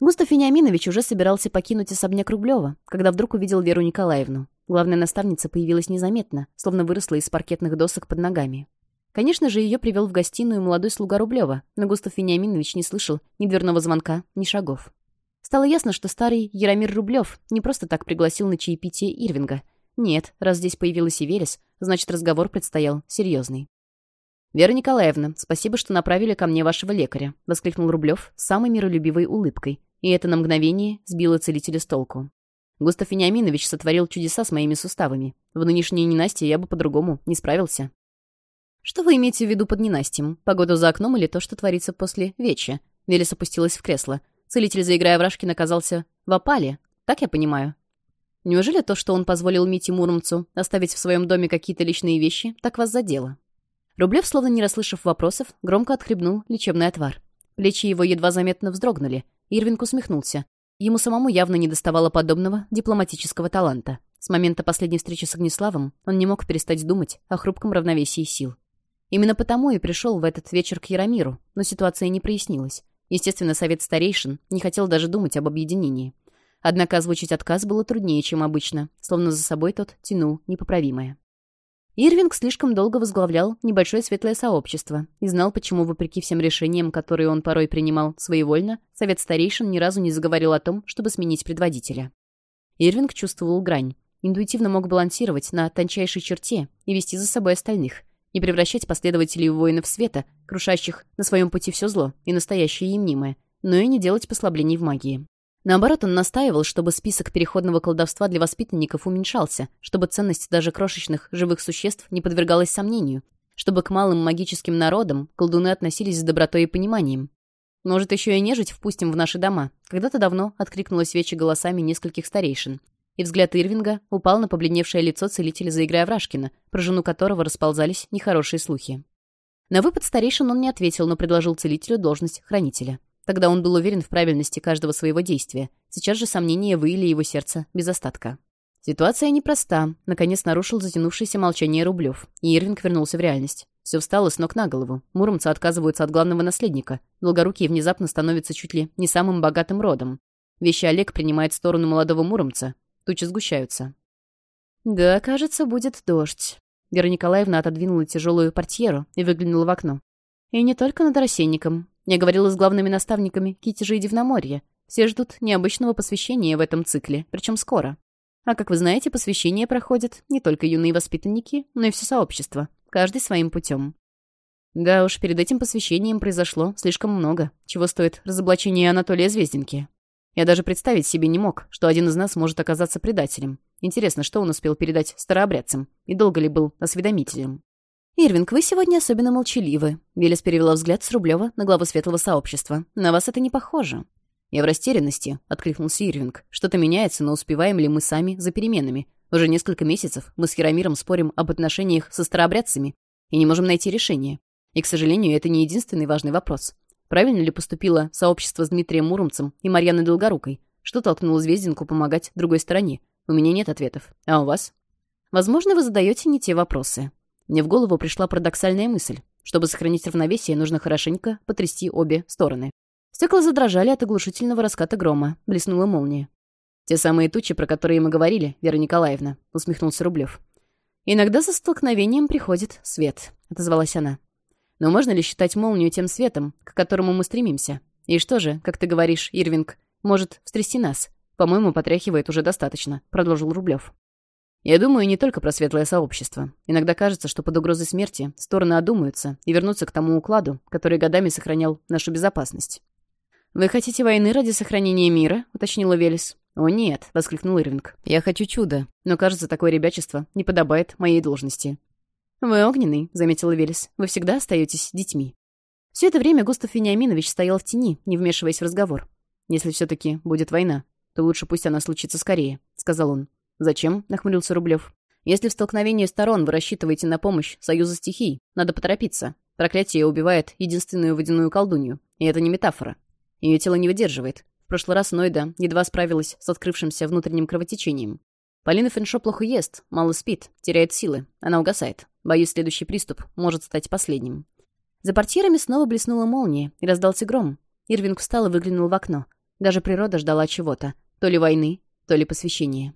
Густав Вениаминович уже собирался покинуть особняк Рублева, когда вдруг увидел Веру Николаевну. Главная наставница появилась незаметно, словно выросла из паркетных досок под ногами. Конечно же, ее привел в гостиную молодой слуга Рублева, но Густав Вениаминович не слышал ни дверного звонка, ни шагов. Стало ясно, что старый Яромир Рублев не просто так пригласил на чаепитие Ирвинга. Нет, раз здесь появилась и значит, разговор предстоял серьезный. «Вера Николаевна, спасибо, что направили ко мне вашего лекаря», — воскликнул Рублев с самой миролюбивой улыбкой, и это на мгновение сбило целителя с толку. Густав Вениаминович сотворил чудеса с моими суставами. В нынешней ненастье я бы по-другому не справился. Что вы имеете в виду под ненастьем? Погоду за окном или то, что творится после веча? Велес опустилась в кресло. Целитель, заиграя в Рашкин, оказался в опале. Так я понимаю. Неужели то, что он позволил Мите Муромцу оставить в своем доме какие-то личные вещи, так вас задело? Рублев, словно не расслышав вопросов, громко отхлебнул лечебный отвар. Плечи его едва заметно вздрогнули — Ирвинг усмехнулся. Ему самому явно не доставало подобного дипломатического таланта. С момента последней встречи с Огнеславом он не мог перестать думать о хрупком равновесии сил. Именно потому и пришел в этот вечер к Яромиру, но ситуация не прояснилась. Естественно, совет старейшин не хотел даже думать об объединении. Однако озвучить отказ было труднее, чем обычно, словно за собой тот тянул непоправимое. Ирвинг слишком долго возглавлял небольшое светлое сообщество и знал, почему, вопреки всем решениям, которые он порой принимал своевольно, совет старейшин ни разу не заговорил о том, чтобы сменить предводителя. Ирвинг чувствовал грань, интуитивно мог балансировать на тончайшей черте и вести за собой остальных, не превращать последователей воинов света, крушащих на своем пути все зло и настоящее и мнимое, но и не делать послаблений в магии. Наоборот, он настаивал, чтобы список переходного колдовства для воспитанников уменьшался, чтобы ценность даже крошечных живых существ не подвергалась сомнению, чтобы к малым магическим народам колдуны относились с добротой и пониманием. «Может, еще и нежить впустим в наши дома?» Когда-то давно откликнулась вече голосами нескольких старейшин. И взгляд Ирвинга упал на побледневшее лицо целителя заиграя Врашкина, про жену которого расползались нехорошие слухи. На выпад старейшин он не ответил, но предложил целителю должность хранителя. Тогда он был уверен в правильности каждого своего действия. Сейчас же сомнения выили его сердце без остатка. Ситуация непроста. Наконец нарушил затянувшееся молчание Рублев. И Ирвинг вернулся в реальность. Все встало с ног на голову. Муромцы отказываются от главного наследника. Долгорукий внезапно становится чуть ли не самым богатым родом. Вещи Олег принимает сторону молодого муромца. Тучи сгущаются. «Да, кажется, будет дождь». Вера Николаевна отодвинула тяжелую портьеру и выглянула в окно. «И не только над рассенником. Я говорила с главными наставниками Кити и Дивноморья. Все ждут необычного посвящения в этом цикле, причем скоро. А как вы знаете, посвящение проходят не только юные воспитанники, но и все сообщество, каждый своим путем. Да уж, перед этим посвящением произошло слишком много, чего стоит разоблачение Анатолия Звездинки. Я даже представить себе не мог, что один из нас может оказаться предателем. Интересно, что он успел передать старообрядцам и долго ли был осведомителем. «Ирвинг, вы сегодня особенно молчаливы». Велес перевела взгляд с Рублева на главу светлого сообщества. «На вас это не похоже». «Я в растерянности», — откликнулся Ирвинг. «Что-то меняется, но успеваем ли мы сами за переменами? Уже несколько месяцев мы с Херамиром спорим об отношениях со старообрядцами и не можем найти решение. И, к сожалению, это не единственный важный вопрос. Правильно ли поступило сообщество с Дмитрием Муромцем и Марьяной Долгорукой? Что толкнуло Звездинку помогать другой стороне? У меня нет ответов. А у вас?» «Возможно, вы задаете не те вопросы», мне в голову пришла парадоксальная мысль. Чтобы сохранить равновесие, нужно хорошенько потрясти обе стороны. Стекла задрожали от оглушительного раската грома. Блеснула молния. «Те самые тучи, про которые мы говорили, Вера Николаевна», — усмехнулся Рублев. «Иногда со столкновением приходит свет», — отозвалась она. «Но можно ли считать молнию тем светом, к которому мы стремимся? И что же, как ты говоришь, Ирвинг, может встрясти нас? По-моему, потряхивает уже достаточно», — продолжил Рублев. Я думаю не только про светлое сообщество. Иногда кажется, что под угрозой смерти стороны одумаются и вернутся к тому укладу, который годами сохранял нашу безопасность. «Вы хотите войны ради сохранения мира?» — уточнила Велес. «О нет!» — воскликнул Ирвинг. «Я хочу чуда, но, кажется, такое ребячество не подобает моей должности». «Вы огненный», — заметила Велес. «Вы всегда остаетесь детьми». Все это время Густав Вениаминович стоял в тени, не вмешиваясь в разговор. «Если все-таки будет война, то лучше пусть она случится скорее», — сказал он. «Зачем?» — нахмурился Рублев. «Если в столкновении сторон вы рассчитываете на помощь Союза стихий, надо поторопиться. Проклятие убивает единственную водяную колдунью. И это не метафора. Ее тело не выдерживает. В прошлый раз Нойда едва справилась с открывшимся внутренним кровотечением. Полина Феншо плохо ест, мало спит, теряет силы. Она угасает. Боюсь, следующий приступ может стать последним». За портьерами снова блеснула молния и раздался гром. Ирвинг встал и выглянул в окно. Даже природа ждала чего-то. То ли войны, то ли посвящения.